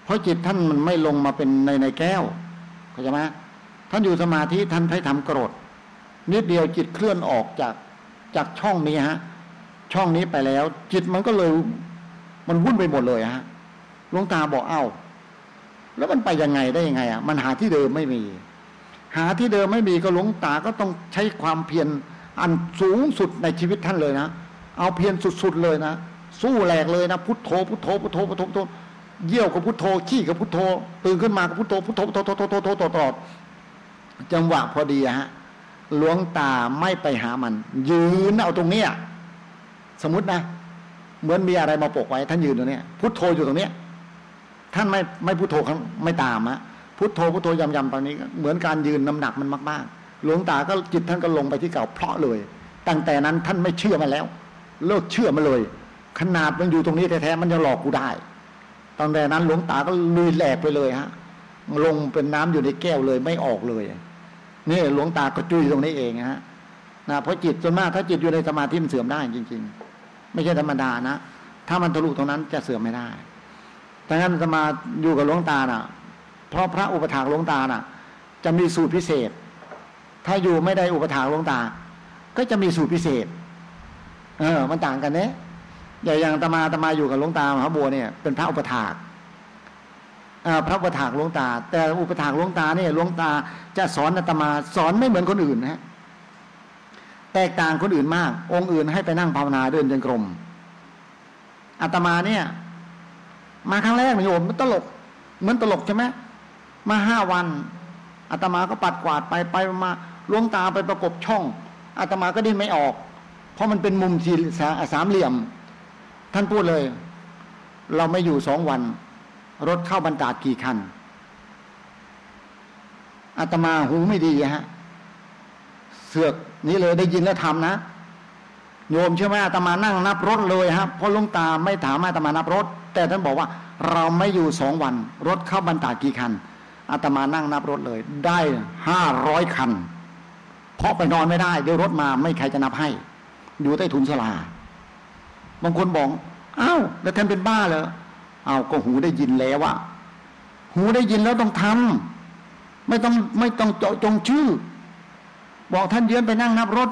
เพราะจิตท่านมันไม่ลงมาเป็นในในแก้วเข้าใจไหมท่านอยู่สมาธิท่านให้ทำกรดนิดเดียวจิตเคลื่อนออกจากจากช่องนี้ฮะ ช่องนี้ไปแล้ว จิตมันก็เลยมันวุ่นไปหมดเลยฮะหลวงตาบอกเอ้า แล้วมันไปยังไงได้ยังไงอะมันหาที่เดิมไม่มี หาที่เดิมไม่มีก็หลวงตาก็ต้องใช้ความเพียรอันสูงสุดในชีวิตท่านเลยนะ เอาเพียรสุดๆเลยนะสู้แหลกเลยนะพุทโธพุทโธพุทโธพุทโธพุทโธเยี่ยวกับพุทโธขี้กับพุทโธตื่นขึ้นมากับพุทโธพุทโธพุทโธโธโธโธโธโธตลอดจังหวะพอดีฮะหลวงตาไม่ไปหามัน ยืนเอาตรงเนี้ยสมมตินะเหมือนมีอะไรมาปกไว้ท่านยืนตรงนี้พุทโธอยู่ตรงเนี้ยท่านไม่ไม่พุทโธไม่ตามอะพุทโธพุทโธยำยำตอนนี้ เหมือนการยืนน้ำหนักมันมากๆ หลวงตาก็จิตท่านก็ลงไปที่เก่าเพราะเลย ตั้งแต่นั้นท่านไม่เชื่อมาแล้ว เลิกเชื่อมาเลย ขนาดมันอยู่ตรงนี้แท้ๆมันจะหลอกกูได้ตั้งแต่นั้นหลวงตาก็ลุยแหลกไปเลยฮะ ลงเป็นน้ำอยู่ในแก้วเลยไม่ออกเลยนี่หลวงตาก็จุยตรงนี้เองฮะนะเพราะจิตส่วนมากถ้าจิตอยู่ในสมาธิมันเสื่อมได้จริง ๆ ไม่ใช่ธรรมดานะถ้ามันทะลุตรงนั้นจะเสื่อมไม่ได้ดังนั้นสมาอยู่กับหลวงตาน่ะ เพราะพระอุปถากหลวงตาน่ะ จะมีสูตรพิเศษ ถ้าอยู่ไม่ได้อุปถากหลวงตา ก็จะมีสูตรพิเศษ เออ มันต่างกันเนี่ยอย่างตมาตมาอยู่กับหลวงตามหาบัวเนี่ย เป็นพระอุปถากพระอุปถากหลวงตา แต่อุปถากหลวงตาเนี่ยหลวงตาจะสอนอาตมาสอนไม่เหมือนคนอื่นนะแตกต่างคนอื่นมาก องค์อื่นให้ไปนั่งภาวนาเดินจงกรมอาตมาเนี่ย มาครั้งแรกโยมมันตลก เหมือนตลกใช่ไหมมาห้าวันอาตมาก็ปัดกวาดไปไปมาหลวงตาไปประกบช่องอาตมาก็ดิ้นไม่ออก เพราะมันเป็นมุมสี่สามเหลี่ยม ท่านพูดเลย เราไม่อยู่สองวัน รถเข้าบรรดากี่คันอาตมาหูไม่ดีฮะ เสือกนี่เลยได้ยินแล้วทำนะโยมเชื่อไหมอาตมานั่งนับรถเลยครับเพราะลุงตาไม่ถามอาตมานับรถ แต่ท่านบอกว่า เราไม่อยู่สองวัน รถเข้าบรรดากี่คันอาตมานั่งนับรถเลย ได้ห้าร้อยคัน เพราะไปนอนไม่ได้เดี๋ยวรถมาไม่ใครจะนับให้ อยู่ใต้ทุนสลาบางคนบอกอ้าวแล้วท่านเป็นบ้าเหรออ้าวก็หูได้ยินแล้วอะหูได้ยินแล้วต้องทำไม่ต้องไม่ต้องเจาะจงชื่อ บอกท่านเยือนไปนั่งนับรถ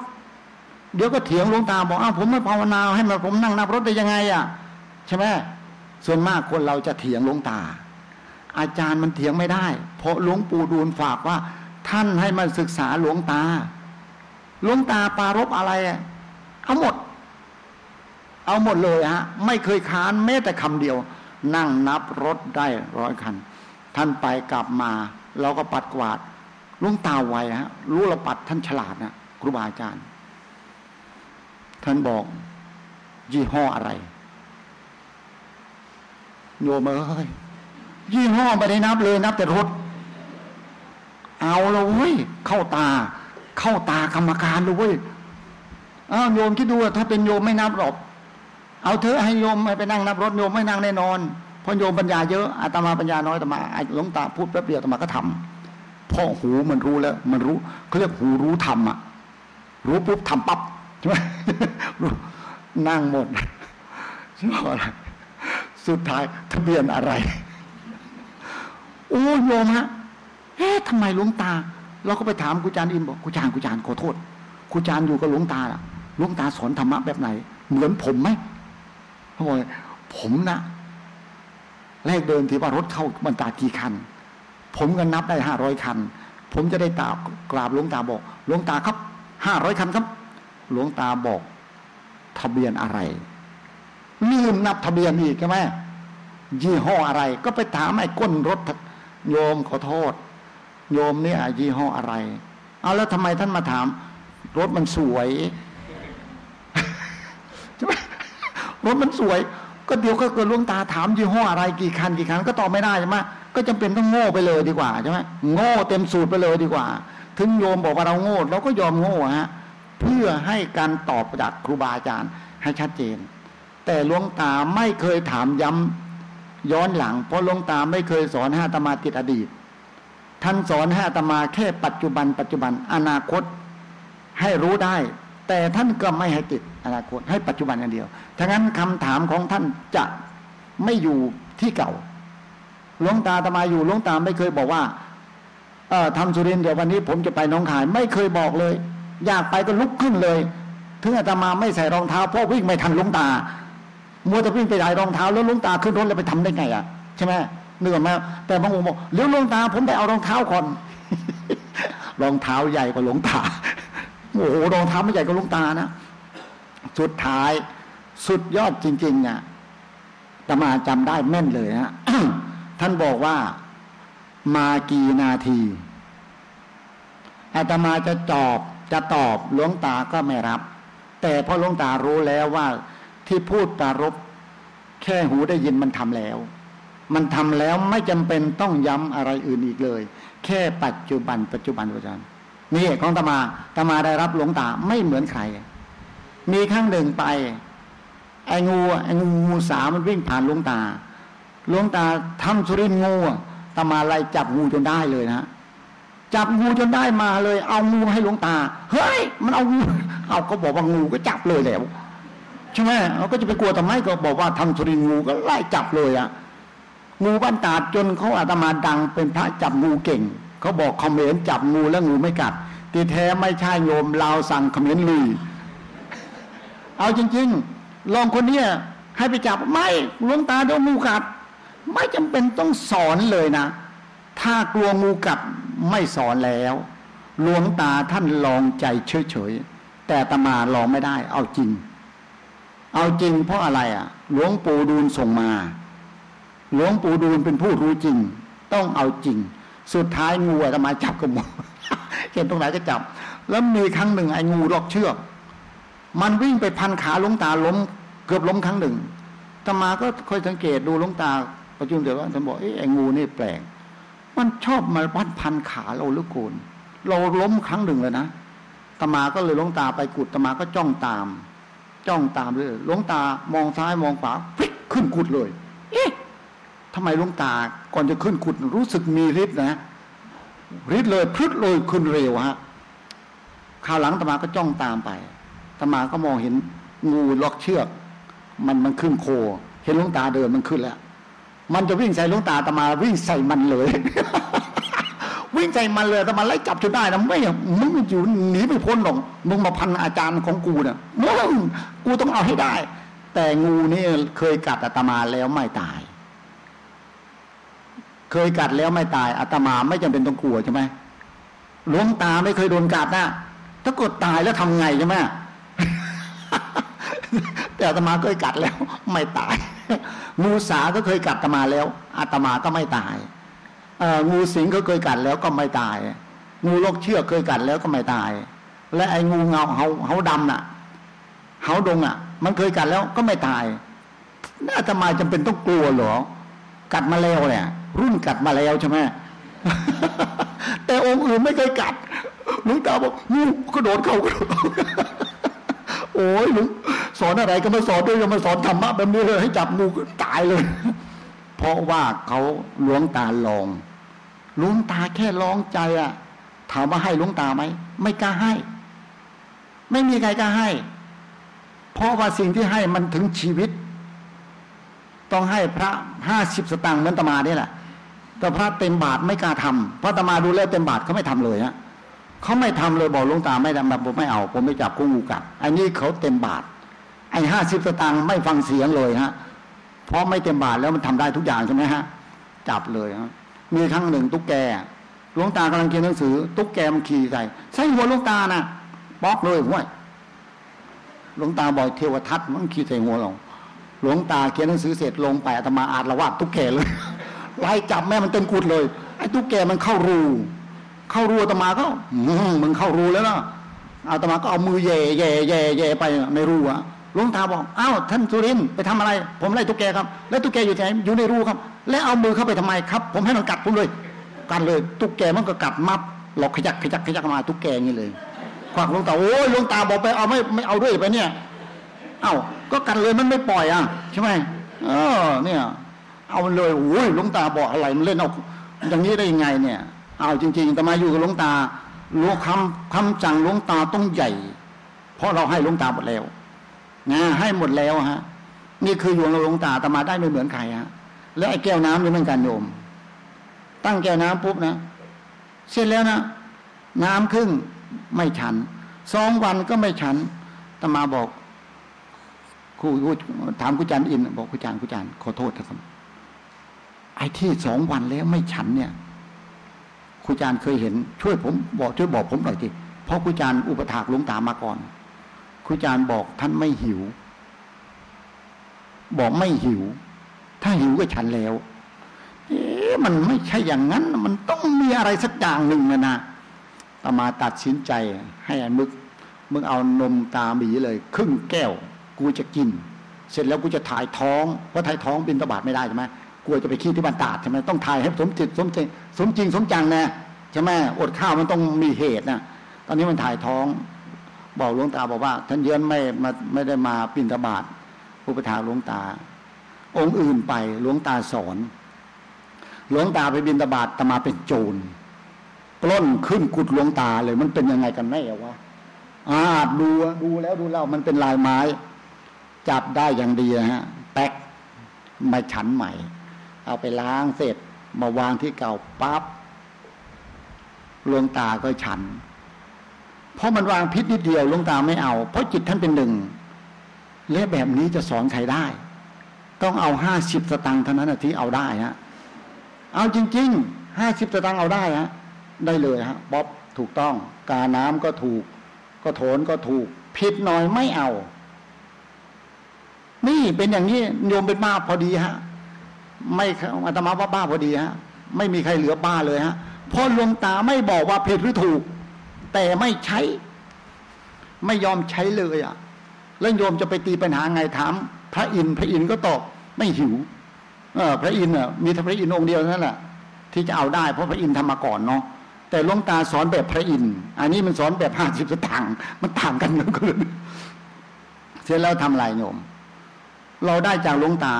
เดี๋ยวก็เถียงหลวงตาบอกอ้าวผมไม่ภาวนาให้มาผมนั่งนับรถได้ยังไงอะใช่ไหมส่วนมากคนเราจะเถียงหลวงตา อาจารย์มันเถียงไม่ได้ เพราะหลวงปู่ดูลฝากว่า ท่านให้มันศึกษาหลวงตาหลวงตาปารบอะไร เอาหมด เอาหมดเลยฮะ ไม่เคยค้านแม้แต่คำเดียว นั่งนับรถได้ร้อยคัน ท่านไปกลับมา เราก็ปัดกวาดลุงตาไวฮะ รู้ระปัดท่านฉลาดนะครูบาอาจารย์ ท่านบอก ยี่ห้ออะไรโยมเอ้ยยี่ห้อไม่ได้นับเลยนับแต่รถ เอาเลยเว้ยเข้าตา เข้าตากรรมการเลยเว้ย อ้าวโยมคิดดูถ้าเป็นโยมไม่นับหรอกเอาเธอให้โยมไปนั่งนับรถโยมไม่นั่งแน่นอนพราะโยมปัญญาเยอะอาตมาปัญญาน้อยอาตมาหลวงตาพูดแป๊บเดียวอาตมาก็ทำพ่อหูมันรู้แล้ว มันรู้เขาเรียกหูรู้ทำอะ รู้ปุ๊บทำปั๊บใช่ไหมนั่งหมดใช่ไหมสุดท้ายทะเบียนอะไร โอ้โยมฮะเอ๊ะทำไมหลวงตา เราก็ไปถามครูจารินบอกครูจารย์ครูจาร์ขอโทษครูจาร์อยู่กับหลวงตาล่ะ หลวงตาสอนธรรมะแบบไหน เหมือนผมไหมเขาบอกผมนะแรกเดินที่ว่ารถเข้าบรรดากี่คัน ผมก็นับได้ห้าร้อยคัน ผมจะได้ตากราบหลวงตาบอกหลวงตาครับห้าร้อยคันครับ หลวงตาบอก ทะเบียนอะไรลืมนับทะเบียนอีกใช่ไหมยี่ห้ออะไร ก็ไปถามไอ้ก้นรถโยมขอโทษ โยมเนี่ยยี่ห้ออะไร เอาแล้วทำไมท่านมาถาม รถมันสวย รถมันสวย ก็เดี๋ยวก็เกิดลวงตาถามยี่ห้ออะไรกี่คันกี่คันก็ตอบไม่ได้ใช่ไหมก็จำเป็นต้องโง่ไปเลยดีกว่าใช่ไหมโง่เต็มสูตรไปเลยดีกว่า ถึงโยมบอกว่าเราโง่เราก็ยอมโง่ฮะเพื่อให้การตอบจากครูบาอาจารย์ให้ชัดเจน แต่หลวงตาไม่เคยถามย้ำย้อนหลัง เพราะหลวงตาไม่เคยสอนให้าตมาติดอดีต ท่านสอนให้าตมาแค่ปัจจุบัน ปัจจุบันอนาคตให้รู้ได้ แต่ท่านก็ไม่ให้ติดอนาคตให้ปัจจุบันอย่างเดียวทั้งนั้นคำถามของท่านจะไม่อยู่ที่เก่าหลวงตาตมาอยู่หลวงตาไม่เคยบอกว่า เออทำสุรินเดี๋ยววันนี้ ผมจะไปน้องขาย ไม่เคยบอกเลย อยากไปก็ลุกขึ้นเลย ถึงอาตมาไม่ใส่รองเท้าเพราะวิ่งไม่ทันหลวงตามัวแต่วิ่งไปใส่รองเท้าแล้วลุงตาขึ้นรถแล้วไปทำได้ไงอะใช่ไหมเหนื่อยไหมแต่บางองค์บอกเลี้ยวลุงตาผมไปเอารองเท้าก่อนรองเท้าใหญ่กว่าหลวงตา โอ้โหรองเท้าไม่ใหญ่กว่าลวงตานะสุดท้ายสุดยอดจริง ๆ เนี่ยตมาจำได้แม่นเลยนะท่านบอกว่ามากี่นาทีอาตมาจะจอบจะตอบหลวงตาก็ไม่รับ แต่พอหลวงตารู้แล้วว่าที่พูดปารบแค่หูได้ยินมันทำแล้ว มันทำแล้วไม่จำเป็นต้องย้ำอะไรอื่นอีกเลย แค่ปัจจุบันปัจจุบันอาจารย์ นี่ของตมาตมาได้รับหลวงตาไม่เหมือนใคร มีครั้งหนึ่งไป ไอ้งูไอ้งูงูสามันวิ่งผ่านหลวงตาหลวงตาทำสุรินงูตมาไล่จับงูจนได้เลยนะจับงูจนได้มาเลย เอางูให้หลวงตา เฮ้ย มันเอางูเอาก็บอกว่างูก็จับเลยแล้วใช่ไหมเราก็จะไปกลัวทำไมก็บอกว่าทำสุริงูก็ไล่จับเลยอะงูบ้านตาดจนเขาอาตมาดังเป็นพระจับงูเก่ง เขาบอกคอมเมนจับงูแล้วงูไม่กัดตีแท้ไม่ใช่โยมลาวสั่งคอมเมนลุย เอาจริง ๆ ลองคนเนี้ยให้ไปจับไม่หลวงตาโดนงูกัด ไม่จำเป็นต้องสอนเลยนะ ถ้ากลัวงูกัดไม่สอนแล้วหลวงตาท่านลองใจเฉยๆแต่ตมาลองไม่ได้ เอาจริง เอาจริงเพราะอะไรอะ หลวงปู่ดูลส่งมาหหลวงปู่ดูลเป็นผู้รู้จริง ต้องเอาจริง สุดท้ายงูอาตมาจับกับหมดเห็นตรงไหนก็จับ แล้วมีครั้งหนึ่งไอ้งูลอกเชือก มันวิ่งไปพันขาลุงตาล้ม เกือบล้มครั้งหนึ่งตมาก็ค่อยสังเกตดูลุงตาประจุเดี๋ยวว่าท่านบอกเอ้ไอ้งูนี่แปลก มันชอบมาพันพันขาเราหรือโกนเราล้มครั้งหนึ่งเลยนะตมาก็เลยลงตาไปกุดตมาก็จ้องตาม จ้องตามเลยลงตามองซ้ายมองขวาฟิกขึ้นกุดเลย เอ๊ะทำไมลงตา ก่อนจะขึ้นกุดรู้สึกมีฤทธิ์นะฤทธิ์เลยพึดเลยขึ้นเร็วฮะข่าวหลังตมาก็จ้องตามไปตมาก็มองเห็นงูล็อกเชือก มันมันขึ้นโค เห็นลุงตาเดินมันขึ้นแล้ว มันจะวิ่งใส่ลุงตาตมาวิ่งใส่มันเลย วิ่งใส่มันเลยตมันไล่จับจนได้นะไม่มึงอยู่หนีไม่พ้นหรอกมึงมาพันอาจารย์ของกูเนี่ยมึงกูต้องเอาให้ได้ แต่งูนี่เคยกัดอาตมาแล้วไม่ตาย เคยกัดแล้วไม่ตายอาตมาไม่จำเป็นต้องกลัวใช่ไหมหลวงตาไม่เคยโดนกัดนะถ้ากดตายแล้วทำไงใช่ไหมแต่อาตมาเคยกัดแล้ว ไม่ตาย งูสาก็เคยกัดอาตมาแล้วอาตมาก็ไม่ตายงูสิงก็เคยกัดแล้วก็ไม่ตาย งูโรคเชือกเคยกัดแล้วก็ไม่ตาย และไอ้งูเงาเฮาเฮาดำน่ะเฮาดงอะ มันเคยกัดแล้วก็ไม่ตายน่าจะมาจำเป็นต้องกลัวหรอ กัดมาแล้วเนี่ย รุ่นกัดมาแล้วใช่ไหมแต่องค์อื่นไม่เคยกัดลุงตาบอกงูกระโดดเข้ากระโดดโอ้ยลุงสอนอะไรก็มาสอนด้วยก็มาสอนธรรมะแบบนี้เลยให้จับงูตายเลย เพราะว่าเขาหลวงตาลองหลวงตาแค่ลองใจอะถามว่าให้หลวงตาไหมไม่กล้าให้ ไม่มีใครกล้าให้ เพราะว่าสิ่งที่ให้มันถึงชีวิต ต้องให้พระห้าสิบสตางค์เหมือนตมาเนี่ยแหละ แต่พระเต็มบาทไม่กล้าทำพระตมาดูแลเต็มบาทเขาไม่ทำเลยฮะเขาไม่ทำเลยบอกหลวงตาไม่ทำแบบผมไม่เอา ผมไม่จับกุ้งงูกัดอันนี้เขาเต็มบาท ไอ้ห้าสิบสตางค์ไม่ฟังเสียงเลยฮะเพราะไม่เต็มบาทแล้วมันทำได้ทุกอย่างใช่ไหมฮะ จับเลยฮะมีครั้งหนึ่งตุ๊กแกหลวงตากำลังเขียนหนังสือ ตุ๊กแกมันขี่ใส่ใส่หัวหลวงตานะบล็อกเลยห้วยหลวงตาบอกเทวทัตมันขี่ใส่หัวเราหลวงตาเขียนหนังสือเสร็จลงไปอาตมาอาจละวาดตุ๊กแกเลย ไล่จับแม่มันเต็มกุดเลยไอ้ตุ๊กแกมันเข้ารู เข้ารูอาตมาก็มึงเข้ารูแล้วนะอาตมาก็เอามือแย่แย่แย่แย่ไปในรูอะหลวงตาบอกอ้าวท่านสุรินไปทำอะไร ผมไล่ตุ๊กแกครับ แล้วตุ๊กแกอยู่ไหนอยู่ในรูครับ แล้วเอามือเข้าไปทำไมครับ ผมให้มันกัดผมเลยกัดเลยตุ๊กแกมันก็กัดมับหลอกขยักขยักขยักมาตุ๊กแกงี้เลยควักหลวงตาโอ้ยหลวงตาบอกไปเอาไม่ไม่เอาด้วยไปเนี่ย เอ้าก็กัดเลยมันไม่ปล่อยอะใช่ไหมเออเนี่ย เอาเลยโอ้ยหลวงตาบอกอะไรมันเล่นเอาอย่างนี้ได้ยังไงเนี่ย เอาจริงๆแต่มาอยู่กับหลวงตาหลวงคำคำจังหลวงตาต้องใหญ่ เพราะเราให้หลวงตาหมดแล้วนะให้หมดแล้วฮะ นี่คืออยู่เราลงตาแต่มาได้ไม่เหมือนใครฮะแล้วไอ้แก้วน้ำนี่เหมือนกันโยม ตั้งแก้วน้ำปุ๊บนะเสร็จแล้วนะน้ำครึ่งไม่ฉันสองวันก็ไม่ฉันตมาบอกครูถามครูจันอิน บอกครูจันครูจันขอโทษครับ ไอ้ที่สองวันแล้วไม่ฉันเนี่ยครูจานเคยเห็น ช่วยผมบอกช่วยบอกผมหน่อยทีเพราะครูจานอุปถากลุงตามาก่อนครูอาจารย์บอกท่านไม่หิว บอกไม่หิว ถ้าหิวก็ฉันแล้ว เอ๊ะมันไม่ใช่อย่างนั้น มันต้องมีอะไรสักอย่างหนึ่งนะนะตมาตัดสินใจ ให้อันมึกมึงเอานมตาหมีเลย ครึ่งแก้ว กูจะกิน เสร็จแล้วกูจะถ่ายท้องเพราะถ่ายท้องบินตบาดไม่ได้ใช่ไหม กลัวจะไปขี้ที่บ้านตาดใช่ไหมต้องถ่ายให้สมจิตสมจริงสมจริงสมจังนะใช่ไหมอดข้าวมันต้องมีเหตุนะตอนนี้มันถ่ายท้อง บอกหลวงตาบอกว่าท่านเยือนไม่มาไม่ได้มาปินทบาทผู้ประทาหลวงตา องค์อื่นไปหลวงตาสอน หลวงตาไปบินทบาทตมาเป็นโจรปล้นขึ้นกุดหลวงตาเลยมันเป็นยังไงกันแน่วะอ่าดูดูแล้วดูเล่ามันเป็นลายไม้ จับได้อย่างดีนะฮะแป๊กมาฉันใหม่ เอาไปล้างเสร็จ มาวางที่เก่าปั๊บลวงตาก็ฉัน เพราะมันวางพิษนิดเดียวลงตาไม่เอา เพราะจิตท่านเป็นหนึ่งและแบบนี้จะสอนใครได้ ต้องเอาห้าสิบสตังค์เท่านั้นที่เอาได้ฮะเอาจริงๆห้าสิบสตังค์เอาได้ฮะได้เลยฮะบ๊อบถูกต้อง กาน้ำก็ถูก ก็โถนก็ถูกผิดหน่อยไม่เอา นี่เป็นอย่างนี้โยมเป็นมาพอดีฮะ ไม่อาตมาว่าบ้าพอดีฮะไม่มีใครเหลือบ้าเลยฮะเพราะหลวงตาไม่บอกว่าผิดหรือถูก แต่ไม่ใช้ ไม่ยอมใช้เลยอะแล้วโยมจะไปตีปัญหาไงถาม พระอินทร์พระอินทร์ก็ตอบไม่หิวเออพระอินทร์อะมีพระอินทร์องค์เดียวนั่นแหละที่จะเอาได้เพราะพระอินทร์ทำมาก่อนเนาะแต่หลวงตาสอนแบบพระอินทร์อันนี้มันสอนแบบห้าสิบสตางค์มันต่างกันเกินเสร็จแล้วทำลายโยม เราได้จากหลวงตา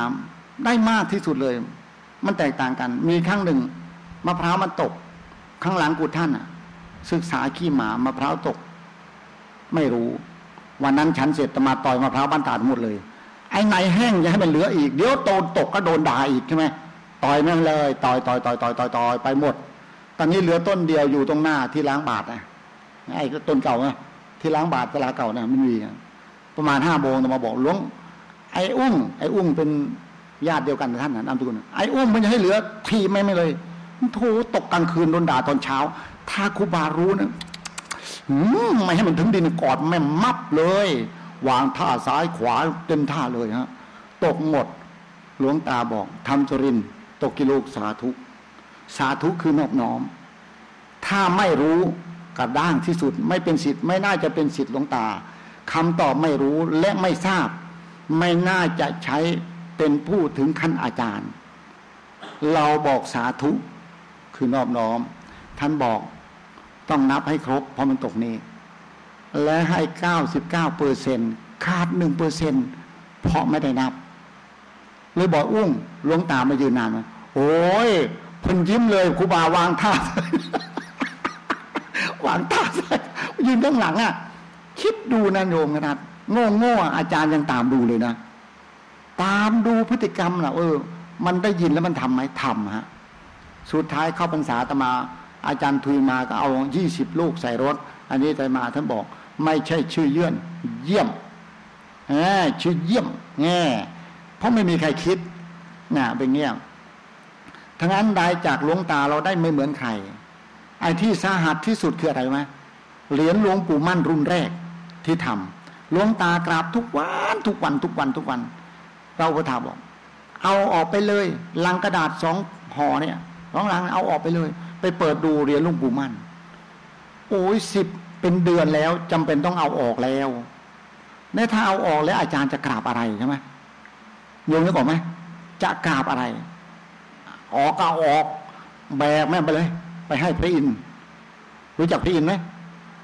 ได้มากที่สุดเลย มันแตกต่างกัน มีครั้งหนึ่งมะพร้าวมันตก ข้างหลังกุฏท่านอะ ศึกษาขี้หมามะพร้าวตก ไม่รู้ วันนั้นฉันเสร็จตมาต่อยมะพร้าวบ้านตาดหมดเลย ไอ้ไหนแห้งจะให้มันเหลืออีก เดี๋ยวโตตกก็โดนด่าอีกใช่ไหมต่อยแม่งเลย ต่อยต่อยต่อยต่อยต่อยต่อยไปหมด ตอนนี้เหลือต้นเดียวอยู่ตรงหน้าที่ล้างบาทนะไอ้ต้นเก่านะที่ล้างบาทเวลาเก่านะมันมีประมาณห้าโมงตมาบอกหลวงไอ้อุ้งไอ้อุ้งเป็น ญาติเดียวกันท่านนะนามสกุลไอ้อุ้งมันจะให้เหลือทีไม่ไม่เลยโถตกกลางคืนโดนด่าตอนเช้า ถ้าครูบารู้นะไม่ให้มันถึงดินกอดแม่มับเลย วางท่าซ้ายขวาเต็มท่าเลยฮะตกหมดหลวงตาบอกทำจริน ตกกิโลกสาธุ สาธุคือนอบน้อม ถ้าไม่รู้กระด้างที่สุดไม่เป็นสิทธิ์ไม่น่าจะเป็นสิทธิ์หลวงตาคำตอบไม่รู้และไม่ทราบ ไม่น่าจะใช้ เป็นผู้ถึงขั้นอาจารย์ เราบอกสาธุคือนอบน้อม ท่านบอกต้องนับให้ครบ เพราะมันตกนี้ และให้เก้าสิบเก้าเปอร์เซ็นขาดหนึ่งเปอร์เซ็นเพราะไม่ได้นับเลยบอกอุ้งลวงตามายืนนานไหมโอ้ยพันยิ้มเลยครูบาวางท่าวางท่ายืนข้างหลังอะ คิดดูนะโยมขนาดโง่โง่อาจารย์ยังตามดูเลยนะ ตามดูพฤติกรรมนะเออ มันได้ยินแล้วมันทำไหมทำฮะสุดท้ายเข้าพรรษาตมา อาจารย์ทุยมาก็เอายี่สิบลูกใส่รถ อันนี้ตมาท่านบอก ไม่ใช่ชื่อเยื่อนเยี่ยมแหมชื่อเยี่ยมแง่เพราะไม่มีใครคิดน่ะเป็นเงี้ยทั้งนั้นได้จากหลวงตาเราได้ไม่เหมือนใคร ไอ้ที่สาหัสที่สุดคืออะไรไหมเหรียญหลวงปู่มั่นรุ่นแรกที่ทำหลวงตากราบทุกวันทุกวันทุกวันทุกวัน เราก็ถามบอก เอาออกไปเลยลังกระดาษสองห่อเนี่ยสองลังเอาออกไปเลย ไปเปิดดูเรียนลุงปู่มั่น โอ้ยสิบเป็นเดือนแล้วจำเป็นต้องเอาออกแล้วในถ้าเอาออกแล้วอาจารย์จะกราบอะไรใช่ไหมโยมนึกออกไหมจะกราบอะไร ออกก็ออกแบกแม่ไปเลย ไปให้พระอินทร์รู้จักพระอินทร์ไหม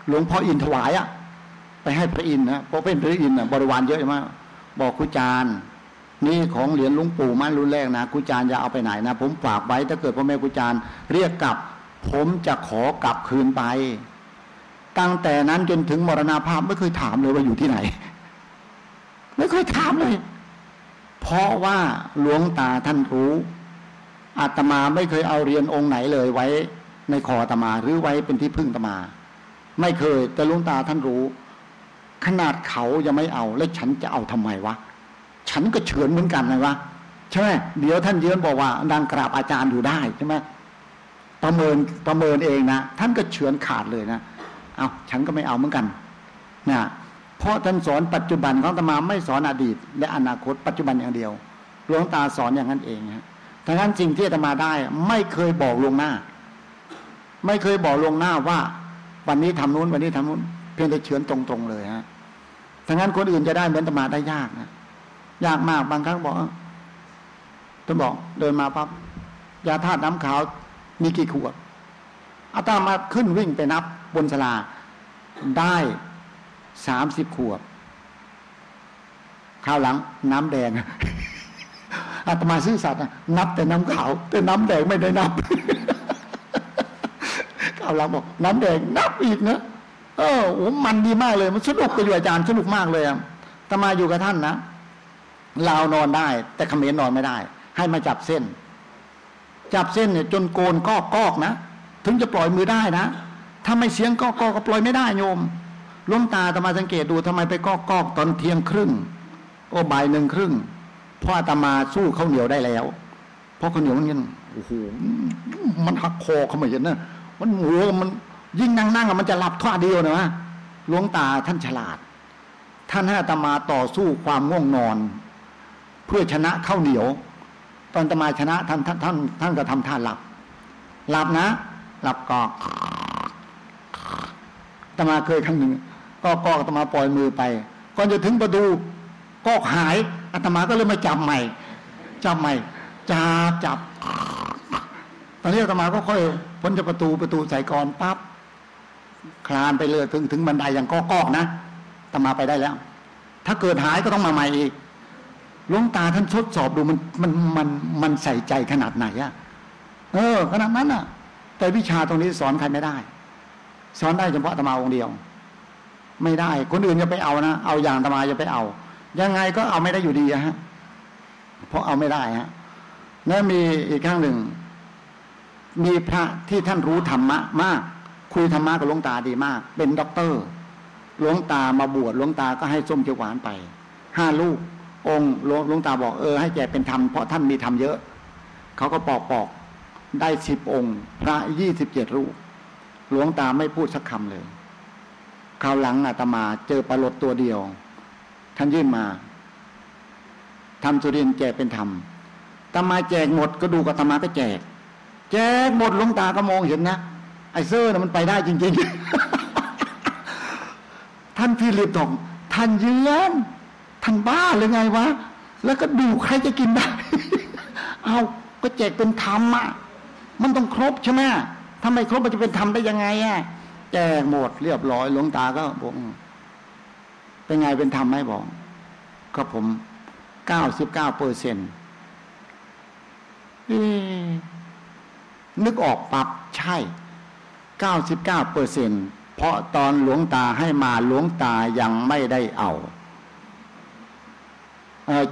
หลวงพ่ออินถวายอะไปให้พระอินทร์นะเพราะเป็นพระอินทร์บริวารเยอะมากบอกคุจารย์ นี่ของเหรียญลุงปู่มั่นรุ่นแรกนะกุจารจะเอาไปไหนนะ ผมฝากไว้ถ้าเกิดพ่อแม่กุจารเรียกกลับ ผมจะขอกลับคืนไป ตั้งแต่นั้นจนถึงมรณาภาพไม่เคยถามเลยว่าอยู่ที่ไหน ไม่เคยถามเลย เพราะว่าหลวงตาท่านรู้อาตมาไม่เคยเอาเรียนองค์ไหนเลยไว้ ในคออาตมาหรือไว้เป็นที่พึ่งอาตมา ไม่เคยแต่หลวงตาท่านรู้ ขนาดเขายังไม่เอาแล้วฉันจะเอาทำไมวะ ฉันก็เฉือนเหมือนกันนะวะใช่ไหมเดี๋ยวท่านเยือนบอกว่าดังกราบอาจารย์อยู่ได้ใช่ไหมประเมินประเมินเองนะท่านก็เฉือนขาดเลยนะเอาฉันก็ไม่เอาเหมือนกันนะเพราะท่านสอนปัจจุบันของตมาไม่สอนอดีต และอนาคตปัจจุบันอย่างเดียวหลวงตาสอนอย่างนั้นเองฮะดังนั้นสิ่งที่ตมาได้ไม่เคยบอกลวงหน้า ไม่เคยบอกลวงหน้าว่า วันนี้ทำนู้นวันนี้ทำนู้น เพียงแต่เฉือนตรงๆเลยฮะดังนั้นคนอื่นจะได้เหมือนตมาได้ยากนะ ยากมากบางครั้งบอกท่านบอกเดินมาปั๊บยาธาตุน้ำขาวมีกี่ขวดอาตมาขึ้นวิ่งไปนับบนสลาได้สามสิบขวดข้าวหลัง น้ำแดงอาตมาซื้อสัตว์นับแต่น้ำขาว แต่น้ำแดงไม่ได้นับข้าวหลังบอก น้ำแดงนับอีกนะเออโอ้มันดีมากเลย มันสนุกไปอยู่อาจารย์สนุกมากเลยอะตมาอยู่กับท่านนะ ลาวนอนได้ แต่เขมรนอนไม่ได้ ให้มาจับเส้น จับเส้นเนี่ยจนโกนกอกกอกนะ ถึงจะปล่อยมือได้นะ ถ้าไม่เสียงกอกกอกก็ปล่อยไม่ได้โยมล้มตาตมาสังเกตดูทำไมไปกอกกอกตอนเที่ยงครึ่งโอ้บ่ายหนึ่งครึ่งเพราะอาตมาสู้ข้าวเหนียวได้แล้ว เพราะข้าวเหนียวมันยังโอ้โหมันหักคอเขาเหมือนนะมันหัวมันยิ่งนั่งนั่งมันจะหลับท่าเดียวนะหลวงตาท่านฉลาด ท่านให้อาตมาต่อสู้ความง่วงนอน เพื่อชนะข้าวเหนียว ตอนตมาชนะท่านท่านท่านท่านก็ทำท่าหลับ หลับนะ หลับกอกตมาเคยครั้งหนึ่งก็กอกตมาปล่อยมือไป ก่อนจะถึงประตูกอกหายอาตมาก็เลยมาจับใหม่จับใหม่จับจับ ตอนนี้อาตมาก็ค่อยพ้นจากประตูประตูใส่กรปั๊บคลานไปเลยถึงถึงบันไดอย่างกอกๆนะตมาไปได้แล้ว ถ้าเกิดหายก็ต้องมาใหม่อีก หลวงตาท่านทดสอบดูมันมันมันมันใส่ใจขนาดไหนอะเออขนาดนั้นอะแต่วิชาตรงนี้สอนใครไม่ได้ สอนได้เฉพาะอาตมาองค์เดียว ไม่ได้ คนอื่นจะไปเอานะเอาอย่างอาตมาจะไปเอา ยังไงก็เอาไม่ได้อยู่ดีฮะเพราะเอาไม่ได้ฮะแล้วมีอีกครั้งหนึ่ง มีพระที่ท่านรู้ธรรมะมาก คุยธรรมะกับหลวงตาดีมาก เป็นด็อกเตอร์หลวงตามาบวชหลวงตาก็ให้ส้มเขียวหวานไปห้าลูก องค์หลวงตาบอกเออให้แกเป็นธรรมเพราะท่านมีธรรมเยอะ เขาก็ปอกปอกได้สิบองค์ พระยี่สิบเจ็ดรูป หลวงตาไม่พูดสักคำเลยคราวหลังอาตมาเจอปลาลดตัวเดียว ท่านยื่นมาทำสุรินแจกเป็นธรรมตมาแจกหมดก็ดูกับตมาก็แจก แจกหมดหลวงตาก็มองเห็นนะไอ้เซอร์นะมันไปได้จริง ๆ ท่านฟิลิปตองท่านยืน ท่านบ้าหรือไงวะ แล้วก็ดูใครจะกินได้ เอาก็แจกเป็นธรรมอะมันต้องครบใช่ไหมถ้าไมครบมันจะเป็นธรรมได้ยังไงอะแจกหมดเรียบร้อยหลวงตาก็บอกเป็นไงเป็นธรรมไหมบอกก็ผมเก้าสิบเก้าเปอร์เซ็นต์นึกออกปับใช่เก้าสิบเก้าเปอร์เซ็นเพราะตอนหลวงตาให้มาหลวงตายังไม่ได้เอา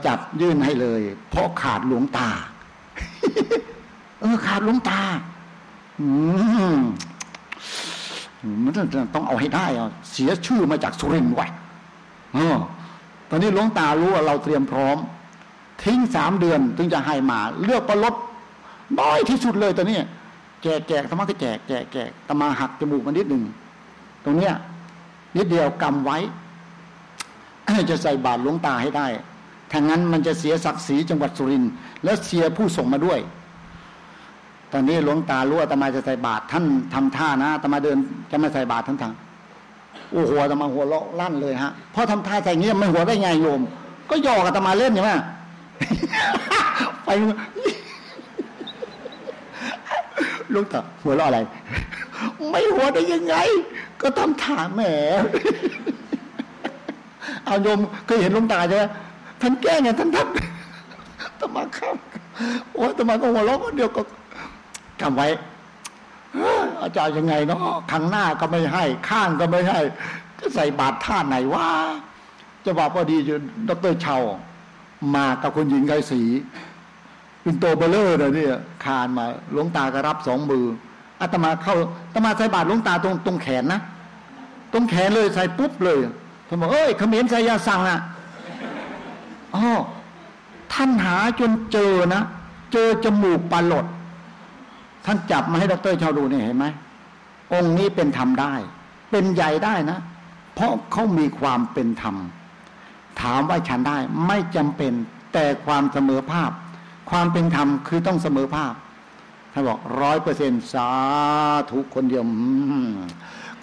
จับยื่นให้เลย เพราะขาดหลวงตา เออ ขาดหลวงตา อืมมันต้องเอาให้ได้อะเสียชื่อมาจากสุรินทร์ไว้เออตอนนี้หลวงตารู้ว่าเราเตรียมพร้อม ทิ้งสามเดือนถึงจะให้มา เลือกประลดน้อยที่สุดเลยตอนนี้แจกแจกธรรมะก็แจกแจกแจกตมาหักจมูกมานิดหนึ่งตรงเนี้ยนิดเดียวกำไว้จะใส่บาตรหลวงตาให้ได้ ถ้างั้นมันจะเสียศักดิ์ศรีจังหวัดสุรินทร์และเสียผู้ส่งมาด้วย ตอนนี้หลวงตารู้ว่าตมาจะใส่บาตรท่านทำท่านะตมาเดินจะมาใส่บาตรทั้งทางโอ้โหตมาหัวเราะลั่นเลยฮะเพราะทำท่าใส่เงี้ยไม่หัวได้ไงโยม ก็ย่อกับตมาเล่นใช่ไหมไปลูกตาหัวเราะอะไร ไม่หัวได้ยังไง ก็ทำท่าแหมเอาโยมเคยเห็นลุงตาใช่ไหม ท่านแก้ไงท่านทับตมาข้ามโอ้ตมาก็หัวเราะเดียวก็จำไว้อาจารย์ยังไงเนาะข้างหน้าก็ไม่ให้ ข้างก็ไม่ให้จะใส่บาตรท่าไหนว่าจะบอกพอดีอยู่ดรเชามากับคนหญิงไกสีเป็นโตเบลเลอร์เลยเนี่ยคานมาหลวงตาก็รับสองมืออาตมาเข้าอาตมาใส่บาตรหลวงตาตรงตรงแขนนะตรงแขนเลยใส่ปุ๊บเลยผมบอกเอ้ยเขมรใส่ยาสั่งอะ อ๋อท่านหาจนเจอนะ เจอจมูกปลาหลด ท่านจับมาให้ดรชาวดูนี่เห็นไหม องค์นี้เป็นธรรมได้ เป็นใหญ่ได้นะ เพราะเขามีความเป็นธรรม ถามว่าฉันได้ไม่จำเป็น แต่ความเสมอภาพ ความเป็นธรรมคือต้องเสมอภาพท่านบอกร้อยเปอร์เซ็นสาธุคนเดียว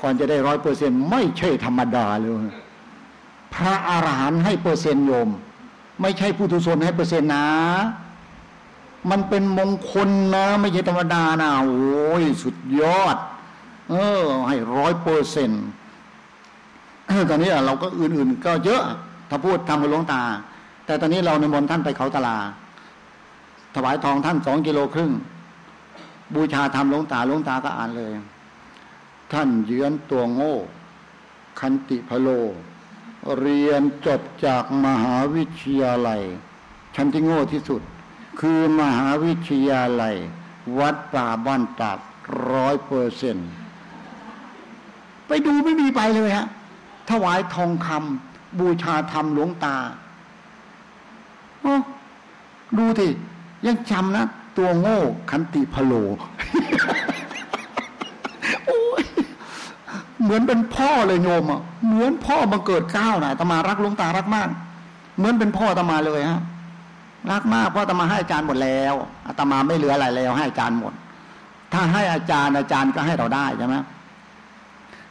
ก่อนจะได้ร้อยเปอร์เซ็นไม่ใช่ธรรมดาเลย พระอาหารหันต์ให้เปอร์เซ็นต์โยม ไม่ใช่ผู้ทุชนให้เปอร์เซ็นต์นะ มันเป็นมงคลนะ ไม่ใช่ธรรมดานะโอ้ยสุดยอด เออ ให้ร้อยเปอร์เซ็นต์ตอนนี้เราก็อื่นๆ ก็เยอะ ถ้าพูดทำกับหลวงตา แต่ตอนนี้เราในมนท่านไปเขาตลา ถวายทองท่านสองกิโลครึ่ง บูชาทำหลวงตาหลวงตาก็อ่านเลย ท่านเยือนตัวโง่ คันติพโล เรียนจบจากมหาวิทยาลัย ชั้นที่โง่ที่สุด คือมหาวิทยาลัย วัดป่าบ้านตากร้อยเปอร์เซนไปดูไม่มีไปเลยฮะถวายทองคำบูชาธรรมหลวงตาดูที่ยังจำนะ ตัวโง่ขันติพโล เหมือนเป็นพ่อเลยโยมอะเหมือนพ่อบังเกิดก้าวนะตมารักลุงตารักมาก เหมือนเป็นพ่อตมาเลยฮะรักมากเพราะตมาให้อาจารย์หมดแล้วอาตมาไม่เหลืออะไรแล้วให้อาจารย์หมด ถ้าให้อาจารย์อาจารย์ก็ให้เราได้ใช่ไหม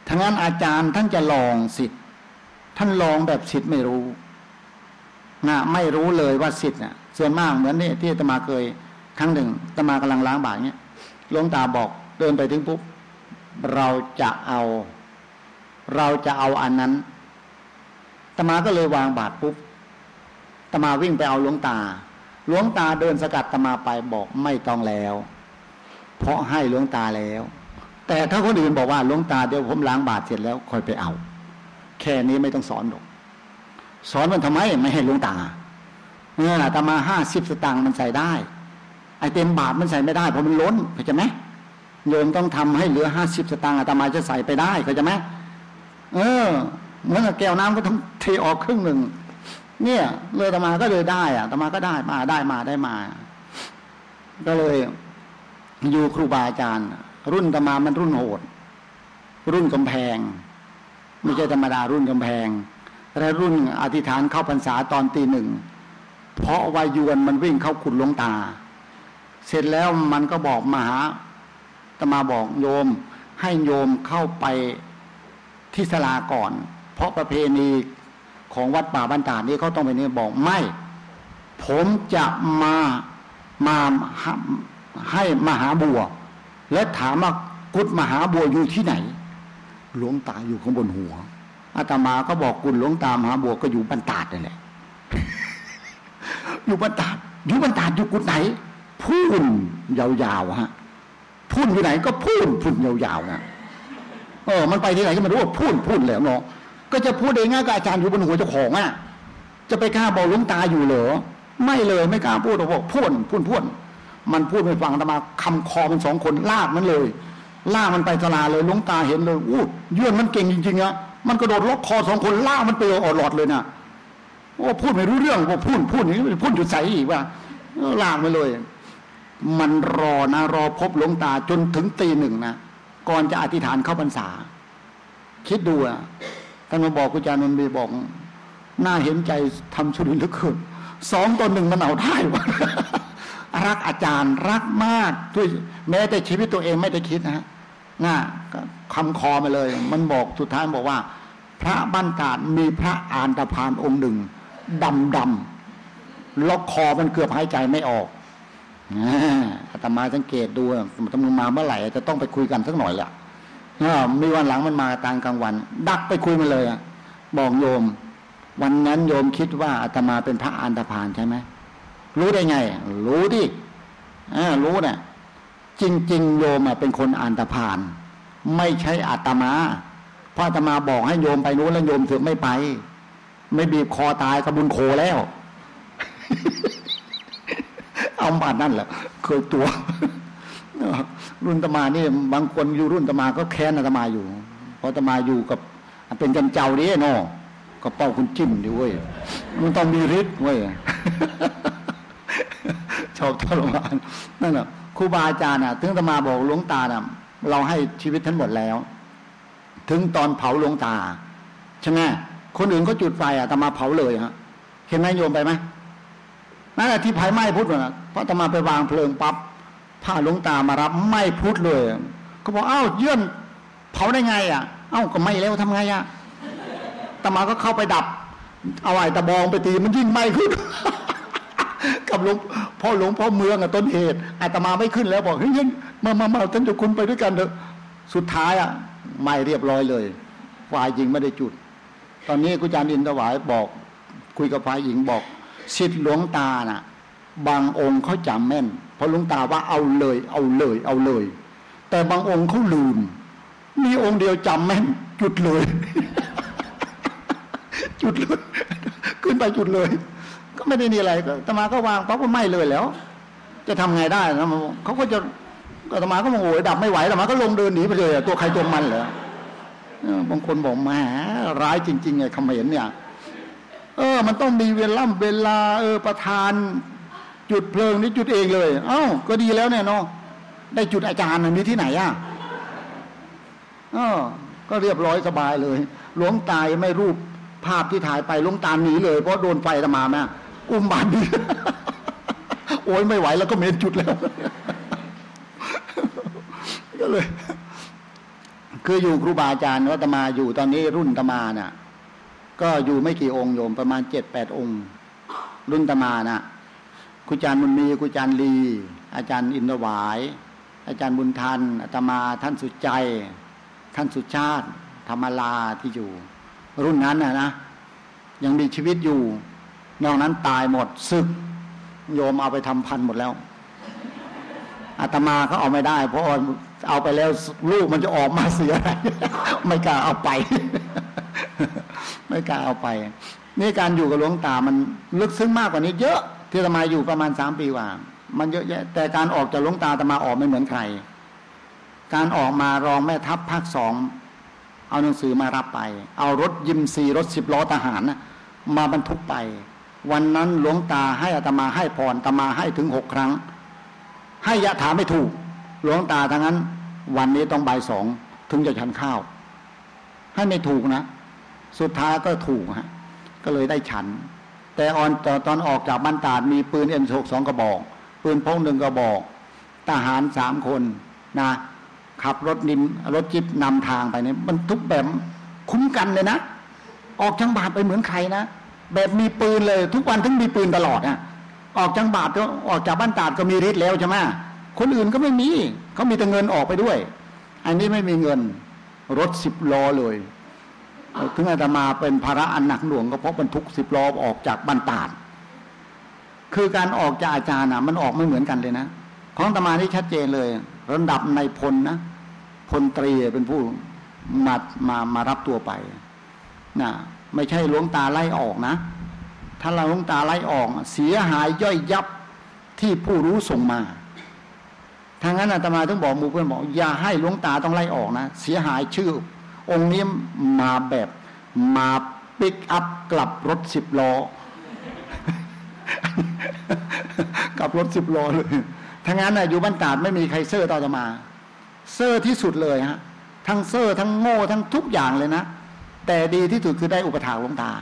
ทั้งนั้นอาจารย์ท่านจะลองสิทธิ์ท่านลองแบบสิทธิ์ไม่รู้นะไม่รู้เลยว่าสิทธิ์น่ะส่วนมากเหมือนนี่ที่ตมาเคยครั้งหนึ่งตมากำลังล้างบาตรเนี้ยลวงตาบอกเดินไปถึงปุ๊บเราจะเอา เราจะเอาอันนั้นตมาก็เลยวางบาตรปุ๊บตมาวิ่งไปเอาหลวงตา หลวงตาเดินสกัดตมาไปบอกไม่ต้องแล้ว เพราะให้หลวงตาแล้ว แต่ถ้าคนอื่นบอกว่าหลวงตาเดี๋ยวผมล้างบาตรเสร็จแล้วค่อยไปเอา แค่นี้ไม่ต้องสอนหรอก สอนมันทำไมไม่ให้หลวงตาเนี่ยอาตมาห้าสิบสตางค์มันใส่ได้ไอเต็มบาทมันใส่ไม่ได้เพราะมันล้นเข้าใจไหมโยมต้องทำให้เหลือห้าสิบสตางค์อาตมาจะใส่ไปได้เข้าใจไหม เออเหมือนกับแก้วน้ำก็ต้องเทออกครึ่งหนึ่งเนี่ย เลยอตมาก็เลยได้อะตมาก็ได้มาได้มาได้มา ก็เลยอยู่ครูบาอาจารย์ รุ่นตมามันรุ่นโหด รุ่นกำแพง ไม่ใช่ธรรมดารุ่นกำแพง และรุ่นอธิษฐานเข้าพรรษาตอนตีหนึ่งเพราะวายวนมันวิ่งเข้าขุดลงตา เสร็จแล้วมันก็บอกมาหาตมาบอกโยม ให้โยมเข้าไป ที่ศาลาก่อน เพราะประเพณีของวัดป่าบ้านตาดนี้เขาต้องไปนี่บอกไม่ ผมจะมามาให้มหาบัว และถามว่ากุฎมหาบัวอยู่ที่ไหน หลวงตาอยู่ข้างบนหัวอาตมาก็บอกกุฎหลวงตามหาบัวก็อยู่บ้านตาดนั่นแหละอยู่บรรดาอยู่บรรดาอยู่กุฏไหนพูนยาวๆฮะพูนอยู่ไหนก็พูนพูนยาวๆนะ เออ มันไปที่ไหนก็ไม่รู้ว่าพูนพูนแล้วเนาะก็จะพูดเองง่ายกับอาจารย์อยู่บนหัวเจ้าของอะ จะไปกล้าบอกลุงตาอยู่เหรอ ไม่เลยไม่กล้าพูดหรอกพูนพูนพูนมันพูดไม่ฟังธรรมาคำคอมันสองคนลากมันเลย ลากมันไปตลาเลยลุงตาเห็นเลยอู้ยื่นมันเก่งจริงๆอะมันกระโดดล็อกคอสองคนลากมันไปออดหลอดเลยนะว่าพูดไม่รู้เรื่องว่าพูดพูดอย่างนี้พูดจุดใสอีกว่าลากไปเลย มันรอนะรอพบหลวงตาจนถึงตีหนึ่งนะ ก่อนจะอธิษฐานเข้าพรรษา คิดดูอะท่านมาบอกกุญานนบีบอกน่าเห็นใจทำชุดนี้ลือเกินสองต่อหนึ่งมันเอาได้วะรักอาจารย์รักมากด้วยแม้แต่ชีวิตตัวเองไม่ได้คิดนะน่าคำคอมาเลย มันบอกสุดท้ายบอกว่า พระบ้านกาดมีพระอานตพานองค์หนึ่งดำดำล็อกคอมันเกือบหายใจไม่ออก อาตมาสังเกตดูตำรวจมาเมื่อไหร่จะต้องไปคุยกันสักหน่อยละมีวันหลังมันมาตางกลางวัน ดักไปคุยมาเลยบอกโยม วันนั้นโยมคิดว่าอาตมาเป็นพระอันตพานใช่ไหมรู้ได้ไง รู้ดิรู้เนะ่ยจริง ๆ โยมเป็นคนอันตพานไม่ใช่อาตมาเพราะอาตมาบอกให้โยมไปนู้นแล้วโยมถึงไม่ไป ไม่บีบคอตายกระบุญโคแล้ว เอาบานั่นแหละ เคยตัว รุ่นตมานี่บางคนอยู่รุ่นตมาก็แค้นตมาอยู่ เพราะตมาอยู่กับ เป็นจันเจ้าดิเนาะก็เป้าคุณจิ้มดิเว้ยมันต้องมีฤทธิ์เว้ยชอบทรมานนั่นแหละครูบาอาจารย์อะ ถึงตมาบอกหลวงตาน่ะเราให้ชีวิตท่านหมดแล้ว ถึงตอนเผาหลวงตาใช่ไหมคนอื่นก็จุดไฟอะตมาเผาเลยฮะเห็นไหมโยมไปไหมนั่นแหละที่ไฟไหม้พุทธนะ พราะตมาไปวางเพลิงปั๊บผ้าหลวงตามารับไม้พุทธเลยเขาบอกอ้าวเยื่อนเผาได้ไงอะ เอ้าก็ไม้แล้วทำไงอะตมาก็เข้าไปดับ เอาไอ้ตะบองไปตีมันยิ่งไหม้ขึ้น กับหลวงพ่อหลวงพ่อเมืองอะต้นเหตุอาตมาไม่ขึ้นแล้วบอกเฮ้ยยมามามาท่านจะคุณไปด้วยกันเถอะสุดท้ายอะไม้เรียบร้อยเลยฝ่ายยิงไม่ได้จุด ตอนนี้กุจารอินทวายบอก คุยกับฝ่ายหญิงบอกสิทธิหลวงตาน่ะ บางองค์เขาจำแม่น เพราะลวงตาว่าเอาเลย เอาเลย เอาเลย แต่บางองค์เขาลืม มีองค์เดียวจำแม่น จุดเลย จุดเลย ขึ้นไปจุดเลย ก็ไม่ได้นี่อะไรตมาก็วางปั๊บก็ไหม้เลยแล้ว จะทำไงได้นะเขาก็จะก็ตมาก็มองโอยดับไม่ไหวตมาก็ลงเดินหนีไปเลยตัวใครตัวมันเหรอบางคนบอกแหมร้ายจริงๆไงคำเห็นเนี่ย เออ มันต้องมีเวลาเวลา เออประธาน จุดเพลิงนี่จุดเองเลย เอ้า ก็ดีแล้วเนี่ยเนาะได้จุดอาจารย์มีที่ไหนอะเออก็เรียบร้อยสบายเลย หลวงตายไม่รูปภาพที่ถ่ายไปหลวงตาหนีเลย เพราะโดนไฟตมาแม่อุ้มบาดดีโอ้ยไม่ไหวแล้วก็เมนจุดแล้วก็เลย คืออยู่ครูบาอาจารย์วัตมาอยู่ตอนนี้รุ่นตมาน่ะ ก็อยู่ไม่กี่องค์โยมประมาณเจ็ดแปดองค์ รุ่นตมาน่ะ ครูอาจารย์มุนมีครูอาจารย์ลี อาจารย์อินทวาย อาจารย์บุญทันอาตมาท่านสุใจ ท่านสุชาติ ธรรมลาที่อยู่ รุ่นนั้นนะนะยังมีชีวิตอยู่ นอกนั้นตายหมดซึก โยมเอาไปทำพันหมดแล้วอาตมาเขาเอาไม่ได้ เพราะเอาไปแล้วลูกมันจะออกมาเสียอะไรไม่กล้าเอาไป ไม่กล้าเอาไปนี่การอยู่กับหลวงตามันลึกซึ้งมากกว่านี้เยอะ ที่ตมาอยู่ประมาณสามปีว่า มันเยอะแยะ แต่การออกจากหลวงตาอาตมาออกไม่เหมือนใคร การออกมารองแม่ทัพภาคสองเอาหนังสือมารับไป เอารถยิมซีรถสิบล้อทหารนะมาบรรทุกไป วันนั้นหลวงตาให้อาตมาให้พรอาตมาให้ถึงหกครั้ง ให้ยะถาไม่ถูก หลวงตาทั้งนั้น วันนี้ต้องบ่ายสองถึงจะฉันข้าว ให้ไม่ถูกนะ สุดท้ายก็ถูกฮะก็เลยได้ฉัน แต่ออนตอนออกจากบ้านตาดมีปืนเอ็นหกสองกระบอก ปืนพกหนึ่งกระบอก ทหารสามคนนะขับรถนิมรถจิบนำทางไปเนี่ยมันทุกแบบคุ้มกันเลยนะออกจังบาทไปเหมือนใครนะแบบมีปืนเลย ทุกวันถึงมีปืนตลอดนะออกจังบาทก็ออกจากบ้านตาดก็มีฤทธิ์แล้วใช่ไหมคนอื่นก็ไม่มีเขามีแต่เงินออกไปด้วย อันนี้ไม่มีเงิน รถสิบล้อเลย ถึงอาตมาเป็นภาระอันหนักหน่วงก็เพราะบรรทุกสิบล้อออกจากบ้านตาด คือการออกจากอาจารย์นะมันออกไม่เหมือนกันเลยนะ ของอาตมาที่ชัดเจนเลย ระดับในพลนะพลตรีเป็นผู้มามามารับตัวไปนะไม่ใช่หลวงตาไล่ออกนะ ถ้าเราหลวงตาไล่ออก เสียหายย่อยยับที่ผู้รู้ส่งมาทางนั้นอาตมาต้องบอกมูเพื่อนบอกอย่าให้หลวงตาต้องไล่ออกนะ เสียหายชื่อ องค์นี้มาแบบมาปิกอัพกลับรถสิบล้อ กลับรถสิบล้อเลยทางนั้นนะอยู่บ้านตาดไม่มีใครเซ่อเท่าอาตมา เซ่อที่สุดเลยฮะ ทั้งเซ่อทั้งโง่ทั้งทุกอย่างเลยนะ แต่ดีที่สุดคือได้อุปัฏฐากหลวงตา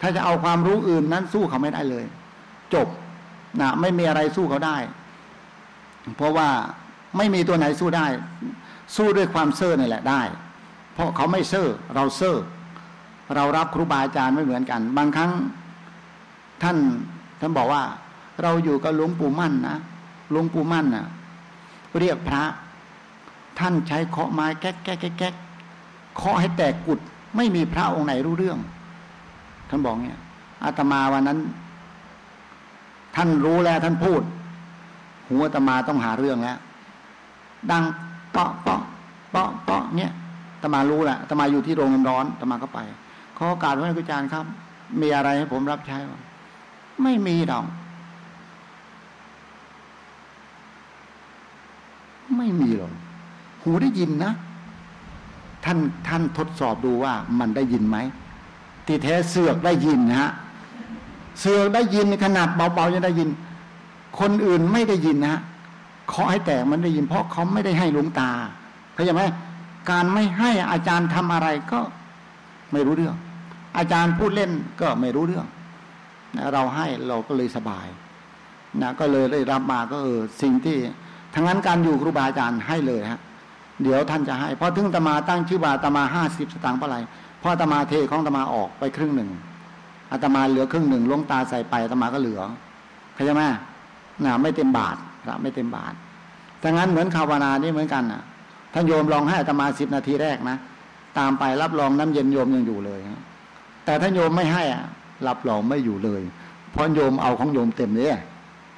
ถ้าจะเอาความรู้อื่นนั้นสู้เขาไม่ได้เลย จบนะไม่มีอะไรสู้เขาได้ เพราะว่าไม่มีตัวไหนสู้ได้ สู้ด้วยความเซอร์นี่แหละได้ เพราะเขาไม่เซอร์เราเซอร์เรารับครูบาอาจารย์ไม่เหมือนกัน บางครั้ง ท่านท่านบอกว่า เราอยู่กับหลวงปู่มั่นนะหลวงปู่มั่นน่ะ เรียกพระ ท่านใช้เคาะไม้แก๊กแก๊กแก๊กเคาะให้แตกกุด ไม่มีพระองค์ไหนรู้เรื่อง ท่านบอกเนี่ยอาตมาวันนั้น ท่านรู้แล้วท่านพูดหัวอาตมาต้องหาเรื่องแล้วดังเปาะเปาะเปาะเปาะเนี่ย ตมารู้แหละตมาอยู่ที่โรงน้ำร้อนตมาก็ไปขอโอกาสพระอาจารย์ครับ มีอะไรให้ผมรับใช้ไม่มีหรอก ไม่มีหรอกหูได้ยินนะท่านท่านทดสอบดูว่ามันได้ยินไหมที่แท้เสือกได้ยินนะฮะเสือกได้ยินขนาดเบาๆยังได้ยิน คนอื่นไม่ได้ยินนะเคาะให้แตกมันได้ยิน เพราะเขาไม่ได้ให้หลวงตาเข้าใจไหม การไม่ให้อาจารย์ทำอะไรก็ไม่รู้เรื่อง อาจารย์พูดเล่นก็ไม่รู้เรื่องนะเราให้เราก็เลยสบายนะก็เลยได้รับมาก็เออสิ่งที่ทั้งนั้นการอยู่ครูบาอาจารย์ให้เลยฮะ เดี๋ยวท่านจะให้เพราะถึงตมาตั้งชื่อบาตมาห้าสิบสตางค์เพราไรเพราะตมาเทของตมาออกไปครึ่งหนึ่งอาตมาเหลือครึ่งหนึ่งลงตาใส่ไปอาตมาก็เหลือเข้าใจไหมนะไม่เต็มบาทละไม่เต็มบาทดังนั้นเหมือนภาวนานี่เหมือนกันนะ ท่านโยมลองให้อาตมาสิบนาทีแรกนะตามไปรับรองน้ำเย็นโยมยังอยู่เลยแต่ถ้าโยมไม่ให้อะรับรองไม่อยู่เลย เพราะโยมเอาของโยมเต็มเลย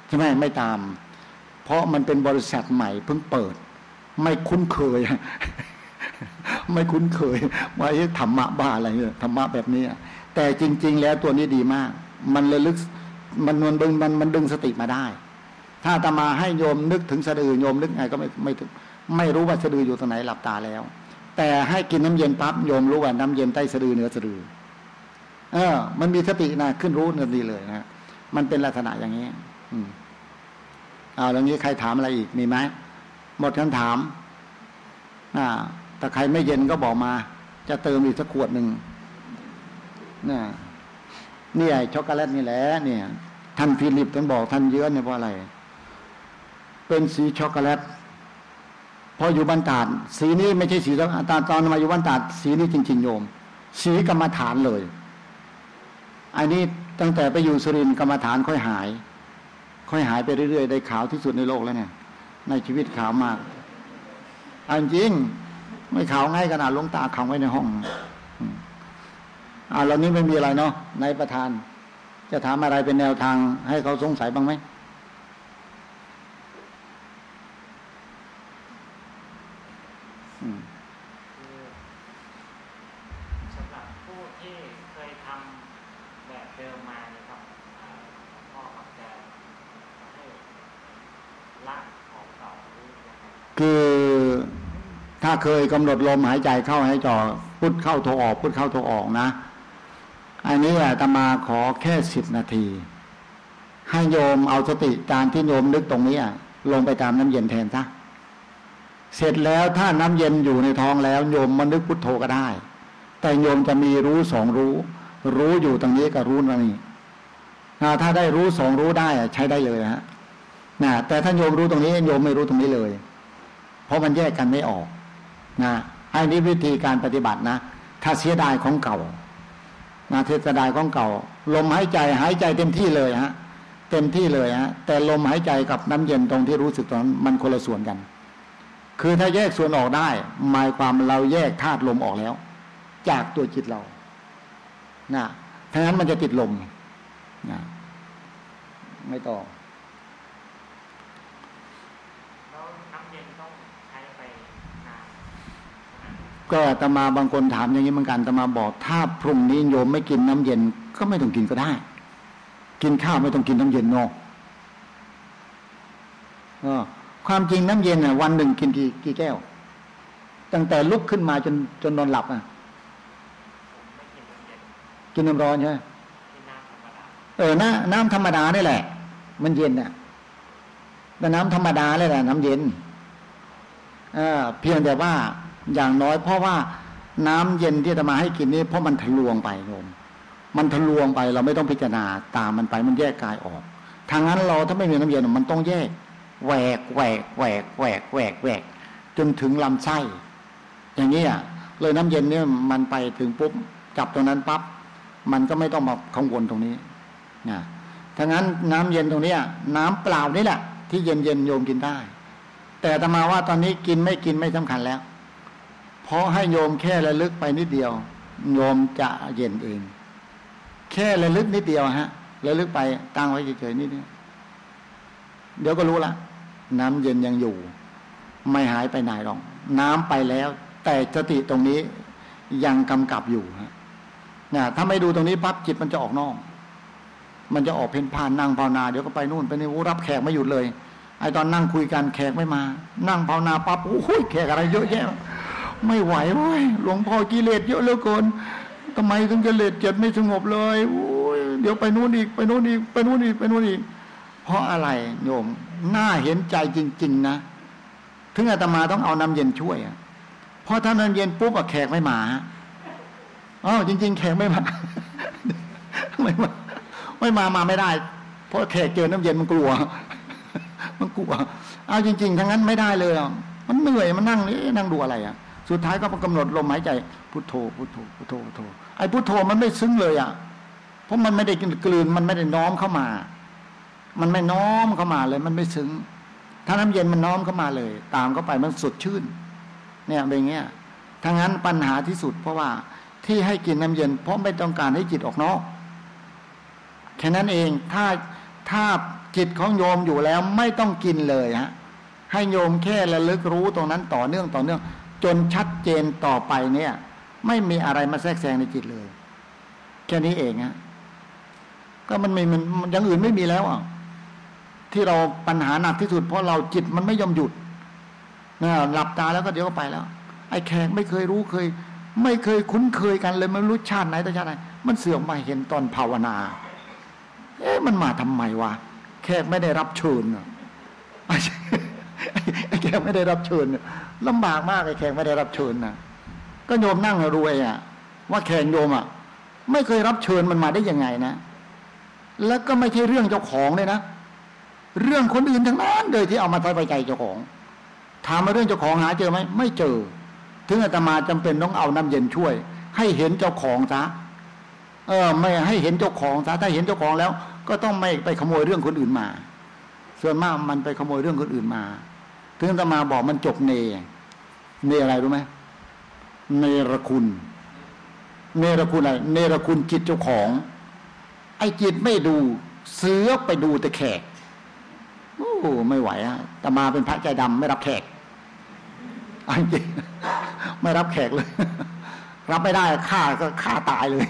ใช่ไหมไม่ตาม เพราะมันเป็นบริษัทใหม่เพิ่งเปิด ไม่คุ้นเคย ไม่คุ้นเคยว่าธรรมะบ้าอะไรเนี่ยธรรมะแบบนี้แต่จริง ๆ แล้วตัวนี้ดีมาก มันระลึกมันมันดึงมันมันดึงสติมาได้ ถ้าตมาให้โยมนึกถึงสะดือโยมนึกไงก็ไม่ไม่ ไม่รู้ว่าสะดืออยู่ตรงไหนหลับตาแล้ว แต่ให้กินน้ำเย็นปั๊บโยมรู้ว่าน้ำเย็นใต้สะดือเหนือสะดือ เออ มันมีสตินะขึ้นรู้เนือดีเลยนะมันเป็นลักษณะอย่างนี้ อืมเอาแล้วนี้ใครถามอะไรอีกมีไหมหมดคำถามอ่าแต่ใครไม่เย็นก็บอกมา จะเติมอีกสักขวดหนึ่งนี่นี่ไอช็อกโกแลตนี่แหละเนี่ยท่านฟิลิปท่านบอกท่านเยื้อนเนี่ยเพราะอะไร เป็นสีช็อกโกแลต พออยู่บ้านตาดสีนี้ไม่ใช่สีตอนตอนมาอยู่บ้านตาดสีนี้จริง ๆ โยม สีกรรมฐานเลย อันนี้ตั้งแต่ไปอยู่สุรินกรรมฐานค่อยหาย ค่อยหายไปเรื่อยๆ ได้ขาวที่สุดในโลกแล้วเนี่ย ในชีวิตขาวมากอันจริง ไม่ขาวง่ายขนาดลงตาขังไว้ในห้องอ่าเรานี้ไม่มีอะไรเนาะในประธาน จะถามอะไรเป็นแนวทางให้เขาสงสัยบ้างไหมสำหรับผู้ที่เคยทำแบบเดิมมาเนี่ยครับพ่อครับจะให้ละของเก่าหรือยังไง คือถ้าเคยกำหนดลมหายใจเข้าหายจออพุทเข้าโทออกพุทเข้าโทออกนะ อันนี้อาตมาขอแค่สิบนาที ให้โยมเอาสติการที่โยมนึกตรงนี้ลงไปตามน้ำเย็นแทนซะเสร็จแล้วถ้าน้ำเย็นอยู่ในท้องแล้ว โยมมานึกพุทโธก็ได้ แต่โยมจะมีรู้สองรู้ รู้อยู่ตรงนี้กับรู้ตรงนี้นะถ้าได้รู้สองรู้ได้ใช้ได้เลยฮะนะแต่ถ้าโยมรู้ตรงนี้โยมไม่รู้ตรงนี้เลย เพราะมันแยกกันไม่ออกนะอันนี้วิธีการปฏิบัตินะ ถ้าเสียดายของเก่านะเสียดายของเก่า ลมหายใจหายใจเต็มที่เลยฮะเต็มที่เลยฮะแต่ลมหายใจกับน้ำเย็นตรงที่รู้สึกตอนนั้นมันคนละส่วนกัน คือถ้าแยกส่วนออกได้ หมายความเราแยกธาตุลมออกแล้ว จากตัวจิตเรานะถ้างั้นมันจะติดลมนะไม่ต่อแล้วน้ำเย็นต้องใช้ไปนาน ก็อาตมาบางคนถามอย่างนี้เหมือนกันอาตมาบอก ถ้าพรุ่งนี้โยมไม่กินน้ำเย็นก็ไม่ต้องกินก็ได้ กินข้าวไม่ต้องกินน้ำเย็นเนอกเออความจริงน้ำเย็นน่ะ วันหนึ่งกินกี่กี่แก้ว ตั้งแต่ลุกขึ้นมาจนจนนอนหลับอะไม่กินน้ำเย็นกินน้ำร้อนใช่ไหมกินน้ำธรรมดาเออน้ำน้ำธรรมดานี่แหละ มันเย็นน่ะแต่น้ำธรรมดาเลยแหละน้ำเย็นเออเพียงแต่ว่า อย่างน้อยเพราะว่าน้ำเย็นที่อาตมาให้กินนี่เพราะมันทะลวงไปโยมมันทะลวงไปเราไม่ต้องพิจารณาตามมันไปมันแยกกายออกทางนั้นเราถ้าไม่มีน้ำเย็นมันต้องแยกแหวกแหวกแหวกแหวกแหวกแหวกจนถึงลำไส้ อย่างนี้อะเลยน้ำเย็นเนี่ยมันไปถึงปุ๊บจับตรงนั้นปั๊บมันก็ไม่ต้องมากังวลตรงนี้นะทางนั้นน้ำเย็นตรงเนี้ยน้ำเปล่านี่แหละ ที่เย็นเย็นโยมกินได้ แต่ตมาว่าตอนนี้กินไม่กินไม่สำคัญแล้ว เพราะให้โยมแค่ระลึกไปนิดเดียว โยมจะเย็นเอง แค่ระลึกนิดเดียวฮะระลึกไปตั้งไว้เฉยๆนิดเดียวเดี๋ยวก็รู้ละน้ำเย็นยังอยู่ ไม่หายไปไหนหรอกน้ำไปแล้ว แต่สติตรงนี้ยังกำกับอยู่ฮะเนี่ยถ้าไม่ดูตรงนี้ปั๊บจิตมันจะออกนอก มันจะออกเพ่นพ่านนั่งภาวนาเดี๋ยวก็ไปนู่นไปนี่รับแขกไม่หยุดเลยไอตอนนั่งคุยกันแขกไม่มา นั่งภาวนาปั๊บโอ้ยแขกอะไรเยอะแยะ ไม่ไหวเว้ยหลวงพ่อกิเลสเยอะเหลือเกินทำไมถึงกิเลสเจ็ดไม่สงบเลยโอ้ยเดี๋ยวไปนู่นอีกไปนู่นอีกไปนู่นอีกไปนู่นอีก เพราะอะไรโยมน่าเห็นใจจริง ๆ นะถึงอาตมาต้องเอาน้ำเย็นช่วยอะเพราะถ้าน้ำเย็นปุ๊บอะแขกไม่มาอ๋อจริง ๆ แขกไม่มาไม่มาไม่มามาไม่ได้ เพราะแขกเจอน้ำเย็นมันกลัว มันกลัวเอาจริง ๆทั้งนั้นไม่ได้เลยมันเหนื่อยมันนั่งนี่นั่งดูอะไรอะ สุดท้ายก็กำหนดลมหายใจพุทโธพุทโธพุทโธพุทโธไอ้พุทโธมันไม่ซึ้งเลยอะเพราะมันไม่ได้กลืนมันไม่ได้น้อมเข้ามา มันไม่น้อมเข้ามาเลย มันไม่ซึ้ง ถ้าน้ำเย็นมันน้อมเข้ามาเลย ตามเข้าไปมันสดชื่น เนี่ยเป็นอย่างเงี้ยทั้งนั้นปัญหาที่สุด เพราะว่าที่ให้กินน้ำเย็น เพราะไม่ต้องการให้จิตออกนอกแค่นั้นเองถ้าถ้าจิตของโยมอยู่แล้วไม่ต้องกินเลยฮะให้โยมแค่ระลึกรู้ตรงนั้นต่อเนื่องต่อเนื่อง จนชัดเจนต่อไปเนี่ย ไม่มีอะไรมาแทรกแซงในจิตเลย แค่นี้เองฮะก็มันไม่มันมันอย่างอื่นไม่มีแล้วอะที่เราปัญหาหนักที่สุดเพราะเราจิตมันไม่ยอมหยุดนะหลับตาแล้วก็เดี๋ยวก็ไปแล้ว ไอ้แขกไม่เคยรู้เคย ไม่เคยคุ้นเคยกันเลยไม่รู้ชาติไหนต่ชาติไหนมันเสื่อมมาเห็นตอนภาวนา เอ๊ะมันมาทำไมวะแขกไม่ได้รับเชิญอะไแขกไม่ได้รับเชิญลำบากมากไอ้แขกไม่ได้รับเชิญนะก็โยมนั่งรวยอะ ว่าแขกโยมอะ ไม่เคยรับเชิญมันมาได้ยังไงนะ แล้วก็ไม่ใช่เรื่องเจ้าของเลยนะเรื่องคนอื่นทั้งนั้นเลยที่เอามาใส่ไปใจเจ้าของถามมาเรื่องเจ้าของหาเจอไหมไม่เจอ ถึงอาตมาจำเป็นต้องเอาน้ำเย็นช่วย ให้เห็นเจ้าของซะเออ ไม่ให้เห็นเจ้าของซะถ้าเห็นเจ้าของแล้ว ก็ต้องไม่ไปขโมยเรื่องคนอื่นมา ส่วนมากมันไปขโมยเรื่องคนอื่นมา ถึงตมาบอกมันจบเน เนอะไรรู้ไหมเนรคุณ เนรคุณอะไร เนรคุณจิตเจ้าของ ไอ้จิตไม่ดู เสือไปดูแต่แขกโอ้ไม่ไหวอะตมาเป็นพระใจดำไม่รับแขกอันจริงไม่รับแขกเลย รับไม่ได้ฆ่าก็ฆ่าตายเลย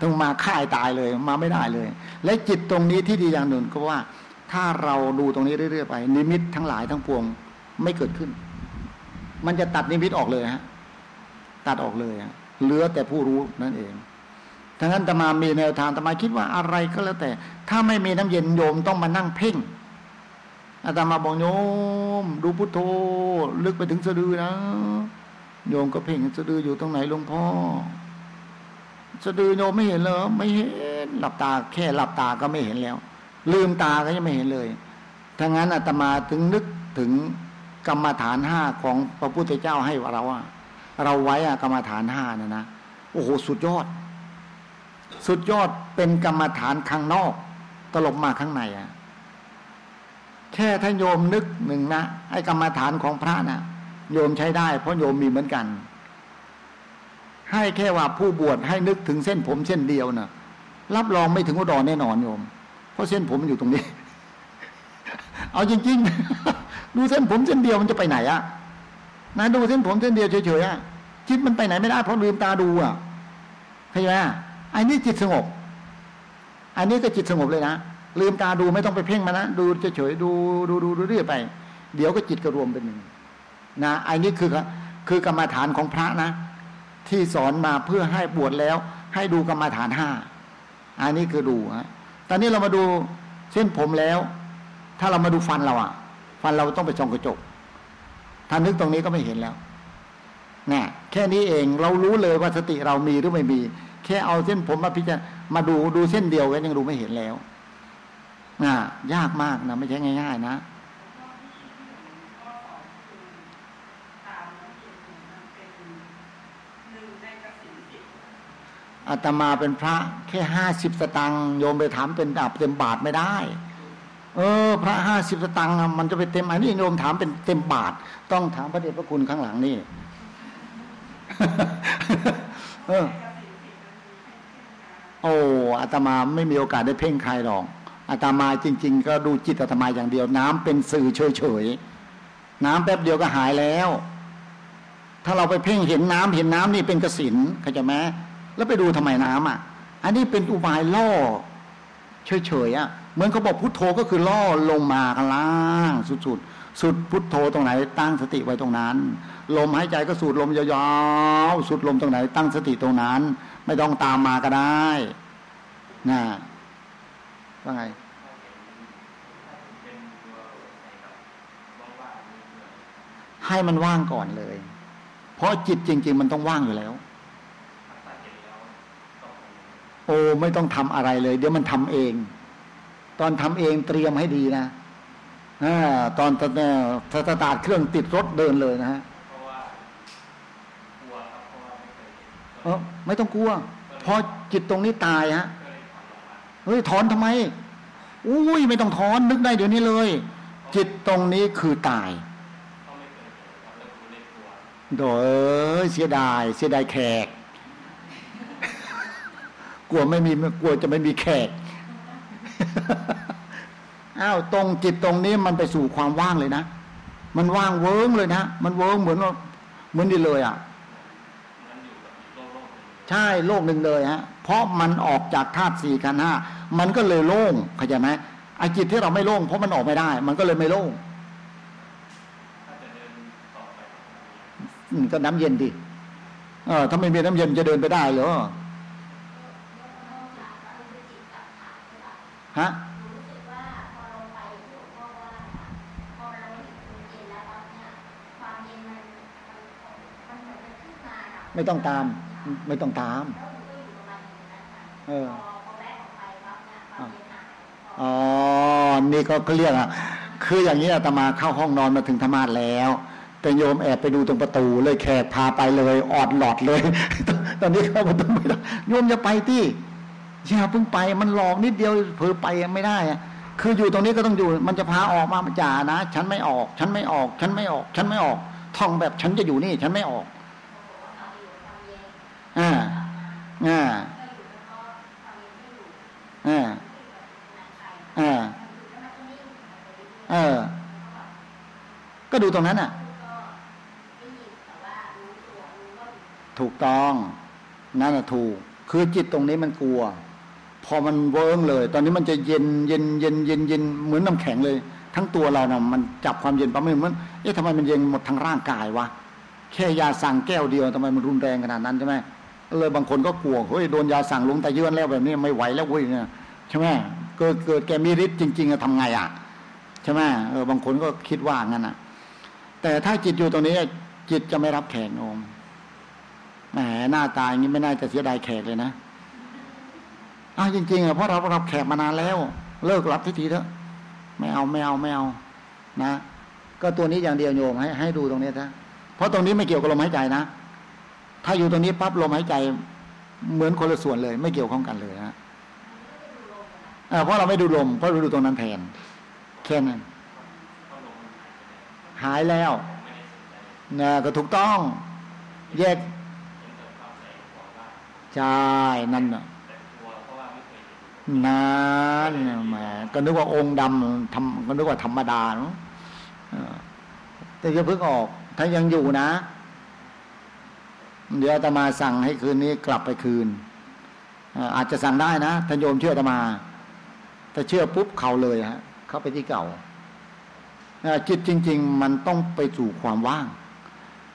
ต้องมาฆ่าตายเลย มาไม่ได้เลย และจิตตรงนี้ที่ดีอย่างหนึ่งก็ว่า ถ้าเราดูตรงนี้เรื่อยๆไป นิมิตทั้งหลายทั้งปวงไม่เกิดขึ้น มันจะตัดนิมิตออกเลยฮะ ตัดออกเลยฮะเหลือแต่ผู้รู้นั่นเองทั้งนั้นตมามีแนวทางตมาคิดว่าอะไรก็แล้วแต่ ถ้าไม่มีน้ำเย็นโยมต้องมานั่งเพ่งอาตมาบอกโยม ดูพุทโธลึกไปถึงสะดือนะโยมก็เพ่งสะดืออยู่ตรงไหนหลวงพ่อสะดือโยมไม่เห็นเลยไม่เห็นหลับตาแค่หลับตาก็ไม่เห็นแล้ว ลืมตาก็ยังไม่เห็นเลยทั้งนั้นอาตมาถึงนึกถึงกรรมฐานห้าของพระพุทธเจ้าให้เราอะเราไว้อะกรรมฐานห้านะนะโอ้โหสุดยอด สุดยอดเป็นกรรมฐานข้างนอก ตลบมาข้างในอะแค่ถ้าโยมนึกหนึ่งนะไอ้กรรมฐานของพระนะ่ะโยมใช้ได้ เพราะโยมมีเหมือนกัน ให้แค่ว่าผู้บวชให้นึกถึงเส้นผมเส้นเดียวนะรับรองไม่ถึงอุดรแน่นอนโยม ราะเส้นผมมันอยู่ตรงนี้ เอาจริงๆ ดูเส้นผมเส้นเดียวมันจะไปไหนอะนะดูเส้นผมเส้นเดียวเฉยๆอะจิตมันไปไหนไม่ได้เพราะลืมตาดูอะเข้าใจไหมอันนี้จิตสงบ อันนี้ก็จิตสงบเลยนะลืมตาดูไม่ต้องไปเพ่งมานะดูเฉยๆดูดูดูเรื่อยไป เดี๋ยวก็จิตก็รวมเป็นหนึ่งนะอันนี้คือคือกรรมฐานของพระนะ ที่สอนมาเพื่อให้บวชแล้ว ให้ดูกรรมฐานห้าอันนี้คือดูฮะ อนนี้เรามาดูเส้นผมแล้ว ถ้าเรามาดูฟันเราอะฟันเราต้องไปส่องกระจกถ้านึกตรงนี้ก็ไม่เห็นแล้วนี่แค่นี้เองเรารู้เลยว่าสติเรามีหรือไม่มี แค่เอาเส้นผมมาพิจารณามาดูดูเส้นเดียวกันยังดูไม่เห็นแล้วนะยากมากนะไม่ใช่ง่าย ๆ นะ อาตมาเป็นพระ แค่ห้าสิบสตังโยมไปถามเป็นอับเต็มบาทไม่ได้ เออ พระห้าสิบสตังมันจะไปเต็มอันนี้โยมถามเป็นเต็มบาท ต้องถามพระเดชพระคุณข้างหลังนี่เออโอ้อาตมาไม่มีโอกาสได้เพ่งใครหรอกอาตมาจริง ๆ ก็ดูจิตอาตมาอย่างเดียว น้ำเป็นสื่อเฉยๆน้ำแป๊บเดียวก็หายแล้ว ถ้าเราไปเพ่งเห็นน้ำเห็นน้ำนี่เป็นกสินเข้าใจไหม แล้วไปดูทำไมน้ำอะ อันนี้เป็นอุบายล่อเฉยๆอะเหมือนเขาบอกพุทโธก็คือล่อลงมาข้างล่างสุดๆสุดพุทโธตรงไหน ตั้งสติไว้ตรงนั้น ลมหายใจก็สูดลมยาวๆสุดลมตรงไหน ตั้งสติตรงนั้น ไม่ต้องตามมาก็ได้นะว่าไงให้มันว่างก่อนเลย เพราะจิตจริง ๆ มันต้องว่างอยู่แล้ว โอ้ไม่ต้องทำอะไรเลย เดี๋ยวมันทำเอง ตอนทำเองเตรียมให้ดีนะอตอนตถ้าสตาร์ทเครื่องติดรถเดินเลยนะฮะเออไม่ต้องกลัว พอจิตตรงนี้ตายฮะเฮ้ยถอนทำไมอุ้ยไม่ต้องถอนนึกได้เดี๋ยวนี้เลย จิตตรงนี้คือตายโดยเสียดาย เสียดายแขก กลัวไม่มีกลัวจะไม่มีแขกอ้าวตรงจิตตรงนี้มันไปสู่ความว่างเลยนะมันว่างเวิ้งเลยนะมันเวิ้งเหมือนเหมือนดีเลยอะใช่โลกหนึ่งเลยฮะเพราะมันออกจากธาตุสี่ขันห้ามันก็เลยโล่งเข้าใจไหมไอ้จิตที่เราไม่โล่งเพราะมันออกไม่ได้ มันก็เลยไม่โล่งก็น้ำเย็นดิเออถ้าไม่มีน้ำเย็นจะเดินไปได้เหรอ ฮะไม่ต้องตาม ไม่ต้องตาม เอออ๋อ นี่ก็เรียกอะ คืออย่างนี้อาตมาเข้าห้องนอนมาถึงธรรมาสแล้วแต่โยมแอบไปดูตรงประตูเลยแขกพาไปเลยออดหลอดเลย ตอนนี้เข้าประตูไม่ได้โยมจะไปที่ อย่าเพิ่งไปมันหลอกนิดเดียวเผลอไปไม่ได้อะคืออยู่ตรงนี้ก็ต้องอยู่ มันจะพาออกมาจ่านะ ฉันไม่ออก ฉันไม่ออก ฉันไม่ออก ฉันไม่ออกท่องแบบฉันจะอยู่นี่ ฉันไม่ออกอ่าอ่าอ่าอ่าเออ ก็ดูตรงนั้นอะ ถูกต้อง นั่นแหะถูก คือจิตตรงนี้มันกลัว พอมันเวิ้งเลย ตอนนี้มันจะเย็นเย็นเย็นเย็นเย็นเหมือนน้าแข็งเลย ทั้งตัวเรานะ่ะมันจับความเย็นปั๊บมันเอ๊ะทำไมมันเย็นหมดทั้งร่างกายวะแค่ยาสั่งแก้วเดียวทำไมมันรุนแรงขนาดนั้นใช่ไหมเลยบางคนก็กลัวเฮ้ยโดนยาสั่งลงแต่เยื่อนแล้วแบบนี้ไม่ไหวแล้วเว้ยเนี่ยใช่ไหมเกิดเกิดแกมีฤทธิ์จริงๆจะทำไงอะใช่ไหมเออบางคนก็คิดว่างั้นอะแต่ถ้าจิตอยู่ตรงนี้จิตจะไม่รับแขกองแหมหน้าตาอย่างนี้ไม่น่าจะเสียดายแขกเลยนะ อ้าวจริงๆอะเพราะเรารับแขกมานานแล้ว เลิกรับทีทีเถอะไม่เอาไม่เอาไม่เอานะ ก็ตัวนี้อย่างเดียวโยมให้ให้ดูตรงนี้นะเพราะตรงนี้ไม่เกี่ยวกับลมหายใจนะถ้าอยู่ตรงนี้ปั๊บลมหายใจ เหมือนคนละส่วนเลย ไม่เกี่ยวข้องกันเลยนะเพราะเราไม่ดูลมเพราะเราดูตรงนั้นแทนแค่นั้นหายแล้วนะก็ถูกต้อง แยกใช่นั่นนะ นั่นแหมก็นึกว่าองค์ดำทำก็นึกว่าธรรมดาเนาะแต่จะเพิ่งออก ถ้ายังอยู่นะ เดี๋ยวอาตมาสั่งให้คืนนี้กลับไปคืน อาจจะสั่งได้นะท่านโยมเชื่ออาตมา แต่เชื่อปุ๊บเขาเลยฮะ เข้าไปที่เก่าจิตจริง ๆ มันต้องไปสู่ความว่าง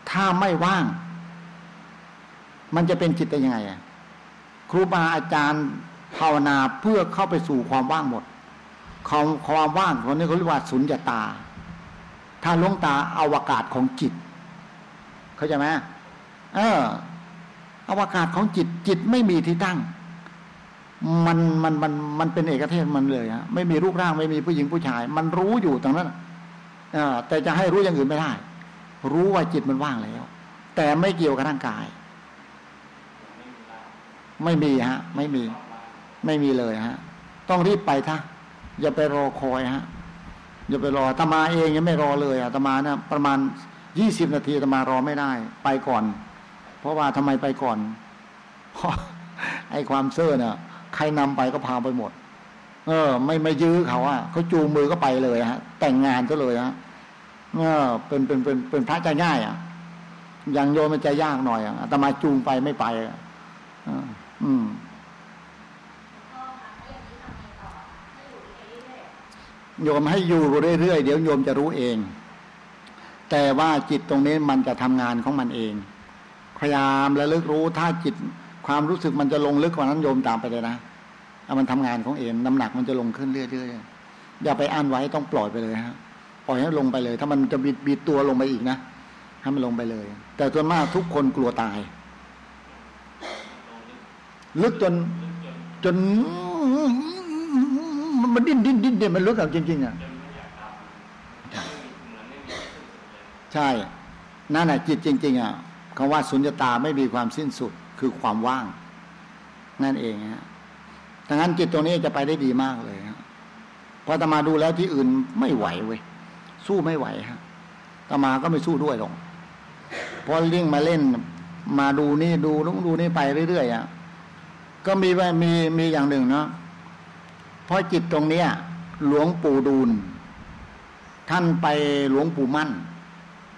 ถ้าไม่ว่าง มันจะเป็นจิตได้ยังไงครูบาอาจารย์ ภาวนาเพื่อเข้าไปสู่ความว่างหมดความความว่างคนนี้เขาเรียกว่าสุญญตา ถ้าลงตาอวกาศของจิต เข้าใจไหมเอออวกาศของจิตจิตไม่มีที่ตั้ง มันมันมันมันเป็นเอกเทศมันเลยฮะไม่มีรูปร่างไม่มีผู้หญิงผู้ชาย มันรู้อยู่ตรงนั้นอแต่จะให้รู้อย่างอื่นไม่ได้ รู้ว่าจิตมันว่างแล้ว แต่ไม่เกี่ยวกับร่างกาย ไม่มีฮะ ไม่มี ไม่มีเลยฮะ ต้องรีบไปท่าอย่าไปรอคอยฮะ อย่าไปรอตมาเองยังไม่รอเลยอะตมาเนี่ยประมาณยี่สิบนาทีตมารอไม่ได้ ไปก่อน เพราะว่าทำไมไปก่อน เพราะไอ้ความเซ่อเนี่ยใครนำไปก็พาไปหมด เออ ไม่ไม่ยื้อเขาอะเขาจูงมือก็ไปเลยฮะ แต่งงานก็เลยฮะเออเป็นเป็นเป็นเป็นพระใจง่ายอะอย่างโยมมันใจยากหน่อยอะตมาจูงไปไม่ไปอะอืม โยมให้อยู่เรื่อยๆเดี๋ยวโยมจะรู้เอง แต่ว่าจิตตรงนี้มันจะทำงานของมันเองพยายามระลึกรู้ถ้าจิตความรู้สึกมันจะลงลึกกว่านั้นโยมตามไปเลยนะเอามันทำงานของเองน้ำหนักมันจะลงขึ้นเรื่อยๆอย่าไปอ่านไว้ต้องปล่อยไปเลยฮะปล่อยให้ลงไปเลย ถ้ามันจะบิดบิดตัวลงไปอีกนะให้มันลงไปเลย แต่ส่วนมากทุกคนกลัวตาย ลึกจนจน มันดิ้นดิ้นดิ้นเดี๋ยวมันลึกอะจริง ๆอะใช่ นั่นแหละจิตจริง ๆอะคำว่าสุญญตาไม่มีความสิ้นสุดคือความว่าง นั่นเองฮะดังนั้นจิตตรงนี้จะไปได้ดีมากเลยฮะพอตมาดูแล้วที่อื่นไม่ไหวเว้ยสู้ไม่ไหวฮะตมาก็ไม่สู้ด้วยหรอกพอลิงมาเล่น มาดูนี่ดูนู้นดูนี่ไปเรื่อยๆอะก็มีว่ามีมีอย่างหนึ่งเนาะ เพราะจิตตรงเนี้ย หลวงปู่ดูล ท่านไปหลวงปู่มั่น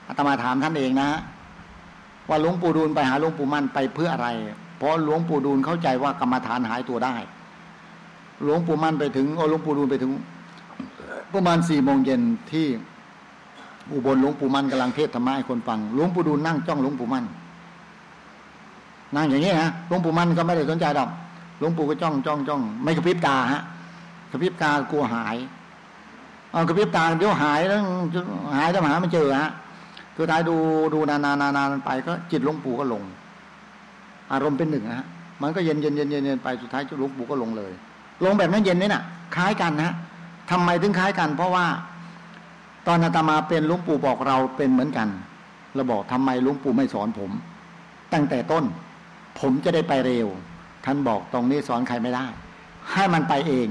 อาตมาถามท่านเองนะ ว่าหลวงปู่ดูลไปหาหลวงปู่มั่นไปเพื่ออะไร เพราะหลวงปู่ดูลเข้าใจว่ากรรมฐานหายตัวได้ หลวงปู่มั่นไปถึงโอหลวงปู่ดูลไปถึง ประมาณสี่โมงเย็นที่อุบลหลวงปู่มั่นกำลังเทศธรรมะให้คนฟังหลวงปู่ดูลนั่งจ้องหลวงปู่มั่นนั่งอย่างนี้นะหลวงปู่มั่นก็ไม่ได้สนใจดอกหลวงปู่ก็จ้องจ้องจ้องไม่กระพริบตาฮะ กระพริบตากลัวหายเอากระพริบตาเดี๋ยวหายแล้วหายแล้วหาไม่เจอฮะคือท้ายดูดูนานานานานไปก็จิตหลวงปู่ก็ลง อารมณ์เป็นหนึ่งฮะมันก็เย็นเย็นเย็นเย็นไปสุดท้ายหลวงปู่ก็ลงเลย ลงแบบนั้นเย็นนี่น่ะ คล้ายกันนะทำไมถึงคล้ายกัน เพราะว่า ตอนอาตมาเป็นลุงปู่บอกเราเป็นเหมือนกันเราบอกทำไมลุงปู่ไม่สอนผม ตั้งแต่ต้น ผมจะได้ไปเร็ว ท่านบอกตรงนี้สอนใครไม่ได้ ให้มันไปเอง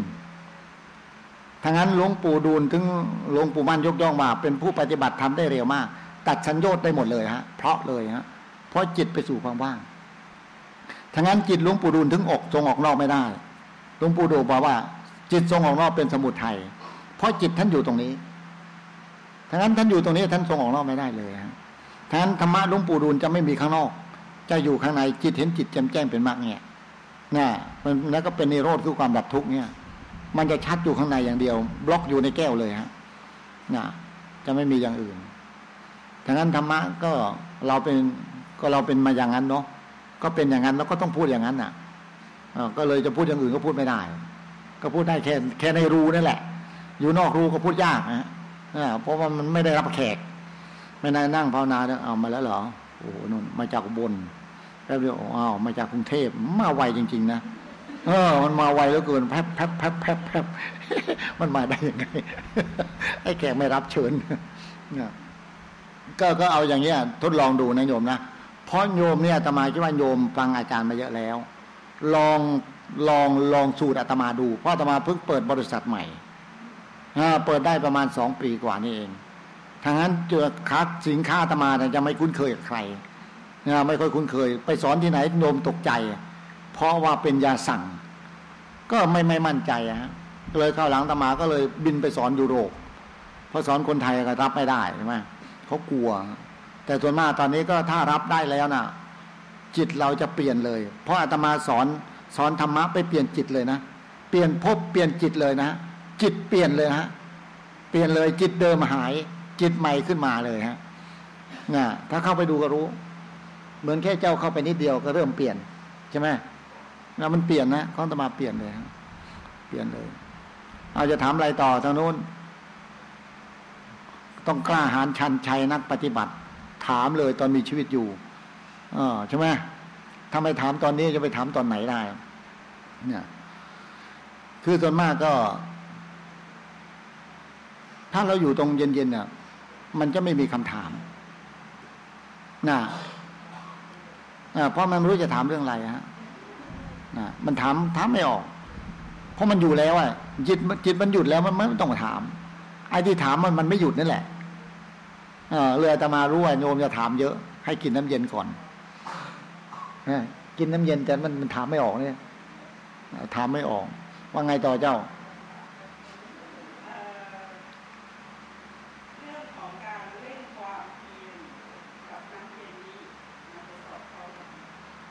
ทั้งนั้นหลวงปู่ดูลถึงหลวงปู่มั่นยกย่องมา เป็นผู้ปฏิบัติทำได้เร็วมาก ตัดสัญญต์ได้หมดเลยฮะ เพราะเลยฮะ เพราะจิตไปสู่ความว่างทั้งนั้นจิตหลวงปู่ดูลถึงอกทรงออกนอกไม่ได้ หลวงปู่ดูบอกว่า จิตทรงออกนอกเป็นสมุทัย เพราะจิตท่านอยู่ตรงนี้ทั้งนั้นท่านอยู่ตรงนี้ท่านทรงออกนอกไม่ได้เลยฮะทั้งนั้นธรรมะหลวงปู่ดูลจะไม่มีข้างนอก จะอยู่ข้างในจิตเห็นจิตแจ่มแจ้งเป็นมากเนี่ยน่ะมันแล้วก็เป็นนิโรธคือความดับทุกข์เนี่ย มันจะชัดอยู่ข้างในอย่างเดียว บล็อกอยู่ในแก้วเลยฮะนะจะไม่มีอย่างอื่นดังนั้นธรรมะก็เราเป็นก็เราเป็นมาอย่างนั้นเนาะก็เป็นอย่างนั้นแล้วก็ต้องพูดอย่างนั้นน่ะก็เลยจะพูดอย่างอื่นก็พูดไม่ได้ ก็พูดได้แค่แค่ในรูนั่นแหละ อยู่นอกรูก็พูดยากนะเพราะว่ามันไม่ได้รับแขก ไม่ได้นั่งภาวนาเอามาแล้วเหรอโอ้โหนู่นมาจากบนแล้วเดี๋ยวอ้าวมาจากกรุงเทพมาไวจริง ๆ นะ เออ มันมาไวเหลือเกินแพบแพบแพบแพบแพบมันมาได้ยังไง ไอ้แขกไม่รับเชิญก็ก็เอาอย่างเงี้ย ทดลองดูนะโยมนะเพราะโยมเนี่ยอาตมาคิดว่าโยมฟังอาจารย์มาเยอะแล้ว ลองลองลองสูตรอาตมาดู เพราะอาตมาเพิ่งเปิดบริษัทใหม่เปิดได้ประมาณสองปีกว่านี่เองทางนั้นเจอคัดสินค้าอาตมาจะไม่คุ้นเคยกับใครไม่ค่อยคุ้นเคย ไปสอนที่ไหนโยมตกใจ เพราะว่าเป็นยาสั่ง ก็ไม่ไม่มั่นใจฮะเลยเข้าหลังตมาก็เลยบินไปสอนยุโรปเพราะสอนคนไทยก็รับไม่ได้ใช่ไหมเขากลัว แต่ส่วนมากตอนนี้ก็ถ้ารับได้แล้วนะ่ะ จิตเราจะเปลี่ยนเลย เพราะอาตมาสอนสอนธรรมะไปเปลี่ยนจิตเลยนะเปลี่ยนภพเปลี่ยนจิตเลยนะจิตเปลี่ยนเลยฮะเปลี่ยนเลยจิตเดิมหาย จิตใหม่ขึ้นมาเลยฮะน่ะถ้าเข้าไปดูก็รู้ เหมือนแค่เจ้าเข้าไปนิดเดียวก็เริ่มเปลี่ยนใช่ไหม แล้วมันเปลี่ยนนะข้องตมาเปลี่ยนเลยเปลี่ยนเลย เอาจะถามอะไรต่อทางนู้น ต้องกล้าหาญชันชัยนักปฏิบัติ ถามเลยตอนมีชีวิตอยู่ออใช่ไหมถ้าไม่ถามตอนนี้จะไปถามตอนไหนได้ เนี่ย คือส่วนมากก็ ถ้าเราอยู่ตรงเย็นๆเนี่ยมันจะไม่มีคำถามนะเพราะมันไม่รู้จะถามเรื่องอะไรฮะ นะมันถามถามไม่ออก เพราะมันอยู่แล้วอะจิตจิตมันหยุดแล้วมันไม่ต้องถาม ไอ้ที่ถามมันมันไม่หยุดนั่นแหละเออเลยจะมารู้ว่าโยมจะถามเยอะ ให้กินน้ำเย็นก่อนกินน้ำเย็นแต่มันมันถามไม่ออกเนี่ยถามไม่ออก ว่าไงต่อเจ้า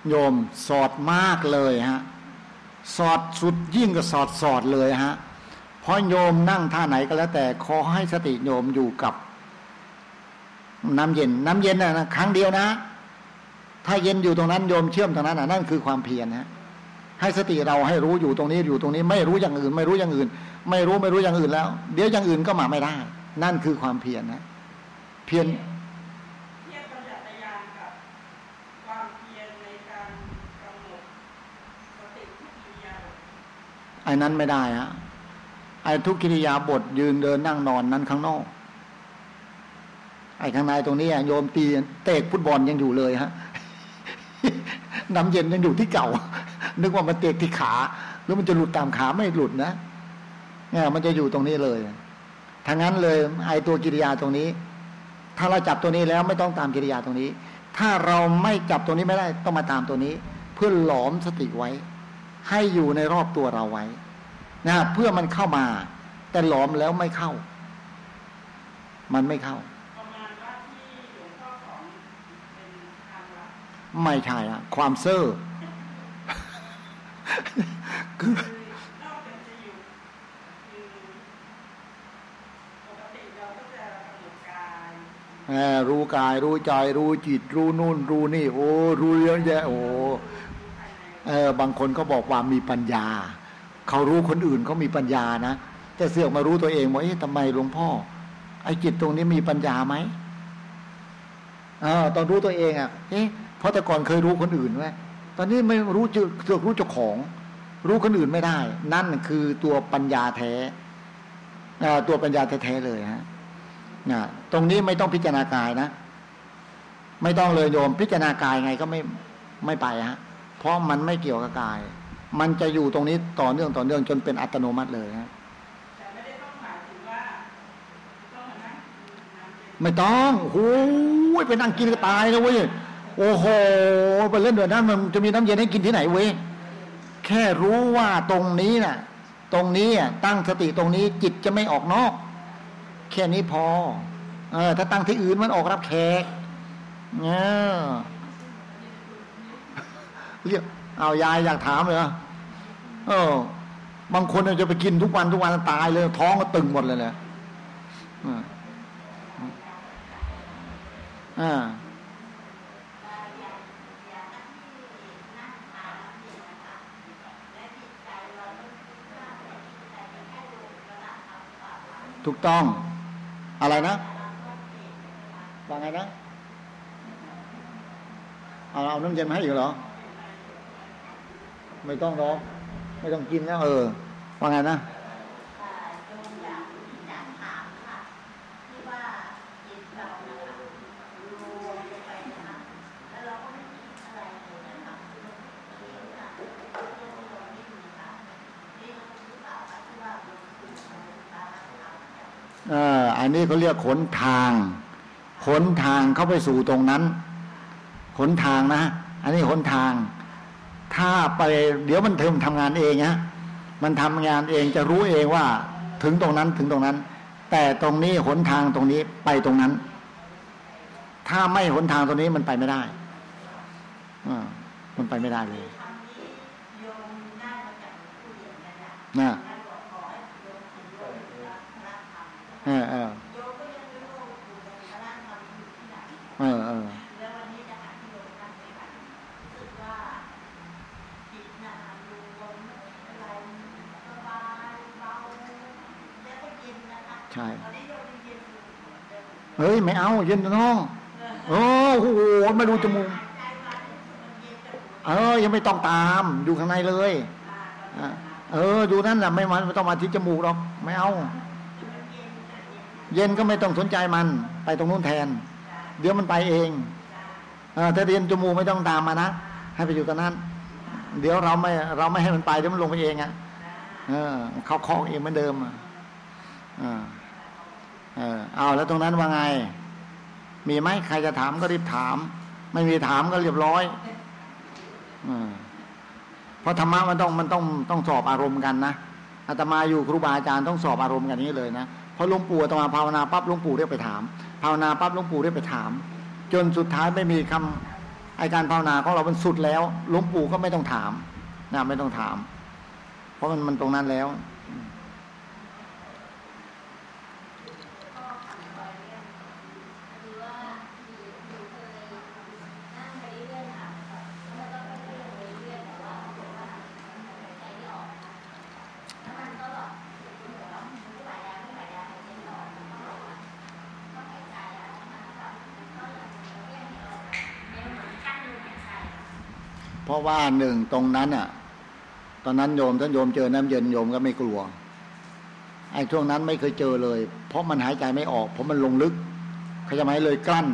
โยมสอดมากเลยฮะสอดสุดยิ่งกับสอดสอดเลยฮะเพราะโยมนั่งท่าไหนก็แล้วแต่ขอให้สติโยมอยู่กับ น้ำเย็น น้ำเย็นนะครั้งเดียวนะ ถ้าเย็นอยู่ตรงนั้นโยมเชื่อมตรงนั้นนั่นคือความเพียรนะให้สติเราให้รู้อยู่ตรงนี้อยู่ตรงนี้ ไม่รู้อย่างอื่น ไม่รู้อย่างอื่น ไม่รู้ไม่รู้อย่างอื่นแล้ว เดี๋ยวอย่างอื่นก็มาไม่ได้ นั่นคือความเพียรนะ เพียร ไอ้นั้นไม่ได้ฮะไอ้ทุกกิริยาบทยืนเดินนั่งนอนนั้นข้างนอก ไอ้ข้างในตรงนี้โยมตีเตะฟุตบอลยังอยู่เลยฮะน้ำเย็นยังอยู่ที่เก่า นึกว่ามันเตะที่ขา แล้วมันจะหลุดตามขาไม่หลุดนะเนี่ยมันจะอยู่ตรงนี้เลยทางนั้นเลยไอ้ตัวกิริยาตรงนี้ ถ้าเราจับตัวนี้แล้วไม่ต้องตามกิริยาตรงนี้ ถ้าเราไม่จับตัวนี้ไม่ได้ต้องมาตามตัวนี้ เพื่อหลอมสติไว้ ให้อยู่ในรอบตัวเราไว้นะเพื่อมันเข้ามา แต่หลอมแล้วไม่เข้า มันไม่เข้าไม่ใช่อะความเซ่อคือรู้กายรู้ใจรู้จิตรู้นู่นรู้นี่ โอ้รู้เยอะแยะโอ้ เออบางคนก็บอกว่ามีปัญญา เขารู้คนอื่นเขามีปัญญานะ แต่เสือกมารู้ตัวเองว่าเอ๊ะทำไมหลวงพ่อ ไอ้จิตตรงนี้มีปัญญาไหมเออตอนรู้ตัวเองอะเอ๊ะเพราะแต่ก่อนเคยรู้คนอื่นไว้ตอนนี้ไม่รู้จเสือกรู้เจ้าของ รู้คนอื่นไม่ได้ นั่นคือตัวปัญญาแท้ตัวปัญญาแท้ๆเลยฮะตรงนี้ไม่ต้องพิจารณากายนะ ไม่ต้องเลยโยมพิจารณากายไงก็ไม่ไม่ไปฮะ เพราะมันไม่เกี่ยวกับกาย มันจะอยู่ตรงนี้ต่อเนื่องต่อเนื่องจนเป็นอัตโนมัติเลยฮะไม่ต้องโอ้ยไปนั่งกินก็ตายแล้วเว้ย โอ้โห ไปเล่นเดือดนั้นมันจะมีน้ำเย็นให้กินที่ไหนเว้ย แค่รู้ว่าตรงนี้น่ะ ตรงนี้ตั้งสติตรงนี้จิตจะไม่ออกนอก แค่นี้พอ เออ ถ้าตั้งที่อื่นมันออกรับแขกเออ เรียกเอายายอยากถามเลยเออบางคนจะไปกินทุกวันทุกวันตายเลย ท้องก็ตึงหมดเลยเลยอ่าถูกต้อง อะไรนะว่าไงนะ เอาเอาน้ำเย็นมาให้อีกเหรอ ไม่ต้องร้อง ไม่ต้องกินแล้วเออว่าไงนะอันนี้เขาเรียกขนทางขนทางเข้าไปสู่ตรงนั้นขนทางนะ อันนี้ขนทาง ถ้าไปเดี๋ยวมันเทิมทำงานเองนะมันทำงานเองจะรู้เองว่าถึงตรงนั้นถึงตรงนั้น แต่ตรงนี้หนทางตรงนี้ไปตรงนั้น ถ้าไม่หนทางตรงนี้มันไปไม่ได้อมันไปไม่ได้เลยนะเออเออเออเออ ช่ เฮ้ย ไม่เอา เย็นน้องโอ้โหไม่รู้จมูกเออ ยังไม่ต้องตามอยู่ข้างในเลยเออ ดูนั่นแหละไม่มันไม่ต้องมาที่จมูกหรอกไม่เอา เย็นก็ไม่ต้องสนใจมัน ไปตรงนู้นแทน เดี๋ยวมันไปเองอถ้าเรียนจมูกไม่ต้องตามมานะให้ไปอยู่ตรงนั้น เดี๋ยวเราไม่เราไม่ให้มันไปเดี๋ยวมันลงไปเองอะเออเขาคล้องเองเหมือนเดิมอะ เออเอาแล้วตรงนั้นว่าไง มีไหมใครจะถามก็รีบถาม ไม่มีถามก็เรียบร้อยอเพราะธรรมะมันต้องมันต้องต้องสอบอารมณ์กันนะอาตมาอยู่ครูบาอาจารย์ต้องสอบอารมณ์กันนี้เลยนะพอหลวงปู่อาตมาภาวนาปั๊บหลวงปู่เรียกไปถาม ภาวนาปั๊บหลวงปู่เรียกไปถาม จนสุดท้ายไม่มีคำไอการภาวนาของเรามันสุดแล้วหลวงปู่ก็ไม่ต้องถามนะไม่ต้องถาม เพราะมันมันตรงนั้นแล้ว ว่าหนึ่งตรงนั้นอะ ตอนนั้นโยมท่านโยมเจอน้ำเย็นโยมก็ไม่กลัวไอ้ช่วงนั้นไม่เคยเจอเลย เพราะมันหายใจไม่ออก เพราะมันลงลึกเขาจะไม่เลยกลั้น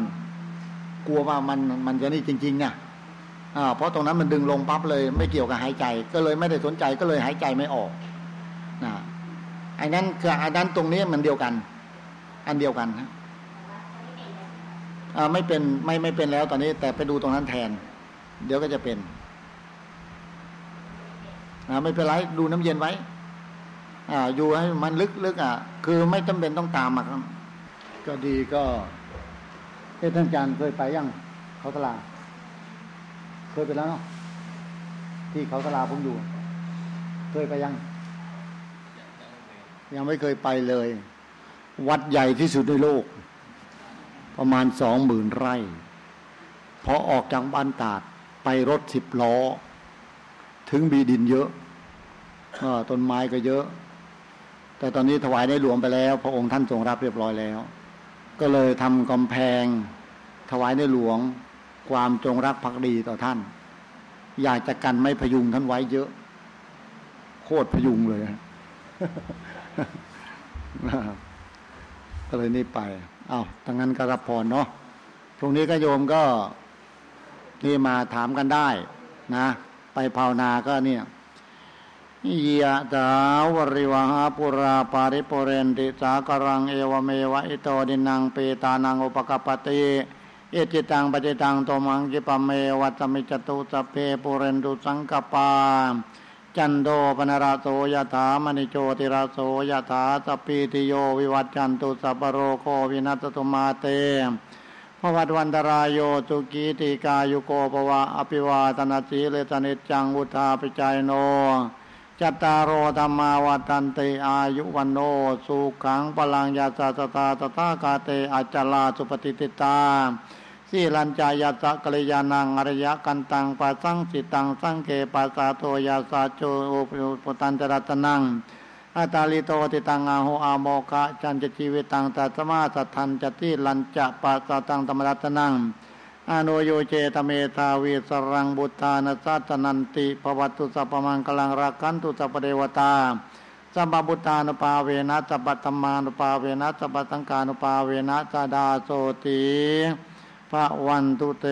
กลัวว่ามันมันจะนี่จริงๆเนี่ยอ่าเพราะตรงนั้นมันดึงลงปั๊บเลย ไม่เกี่ยวกับหายใจ ก็เลยไม่ได้สนใจก็เลยหายใจไม่ออกนะไอ้นั้นคืออันนั้นตรงนี้มันเดียวกัน อันเดียวกันนะอ่าไม่เป็นไม่ไม่เป็นแล้วตอนนี้ แต่ไปดูตรงนั้นแทน เดี๋ยวก็จะเป็น ไม่เป็นไรดูน้ำเย็นไว้ อ่า อยู่ให้มันลึกๆอะ คือไม่จำเป็นต้องตามมาครับ ก็ดีก็เอ๊ท่านอาจารย์เคยไปยังเขาตลาเคยไปแล้วเนาะที่เขาตลาผมอยู่ เคยไปยัง ยังไม่เคยไปเลย วัดใหญ่ที่สุดในโลก ประมาณสองหมื่นไร่พอออกจากบ้านตาดไปรถสิบล้อ ถึงมีดินเยอะอต้นไม้ก็เยอะ แต่ตอนนี้ถวายในหลวงไปแล้ว พระองค์ท่านทรงรับเรียบร้อยแล้ว ก็เลยทำกำแพง ถวายในหลวง ความจงรักภักดีต่อท่าน อยากจะกันไม่พยุงท่านไว้เยอะ โคตรพยุงเลยก็เลยนี่ไปเอา้าถ้างั้นก็รับพรเนาะพรุ่งนี้ก็โยมก็นี่มาถามกันได้นะ ไปภาวนาก็เนี่ยยะถาวริวหาปุราปาริปุเรนติสากรังเอวเมวะอิโตดินังเปตานังอุปกปปติเอจิตังปจิตังโตมังกิปเมวัตมิจตุสเพปุเรนตุสังกปา จันโดปนราโสยถามณิโจติราโสยถาสปีติโยวิวัจจันตุสัพพโรโควินัสตุมาเต พวัตวันตรายโยตุกีติกายุโกภวะอภิวาตนาสีเลสนิจังวุธาปิจายโน จัตตารโอธรรมาวัตันติอายุวันโน สุขังปลังยาสาสตาตถาคาเตอาจลาสุปฏิติตาสีลัญจะ ยัสสะ กัลยาณัง อะริยะกันตังปะสังสิตังสังเฆ ปะสาโท ยัสสัตถิ อุชุภูตัญจะ ทัสสะนัง อะทะลิทโทติตังอาหุ อะโมฆันตัสสะ ชีวิตังตัสมาสัทธัญจะ สีลัญจะ ปะสาทัง ธัมมะทัสสะนัง อะนุยุญเชถะ เมธาวี สะรัง พุทธานะ สาสะนันติ ภะวะตุสัพพะมังคะลังรักขันตุสัพพะเทวะตาสัพพะพุทธานุภาเวนะสัพพะธัมมานุภาเวนะสัพพะสังฆานุภาเวนะสะทาโสติพระวันตุเต